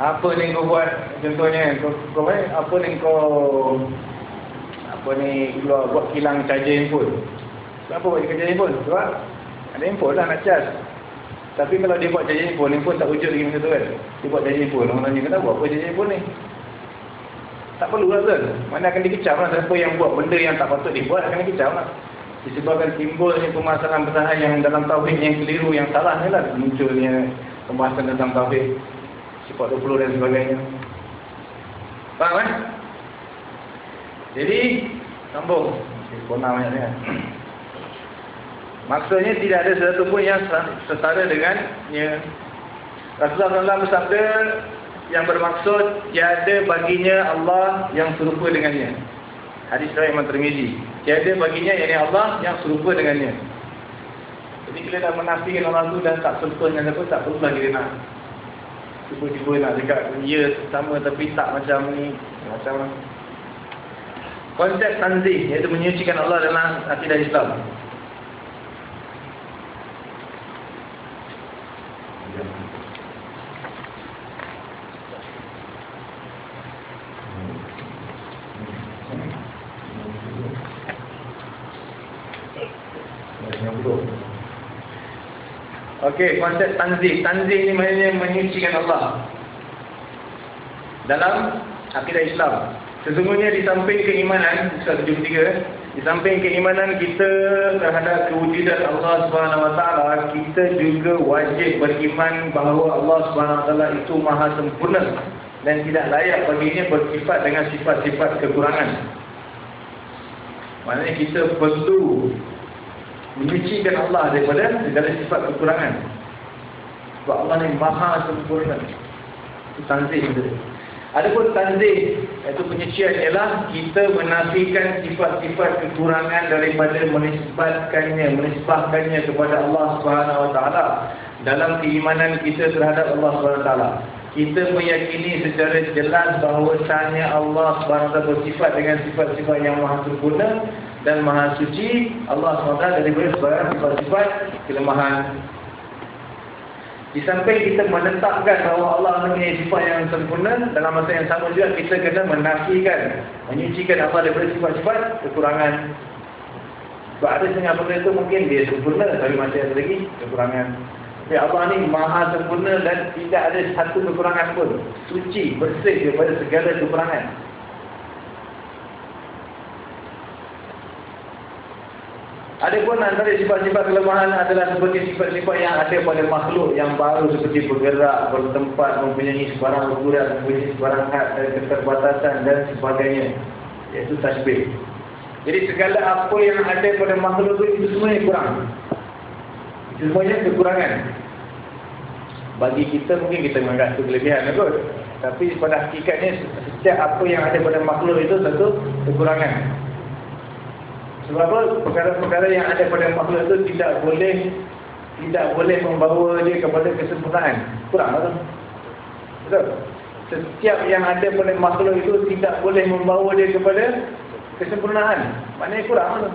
Apa ni kau buat contohnya kau kau apa ni kau apa ni keluar buat kilang charger handphone. Kenapa buat charger handphone? Sebab ada handphone lah nak charge. Tapi kalau dia buat janji pun, pun tak wujud lagi macam tu kan. Dia buat janji pun, orang tanya, kenapa buat apa janji pun ni? Tak perlu lah kan. Mana akan dikecam lah. Siapa yang buat benda yang tak patut dibuat akan dikecam lah. Disebabkan timbulnya permasalahan-permasalahan yang dalam tauhid yang keliru, yang salah ni lah. Munculnya pembahasan tentang tauhid. Sifat 20 dan sebagainya. Faham kan? Jadi, sambung. Kona banyak ni kan. *clears throat* Maksudnya tidak ada sesuatu pun yang setara dengan ya. Rasulullah SAW bersabda yang bermaksud tiada baginya Allah yang serupa dengannya. Hadis riwayat Imam Tirmizi. Tiada baginya yakni Allah yang serupa dengannya. Jadi bila dah menafikan orang tu dan tak serupa dengan apa tak perlu lagi dia nak cuba-cuba nak dekat ya sama tapi tak macam ni macam konsep tanzih iaitu menyucikan Allah dalam akidah Islam Okey, konsep tanzih. Tanzih ni maknanya menyucikan Allah. Dalam akidah Islam. Sesungguhnya di samping keimanan, Ustaz 73, di samping keimanan kita terhadap kewujudan Allah Taala, kita juga wajib beriman bahawa Allah Taala itu maha sempurna dan tidak layak baginya bersifat dengan sifat-sifat kekurangan. Maknanya kita perlu menyucikan Allah daripada segala sifat kekurangan. Sebab Allah ni maha sempurna. Itu tanzih itu. Adapun tanzih, iaitu penyucian ialah kita menafikan sifat-sifat kekurangan daripada menisbatkannya, menisbahkannya kepada Allah Subhanahu Wa Taala dalam keimanan kita terhadap Allah Subhanahu Wa Taala. Kita meyakini secara jelas bahawasanya Allah Taala bersifat dengan sifat-sifat yang maha sempurna dan maha suci Allah SWT daripada sebarang sifat-sifat kelemahan di samping kita menetapkan bahawa Allah mempunyai sifat yang sempurna, dalam masa yang sama juga kita kena menafikan, menyucikan apa daripada sifat-sifat kekurangan. Sebab ada setengah benda itu mungkin dia sempurna, tapi masih ada lagi kekurangan. Tapi Allah ni maha sempurna dan tidak ada satu kekurangan pun. Suci, bersih daripada segala kekurangan. Ada pun antara sifat-sifat kelemahan adalah seperti sifat-sifat yang ada pada makhluk yang baru seperti bergerak, bertempat, mempunyai sebarang ukuran, mempunyai sebarang had dan keterbatasan dan sebagainya. Iaitu tasbih. Jadi segala apa yang ada pada makhluk itu, itu semua yang kurang. semuanya kekurangan bagi kita mungkin kita menganggap itu kelebihan kot tapi pada hakikatnya setiap apa yang ada pada makhluk itu satu kekurangan sebab perkara-perkara yang ada pada makhluk itu tidak boleh tidak boleh membawa dia kepada kesempurnaan. Kurang lah betul? Setiap yang ada pada makhluk itu tidak boleh membawa dia kepada kesempurnaan. Maknanya kurang lah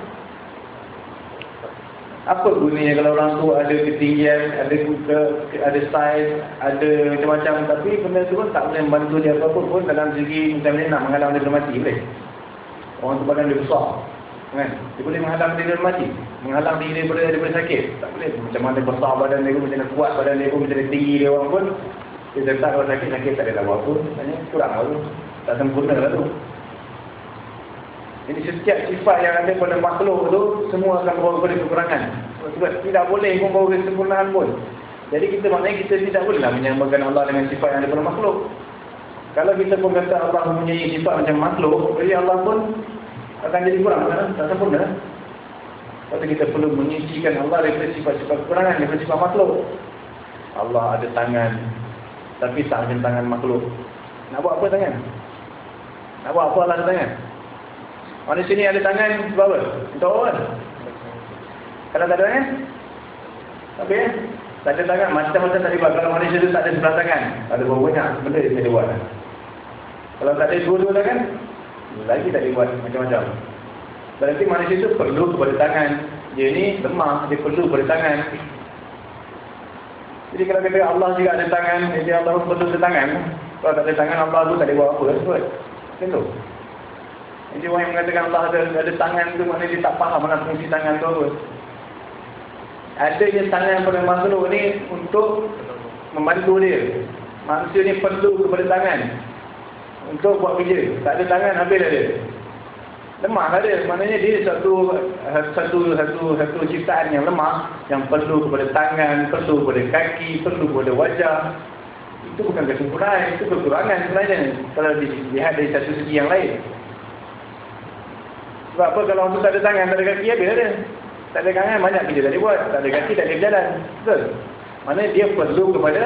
apa gunanya kalau orang tu ada ketinggian, ada ke, ada saiz, ada macam-macam tapi benda tu pun tak boleh membantu dia apa-apa pun dalam segi macam ni nak menghalang dia mati boleh. Orang tu badan dia besar. Kan? Dia boleh menghalang dia mati. Menghalang diri daripada, daripada sakit. Tak boleh. Macam mana besar badan dia pun, macam mana kuat badan dia pun, macam mana tinggi dia orang pun. Dia tetap kalau sakit, sakit tak ada lawa pun. Maksudnya kurang lah tu. Tak sempurna lah tu. Jadi setiap sifat yang ada pada makhluk tu semua akan membawa kepada kekurangan. Sebab tidak boleh membawa kesempurnaan pun. Jadi kita maknanya kita tidak bolehlah menyamakan Allah dengan sifat yang ada pada makhluk. Kalau kita pun kata Allah mempunyai sifat macam makhluk, jadi Allah pun akan jadi kurang kan? Tak sempurna. Lepas kita perlu menyisikan Allah daripada sifat-sifat kekurangan daripada sifat makhluk. Allah ada tangan, tapi tak ada tangan makhluk. Nak buat apa tangan? Nak buat apa Allah ada tangan? Manusia ni ada tangan sebab apa? Untuk apa? Kalau tak ada tangan? Tapi ya? Tak ada tangan, macam-macam tak dibuat. Kalau manusia tu tak ada sebelah tangan, ada berapa banyak benda yang dia buat. Kalau tak ada dua-dua tangan, lagi tak dibuat macam-macam. Berarti manusia tu perlu kepada tangan. Dia ni lemah, dia perlu kepada tangan. Jadi kalau kata Allah juga ada tangan, jadi Allah pun perlu ada tangan. Kalau tak ada tangan, Allah tu tak ada buat apa. Macam tu. Jadi orang yang mengatakan Allah ada, ada tangan tu maknanya dia tak faham mana fungsi tangan tu apa. Adanya tangan pada makhluk ni untuk membantu dia. Manusia ni perlu kepada tangan untuk buat kerja. Tak ada tangan habis dia. Lemah lah dia. Maknanya dia satu satu satu satu ciptaan yang lemah yang perlu kepada tangan, perlu kepada kaki, perlu kepada wajah. Itu bukan kesempurnaan, itu kekurangan sebenarnya kalau dilihat dari satu segi yang lain. Sebab apa kalau tu tak ada tangan, tak ada kaki, habis ada. Tak ada tangan, banyak kerja tak buat. Tak ada kaki, tak boleh berjalan. Betul? Mana dia perlu kepada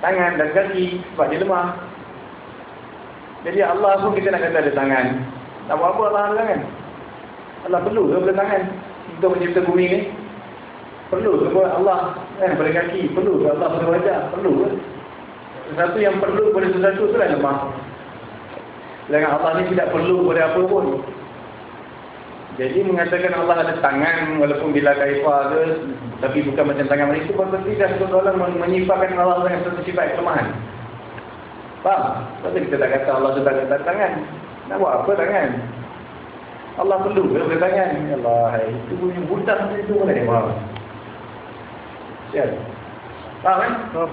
tangan dan kaki sebab dia lemah. Jadi Allah pun kita nak kata ada tangan. Tak buat apa Allah ada tangan? Allah perlu ke pada tangan untuk mencipta bumi ni? Perlu ke buat Allah kan, pada kaki? Perlu ke Allah pada wajah? Perlu ke? Sesuatu yang perlu pada sesuatu tu lah lemah. Sedangkan Allah ni tidak perlu pada apa pun. Jadi mengatakan Allah ada tangan walaupun bila kaifah ke tapi bukan macam tangan manusia pun tidak satu Allah menyifatkan Allah dengan satu sifat kelemahan. Faham? Sebab kita tak kata Allah sudah ada tangan. Nak buat apa tangan? Allah perlu ke ada tangan? Allah, itu punya budak itu mana dia faham? Siap? Faham kan? Oh.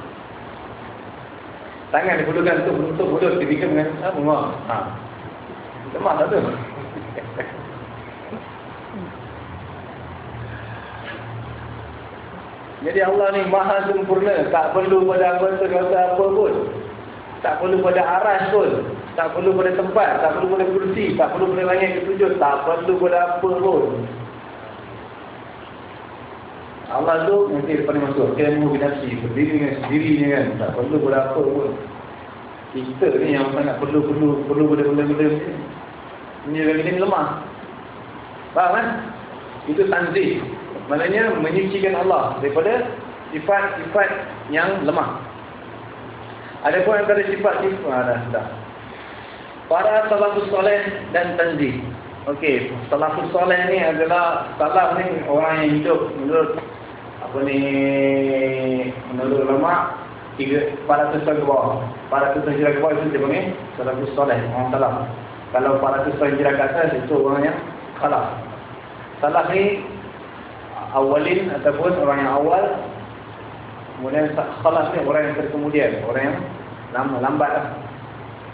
Tangan diperlukan untuk untuk mulut ketika dengan apa? Ha. Lemah tak tu? *laughs* Jadi Allah ni maha sempurna. Tak perlu pada apa kata apa pun. Tak perlu pada aras pun. Tak perlu pada tempat. Tak perlu pada kursi. Tak perlu pada langit ketujuh. Tak perlu pada apa pun. Allah tu nanti depan ni masuk. Kamu binasi. Berdiri dengan sendirinya kan. Tak perlu pada apa pun. Kita ni yang sangat perlu-perlu perlu pada benda-benda ni. Ini lagi ni lemah. Faham kan? Itu tanzih. Maknanya menyucikan Allah daripada sifat-sifat yang lemah. Ada pun antara sifat-sifat ah, dah, dah. Para salafus soleh dan tanzih. Okey, salafus soleh ni adalah salaf ni orang yang hidup menurut apa ni menurut ulama tiga para tahun ke bawah. Para tahun hijrah ke bawah itu dia panggil salafus soleh, orang salaf. Kalau para tahun hijrah ke atas itu orang yang khalaf. Salaf ni awalin ataupun orang yang awal kemudian khalas ni orang yang terkemudian. Orang yang lama lambat lah.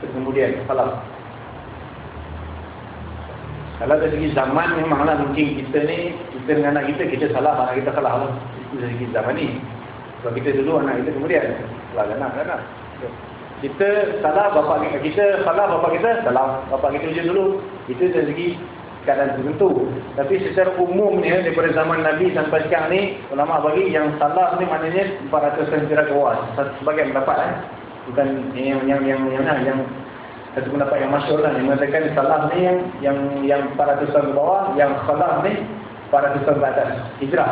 Terkemudian khalas kalau dari segi zaman memanglah mungkin kita ni kita dengan anak kita kita salah anak kita salah lah itu dari segi zaman ni. Sebab kita dulu anak kita kemudian. Salah anak anak kita salah bapa kita salah bapa kita salah. Bapa kita je dulu. Itu dari segi keadaan tertentu. Tapi secara umumnya daripada zaman Nabi sampai sekarang ni ulama bagi yang salah ni maknanya 400 cm ke bawah. Sebagai pendapat eh. Bukan yang yang yang yang yang, yang satu pendapat yang masyhur lah yang mengatakan salah ni yang yang yang 400 tahun ke bawah, yang khalaf ni 400 tahun ke atas. Hijrah.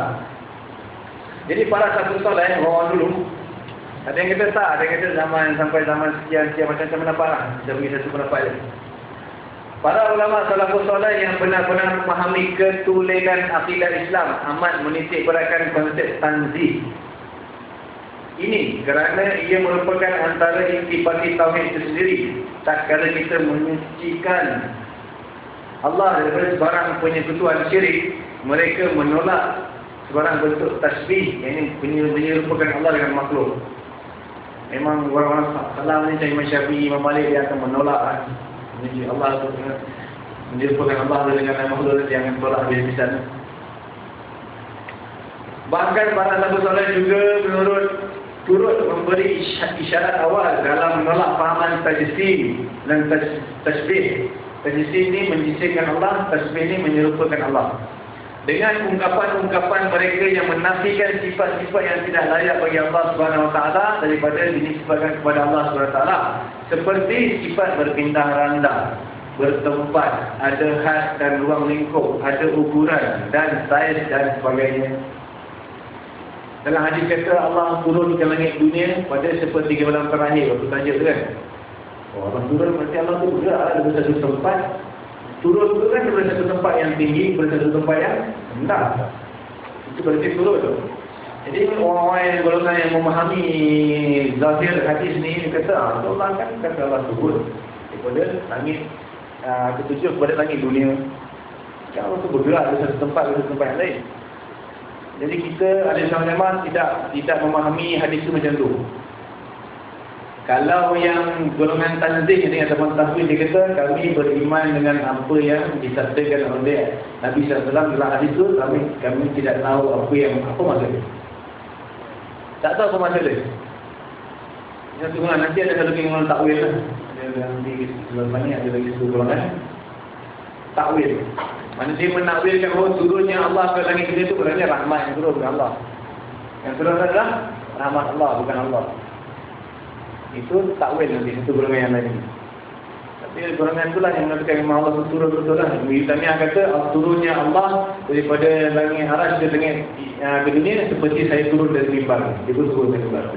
Jadi para satu soleh orang dulu ada yang kata tak, ada yang kata zaman sampai zaman sekian-sekian macam-macam pendapat lah. Kita bagi satu pendapat je. Para ulama salafus soleh yang benar-benar memahami ketulenan akidah Islam amat menitik beratkan konsep tanzih. Ini kerana ia merupakan antara intipati tauhid itu sendiri. Tak kala kita menyucikan Allah daripada sebarang penyekutuan syirik, mereka menolak sebarang bentuk tasbih yang ini menyerupakan Allah dengan makhluk. Memang orang-orang salah ni macam Syafi'i, Imam Malik dia akan menolak Jadi Allah tu menyerupakan Allah dengan makhluk yang akan tolak dia di sana. Bahkan para sahabat soleh juga menurut turut memberi isyarat awal dalam menolak fahaman tajsim dan tasbih. Tajsim ini menjisingkan Allah, tasbih ini menyerupakan Allah dengan ungkapan-ungkapan mereka yang menafikan sifat-sifat yang tidak layak bagi Allah Subhanahu Wa Taala daripada dinisbatkan kepada Allah Subhanahu Wa Taala. Seperti sifat berpindah randa bertempat ada had dan ruang lingkup ada ukuran dan saiz dan sebagainya. Dalam hadis kata Allah turun ke langit dunia pada sepertiga malam terakhir waktu tanya tu kan? Oh, Allah turun berarti Allah tu bergerak ada satu tempat Turun itu kan daripada satu tempat yang tinggi daripada satu tempat yang rendah. Itu berarti turun tu. Jadi orang-orang yang golongan yang memahami zahir hadis ni kata ah, Allah kan kata Allah turun daripada langit uh, ketujuh kepada langit dunia. Kan Allah tu bergerak dari satu tempat ke satu tempat yang lain. Jadi kita ada sama-sama tidak tidak memahami hadis itu macam tu. Kalau yang golongan tanzih ini ataupun tahwil dia kata kami beriman dengan apa yang disabdakan oleh Nabi SAW dalam hadis itu kami kami tidak tahu apa yang apa maksudnya. Tak tahu apa maksudnya. Yang tunggu nanti ada satu golongan takwil lah. Nanti sebelum ni ada lagi satu golongan takwil. Mana dia menakwilkan bahawa turunnya Allah ke langit dunia itu berarti rahmat yang turun ke Allah. Yang turun adalah rahmat Allah bukan Allah itu takwil nanti itu golongan yang lain tapi golongan itulah yang mengatakan memang Allah turun betul lah Tanya kata turunnya Allah daripada langit aras ke langit uh, ke dunia seperti saya turun dari mimbar pun turun dari mimbar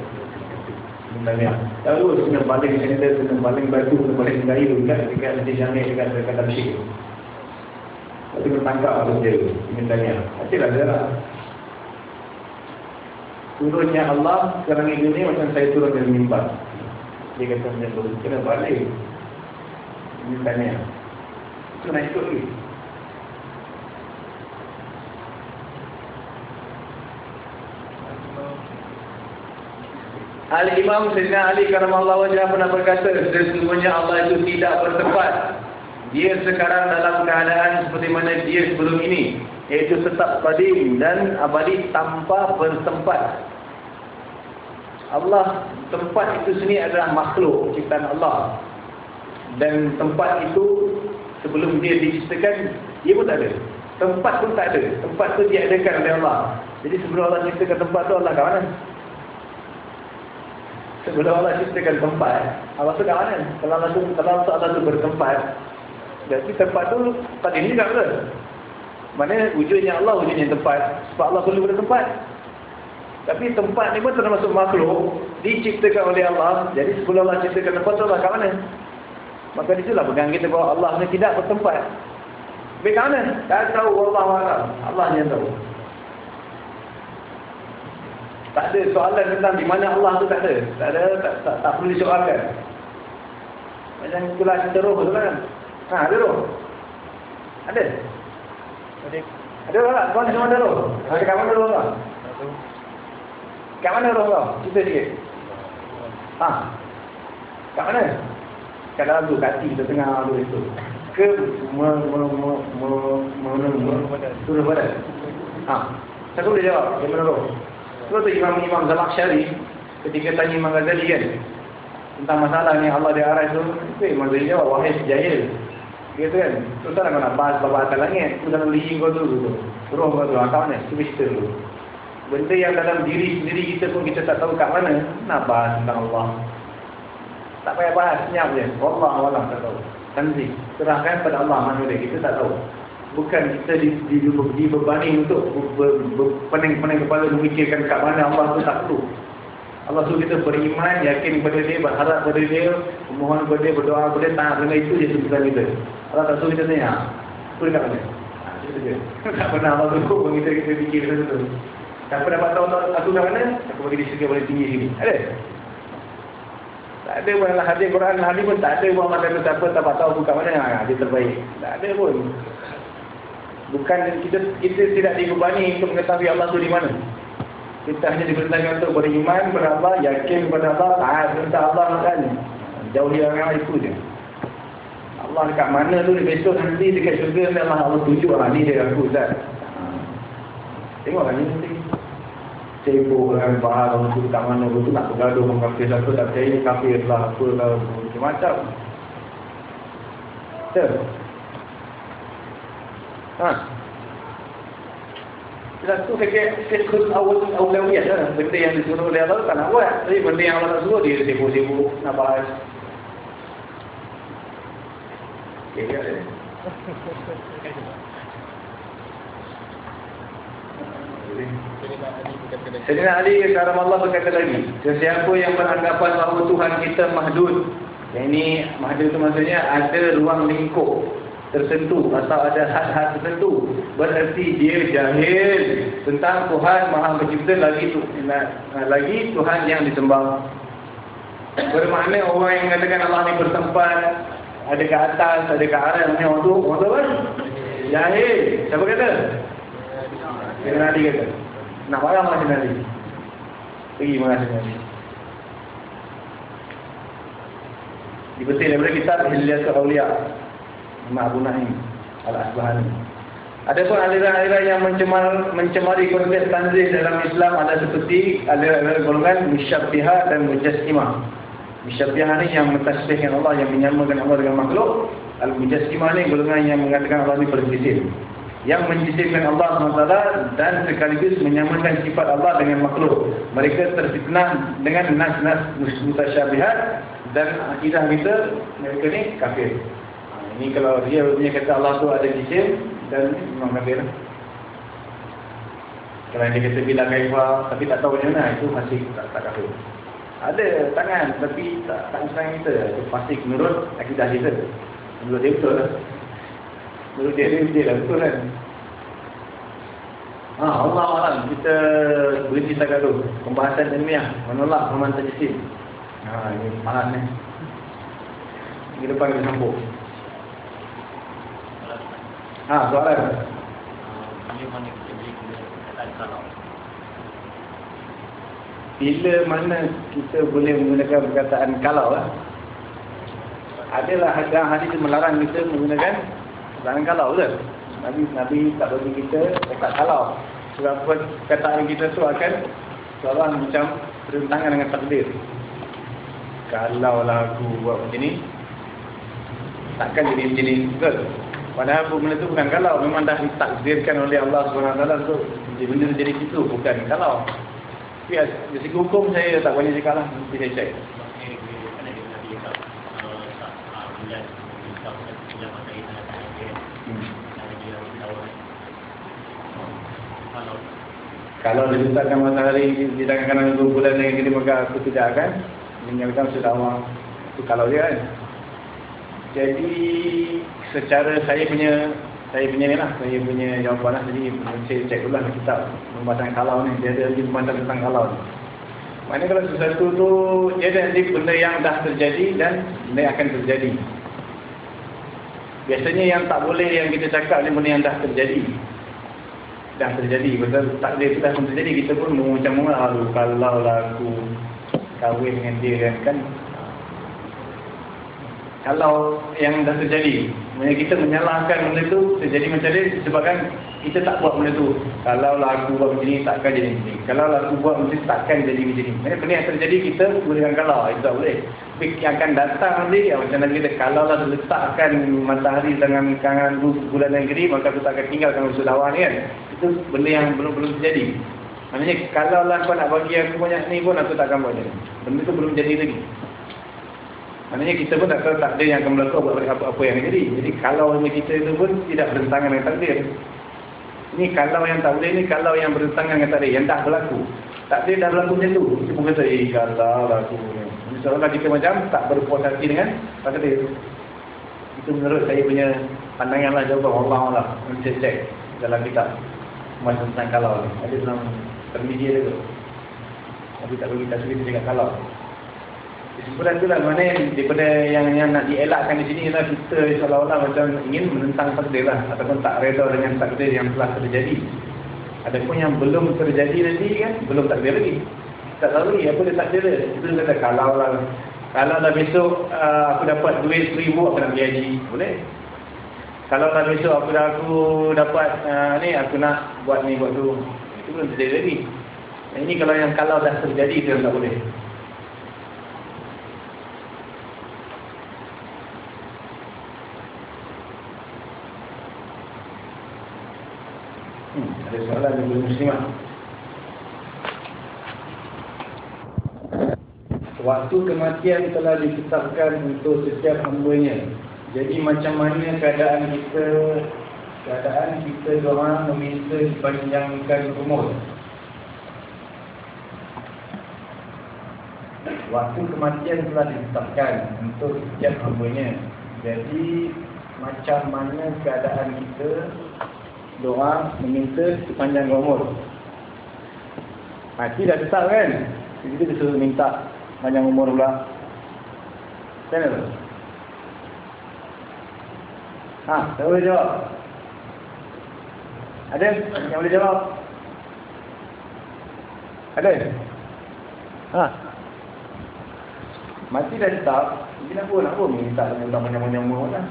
Tanya. Lalu kena baling center, kena baling batu, kena baling kayu dekat dekat nanti jamik dekat dekat tamsyik. Tapi kena tangkap apa dia. Ini tanya. Hatilah dia lah. Turunnya Allah sekarang ini macam saya turun dari mimbar. Dia kata macam tu, kena balik. Ini tanya. Itu nak ikut lagi. Al-Imam Sayyidina Ali Karamallah Wajah pernah berkata, sesungguhnya Allah itu tidak bertempat. Dia sekarang dalam keadaan seperti mana dia sebelum ini. Iaitu tetap qadim dan abadi tanpa bertempat. Allah tempat itu sendiri adalah makhluk ciptaan Allah. Dan tempat itu sebelum dia diciptakan dia pun tak ada. Tempat pun tak ada. Tempat tu diadakan oleh Allah. Jadi sebelum Allah ciptakan tempat tu Allah kat mana? Sebelum Allah ciptakan tempat Allah tu kat mana? Kalau Allah tu, kalau Allah tu bertempat. Berarti tempat tu tak ini juga ke? Mana wujudnya Allah wujudnya tempat. Sebab Allah perlu bertempat tapi tempat ni pun termasuk makhluk diciptakan oleh Allah. Jadi sebelum Allah ciptakan tempat tu Allah kat mana? Maka disitulah pegang kita bahawa Allah ni tidak bertempat. Tapi kat mana? Tak tahu Allah Allah. Allah yang tahu. Tak ada soalan tentang di mana Allah tu tak ada. Tak ada, tak, tak, tak perlu disoalkan. Macam itulah cerita roh tu kan. Ha, ada roh? Ada? Ada. Ada tak? Tuan semua ada roh? Ada kat mana roh tak? Kat mana roh kau? Cerita sikit. Ha? Kat mana? Kat dalam tu, kat hati, tengah tu itu. Ke turun badan? Ha? Siapa boleh jawab? Yang mana roh? Sebab tu Imam-Imam Zalak Syari, ketika tanya Imam Ghazali kan, tentang masalah ni Allah di arah tu, itu Imam Ghazali jawab, wahai jahil. Gitu kan? Terus tak nak bahas bapa atas langit. Tu dalam diri kau tu. tu. Roh kau tu. Akal mana? Tu cerita dulu. Benda yang dalam diri sendiri kita pun kita tak tahu kat mana. Nak bahas tentang Allah. Tak payah bahas. Senyap je. Allah Allah tak tahu. Tanzi. Serahkan pada Allah mana dia. Kita tak tahu. Bukan kita di, di, di, dibebani untuk pening-pening kepala memikirkan kat mana Allah tu tak perlu. Allah suruh kita beriman, yakin kepada dia, berharap kepada dia, memohon kepada dia, berdoa kepada dia, taat dengan itu je tuntutan kita. Allah tak suruh kita tanya, apa dekat mana? Ha, *laughs* tak pernah Allah suruh kita, fikir benda tu. Pernah dapat tahu aku kat mana? Aku bagi dia sekali boleh tinggi sini. Ada? Tak ada pun Allah hadir Quran, hadis pun tak ada pun Allah kata siapa tak tahu aku kat mana, ha, dia terbaik. Tak ada pun. Bukan kita kita tidak dibebani untuk mengetahui Allah tu di mana. Kita hanya diperintahkan untuk beriman Allah, yakin kepada Allah, taat perintah Allah kan. Jauh yang lain itu je. Allah dekat mana tu besok nanti dekat syurga ni Allah Allah tunjuk lah ni dia aku Ustaz. Ha. Tengoklah ni nanti. Sibuk dengan bahas orang tu dekat mana tu nak bergaduh dengan kafir siapa tak percaya ni kafir lah apa lah macam-macam. Betul? Ha. Satu sekali fiqhul awal awlawiyah lah. Benda yang disuruh oleh Allah tak nak buat. Tapi benda yang Allah tak suruh dia sibuk-sibuk nak bahas. Okay, ya, *laughs* ya. Sayyidina Ali karam Allah berkata lagi Sesiapa yang beranggapan bahawa Tuhan kita mahdud Yang ini mahdud itu maksudnya ada ruang lingkup tertentu atau ada had-had tertentu berarti dia jahil tentang Tuhan Maha Pencipta lagi tu lagi Tuhan yang disembah. Bermakna orang yang mengatakan Allah ni bertempat ada ke atas ada ke arah ni orang tu orang tu apa? Jahil. Siapa kata Sayyidina Ali kata nak marah Sayyidina Ali pergi Sayyidina Ali dibetul daripada kitab Hilyatul Awliya Imam Abu Naim Al-Asbahani. Ada pun aliran-aliran yang mencemar, mencemari konteks tanzih dalam Islam ada seperti aliran-aliran golongan Misyabbihah dan Mujassimah. Misyabbihah ni yang mentasbihkan Allah, yang menyamakan Allah dengan makhluk. Al-Mujassimah ni golongan yang mengatakan Allah ni berjisim. Yang menjisimkan Allah SWT dan sekaligus menyamakan sifat Allah dengan makhluk. Mereka terfitnah dengan nas-nas mutasyabihat dan akidah kita, mereka ni kafir. Ini kalau dia punya kata Allah tu ada jisim dan memang kafir. Kalau dia kata bila kaifa tapi tak tahu macam mana itu masih tak, tak kafir. Ada tangan tapi tak tak kita. Itu pasti menurut akidah kita. Menurut dia betul lah. Dia dia betul lah betul kan. Ha, Allah Allah kita berhenti setakat tu. Pembahasan ilmiah menolak pemantai jisim. Ha, ini malas ni. Ini depan kita sambung. Ha, soalan. Bila mana kita boleh menggunakan perkataan kalau lah. Adalah hadis hadis melarang kita menggunakan perkataan kalau ke? Nabi Nabi tak bagi kita dekat kalau. Sebab perkataan kita tu akan seolah macam bertentangan dengan takdir. Kalau lah aku buat macam ni, takkan jadi macam ni. Betul? Padahal benda tu bukan kalau memang dah ditakdirkan oleh Allah SWT tu benda jadi situ bukan kalau. Tapi dari segi hukum saya tak banyak cakap lah. Nanti saya cek. Kalau diletakkan matahari di tangan kanan dua bulan yang kini maka aku tidak akan menyangkutkan sudah awal. Itu kalau dia kan. Jadi secara saya punya saya punya ni lah, saya punya jawapan lah. Jadi saya cek dulu lah kitab pembahasan kalau ni. Dia ada lagi pembahasan tentang kalau ni. Mana kalau sesuatu tu, dia ada nanti benda yang dah terjadi dan benda yang akan terjadi. Biasanya yang tak boleh yang kita cakap ni benda yang dah terjadi. Dah terjadi. Betul tak boleh dah terjadi. Kita pun macam mana kalau lah aku kahwin dengan dia kan kalau yang dah terjadi Maksudnya kita menyalahkan benda tu terjadi macam ni sebabkan kita tak buat benda tu. Kalau aku buat macam ni takkan jadi macam ni. Kalau aku buat macam ni takkan jadi macam ni. Maksudnya benda yang terjadi kita gunakan kalau itu tak boleh. Tapi yang akan datang nanti ya, macam nanti kita kalau lah letakkan matahari dengan kangan bulan negeri maka aku tak akan tinggalkan usul lawan ni kan. Itu benda yang belum-belum terjadi. Maknanya kalau lah kau nak bagi aku banyak ni pun aku tak akan buat jadi benda tu belum jadi lagi Maknanya kita pun tak tahu takdir yang akan berlaku apa-apa yang jadi. Jadi kalau kita itu pun tidak bertentangan dengan takdir. Ini kalau yang tak boleh ni kalau yang bertentangan dengan takdir. Yang tak berlaku. Takdir dah berlaku macam tu. Kita pun kata, eh kalau berlaku. Misalnya kita macam tak berpuas hati dengan takdir. Itu menurut saya punya pandangan lah jawapan Allah lah. Kita cek dalam kitab. Masa tentang kalau. Ada dalam termedia tu. Tapi tak bagi tak sulit kalau. Kesimpulan tu lah mana daripada yang, yang nak dielakkan di sini ialah kita seolah-olah macam ingin menentang takdir lah ataupun tak reda dengan takdir yang telah terjadi. Adapun yang belum terjadi nanti kan belum takdir lagi. Tak tahu lagi apa dia takdir dia. Itu kata kalau lah kalau dah besok uh, aku dapat duit seribu aku nak haji. Boleh? Kalau dah besok aku dah aku dapat uh, ni aku nak buat ni buat tu. Itu belum terjadi lagi. Ini kalau yang kalau dah terjadi yang tak boleh. Ada soalan dari muslimah waktu kematian telah ditetapkan untuk setiap hambanya. Jadi macam mana keadaan kita keadaan kita doa meminta dipanjangkan umur? Waktu kematian telah ditetapkan untuk setiap hambanya. Jadi macam mana keadaan kita doa meminta sepanjang umur. Mati dah tetap kan? Kita disuruh minta panjang umur pula. Macam mana tu? Ha, tak boleh jawab. Ada yang boleh jawab? Ada? Ha? Mati dah tetap, jadi nak pun, nak pun minta panjang-panjang umur lah.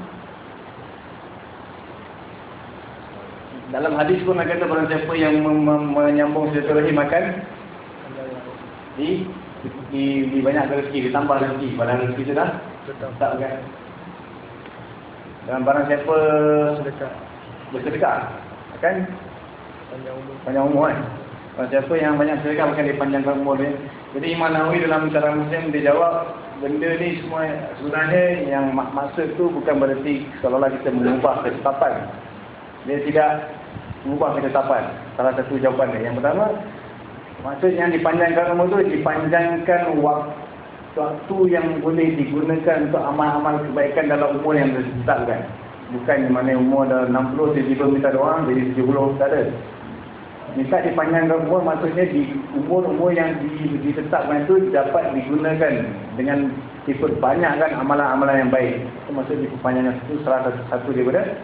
Dalam hadis pun kata barang siapa yang menyambung silaturahim makan di di, di banyak rezeki, ditambah rezeki. Pada rezeki itu dah tak kan. Dan barang siapa sedekah bersedekah akan panjang umur. Panjang umur kan. Barang siapa yang banyak sedekah akan dipanjangkan umur dia. Jadi Imam Nawawi dalam cara Muslim dia jawab benda ni semua sebenarnya yang mak maksud tu bukan berarti seolah-olah kita mengubah ketetapan. Dia tidak mengubah ketetapan. Salah satu jawapan dia. Yang pertama, maksud yang dipanjangkan umur tu dipanjangkan waktu yang boleh digunakan untuk amal-amal kebaikan dalam umur yang ditetapkan. Bukan mana umur dah 60, tiba-tiba minta doa, jadi 70, tak ada. Minta dipanjangkan umur maksudnya di umur-umur yang ditetapkan itu dapat digunakan dengan ikut banyakkan amalan-amalan yang baik. Itu maksud dipanjangkan itu salah satu daripada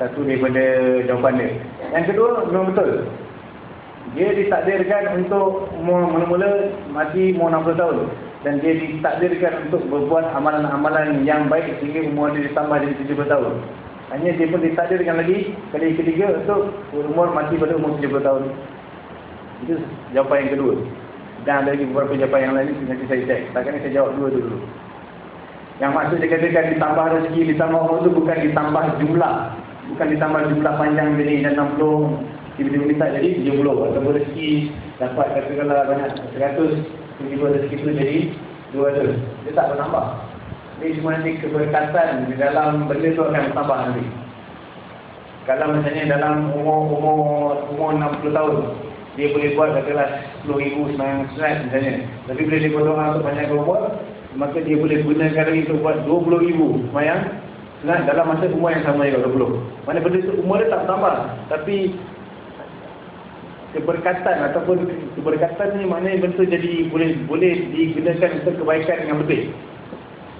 satu daripada jawapan dia. Yang kedua, memang betul. Dia ditakdirkan untuk mula-mula mati umur 60 tahun. Dan dia ditakdirkan untuk berbuat amalan-amalan yang baik sehingga umur dia ditambah jadi 70 tahun. Hanya dia pun ditakdirkan lagi kali ketiga untuk umur mati pada umur 70 tahun. Itu jawapan yang kedua. Dan ada lagi beberapa jawapan yang lain nanti saya cek. Takkan saya jawab dua dulu. Yang maksud dia katakan ditambah rezeki, ditambah umur itu bukan ditambah jumlah bukan ditambah jumlah panjang jadi dan 60 tiba-tiba minta jadi 70 ataupun rezeki dapat katakanlah banyak 100 tiba-tiba rezeki itu jadi 200 dia tak bertambah. Jadi semua nanti keberkatan di dalam benda itu akan bertambah nanti. Kalau misalnya dalam umur umur umur 60 tahun dia boleh buat katakanlah 10 ribu semayang sunat misalnya. Tapi bila dia berdoa untuk panjang umur maka dia boleh gunakan untuk buat 20 ribu. Semayang Nah, dalam masa umur yang sama juga 20. Mana benda tu umur dia tak tambah. Tapi keberkatan ataupun keberkatan ni maknanya benda jadi boleh boleh digunakan untuk kebaikan yang lebih.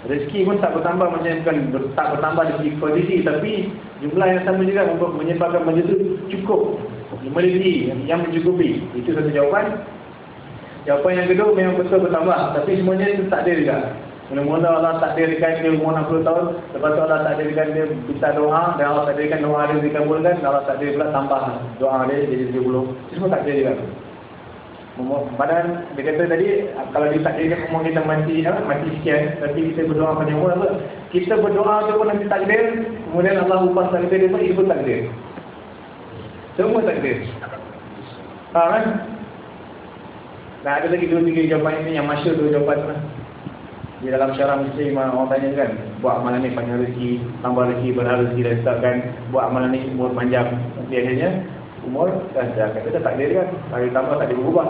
Rezeki pun tak bertambah macam bukan tak bertambah dari kondisi tapi jumlah yang sama juga untuk menyebabkan benda tu cukup. Memiliki yang mencukupi. Itu satu jawapan. Jawapan yang kedua memang betul bertambah tapi semuanya itu tak ada juga. Mula-mula Allah takdirkan dia umur 60 tahun, lepas tu Allah takdirkan dia minta doa, dan Allah takdirkan doa dia dikabulkan, dan Allah takdir pula tambah doa dia jadi 70. Semua takdir dia. Badan dia kata tadi kalau dia takdirkan umur kita mati apa, mati sekian, tapi kita berdoa pada umur apa? Kita berdoa tu pun nanti takdir, kemudian Allah ubah takdir dia pun itu takdir. Semua takdir. Faham kan? Nah ada lagi dua tiga jawapan ini yang masyur dua jawapan tu. Di dalam syarah mesti orang tanya kan, buat amalan ni panjang rezeki, tambah rezeki, berhala rezeki dan sebagainya, buat amalan ni umur panjang. Nanti akhirnya umur dah dah kata dah takdir kan. Hari tambah tak berubah.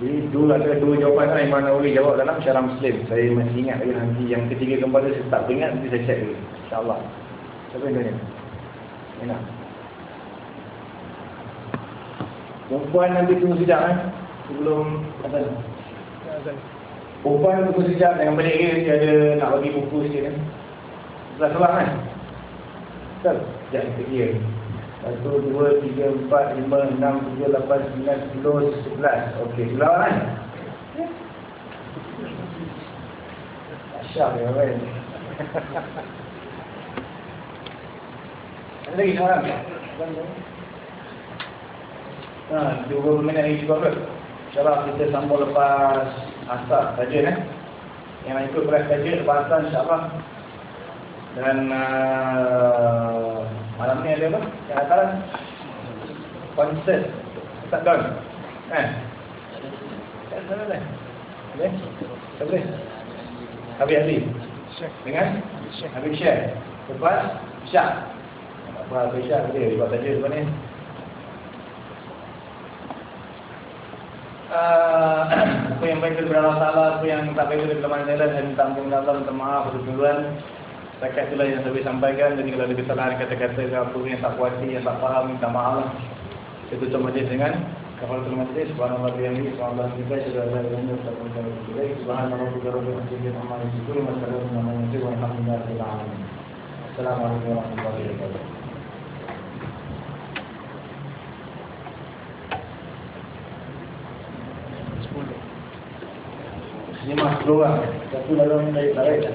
Jadi dua ada dua jawapan lah Imam Nawawi jawab dalam syarah Muslim. Saya masih ingat lagi nanti yang ketiga keempat saya tak ingat nanti saya check dulu. Insya-Allah. Siapa yang tanya? Enak. Perempuan nanti tunggu sekejap eh. Sebelum kata. Perempuan tunggu sekejap dengan balik dia, dia ada nak bagi buku sikit kan. Sebelah sebelah kan? Betul? Sekejap kita kira. Satu, dua, tiga, empat, lima, enam, tujuh, lapan, sembilan, sepuluh, sebelas. Okey, sebelah kan? Asyaf ya kan? Ada lagi seorang? Ha, 20 minit lagi cukup ke? InsyaAllah kita sambung lepas asar saja eh. Yang nak ikut beras saja lepas asar insyaAllah. Dan uh, malam ni ada apa? Yang atas konsert Ustaz Don. Kan? Tak salah kan? Boleh? Tak boleh? Habis Ali. Dengan? Habis Syekh. Lepas Syak. Tak apa, Habis Syak boleh. Buat saja lepas ni. Uh, *clears throat* apa yang baik daripada Allah Ta'ala, apa yang tak baik daripada kelemahan saya saya minta ampun Allah, minta maaf untuk duluan. Setakat itulah yang saya boleh sampaikan. Jadi kalau ada kesalahan kata-kata apa yang tak puasi, yang tak faham, minta maaf. Saya tutup majlis dengan kafaratul majlis. Subhanallah bihamdi, subhanallah bihamdi, subhanallah bihamdi, subhanallah bihamdi, subhanallah bihamdi, subhanallah bihamdi, subhanallah bihamdi, subhanallah bihamdi, subhanallah bihamdi, Assalamualaikum warahmatullahi wabarakatuh. shule ni masroa chakula leo ndio ibaraka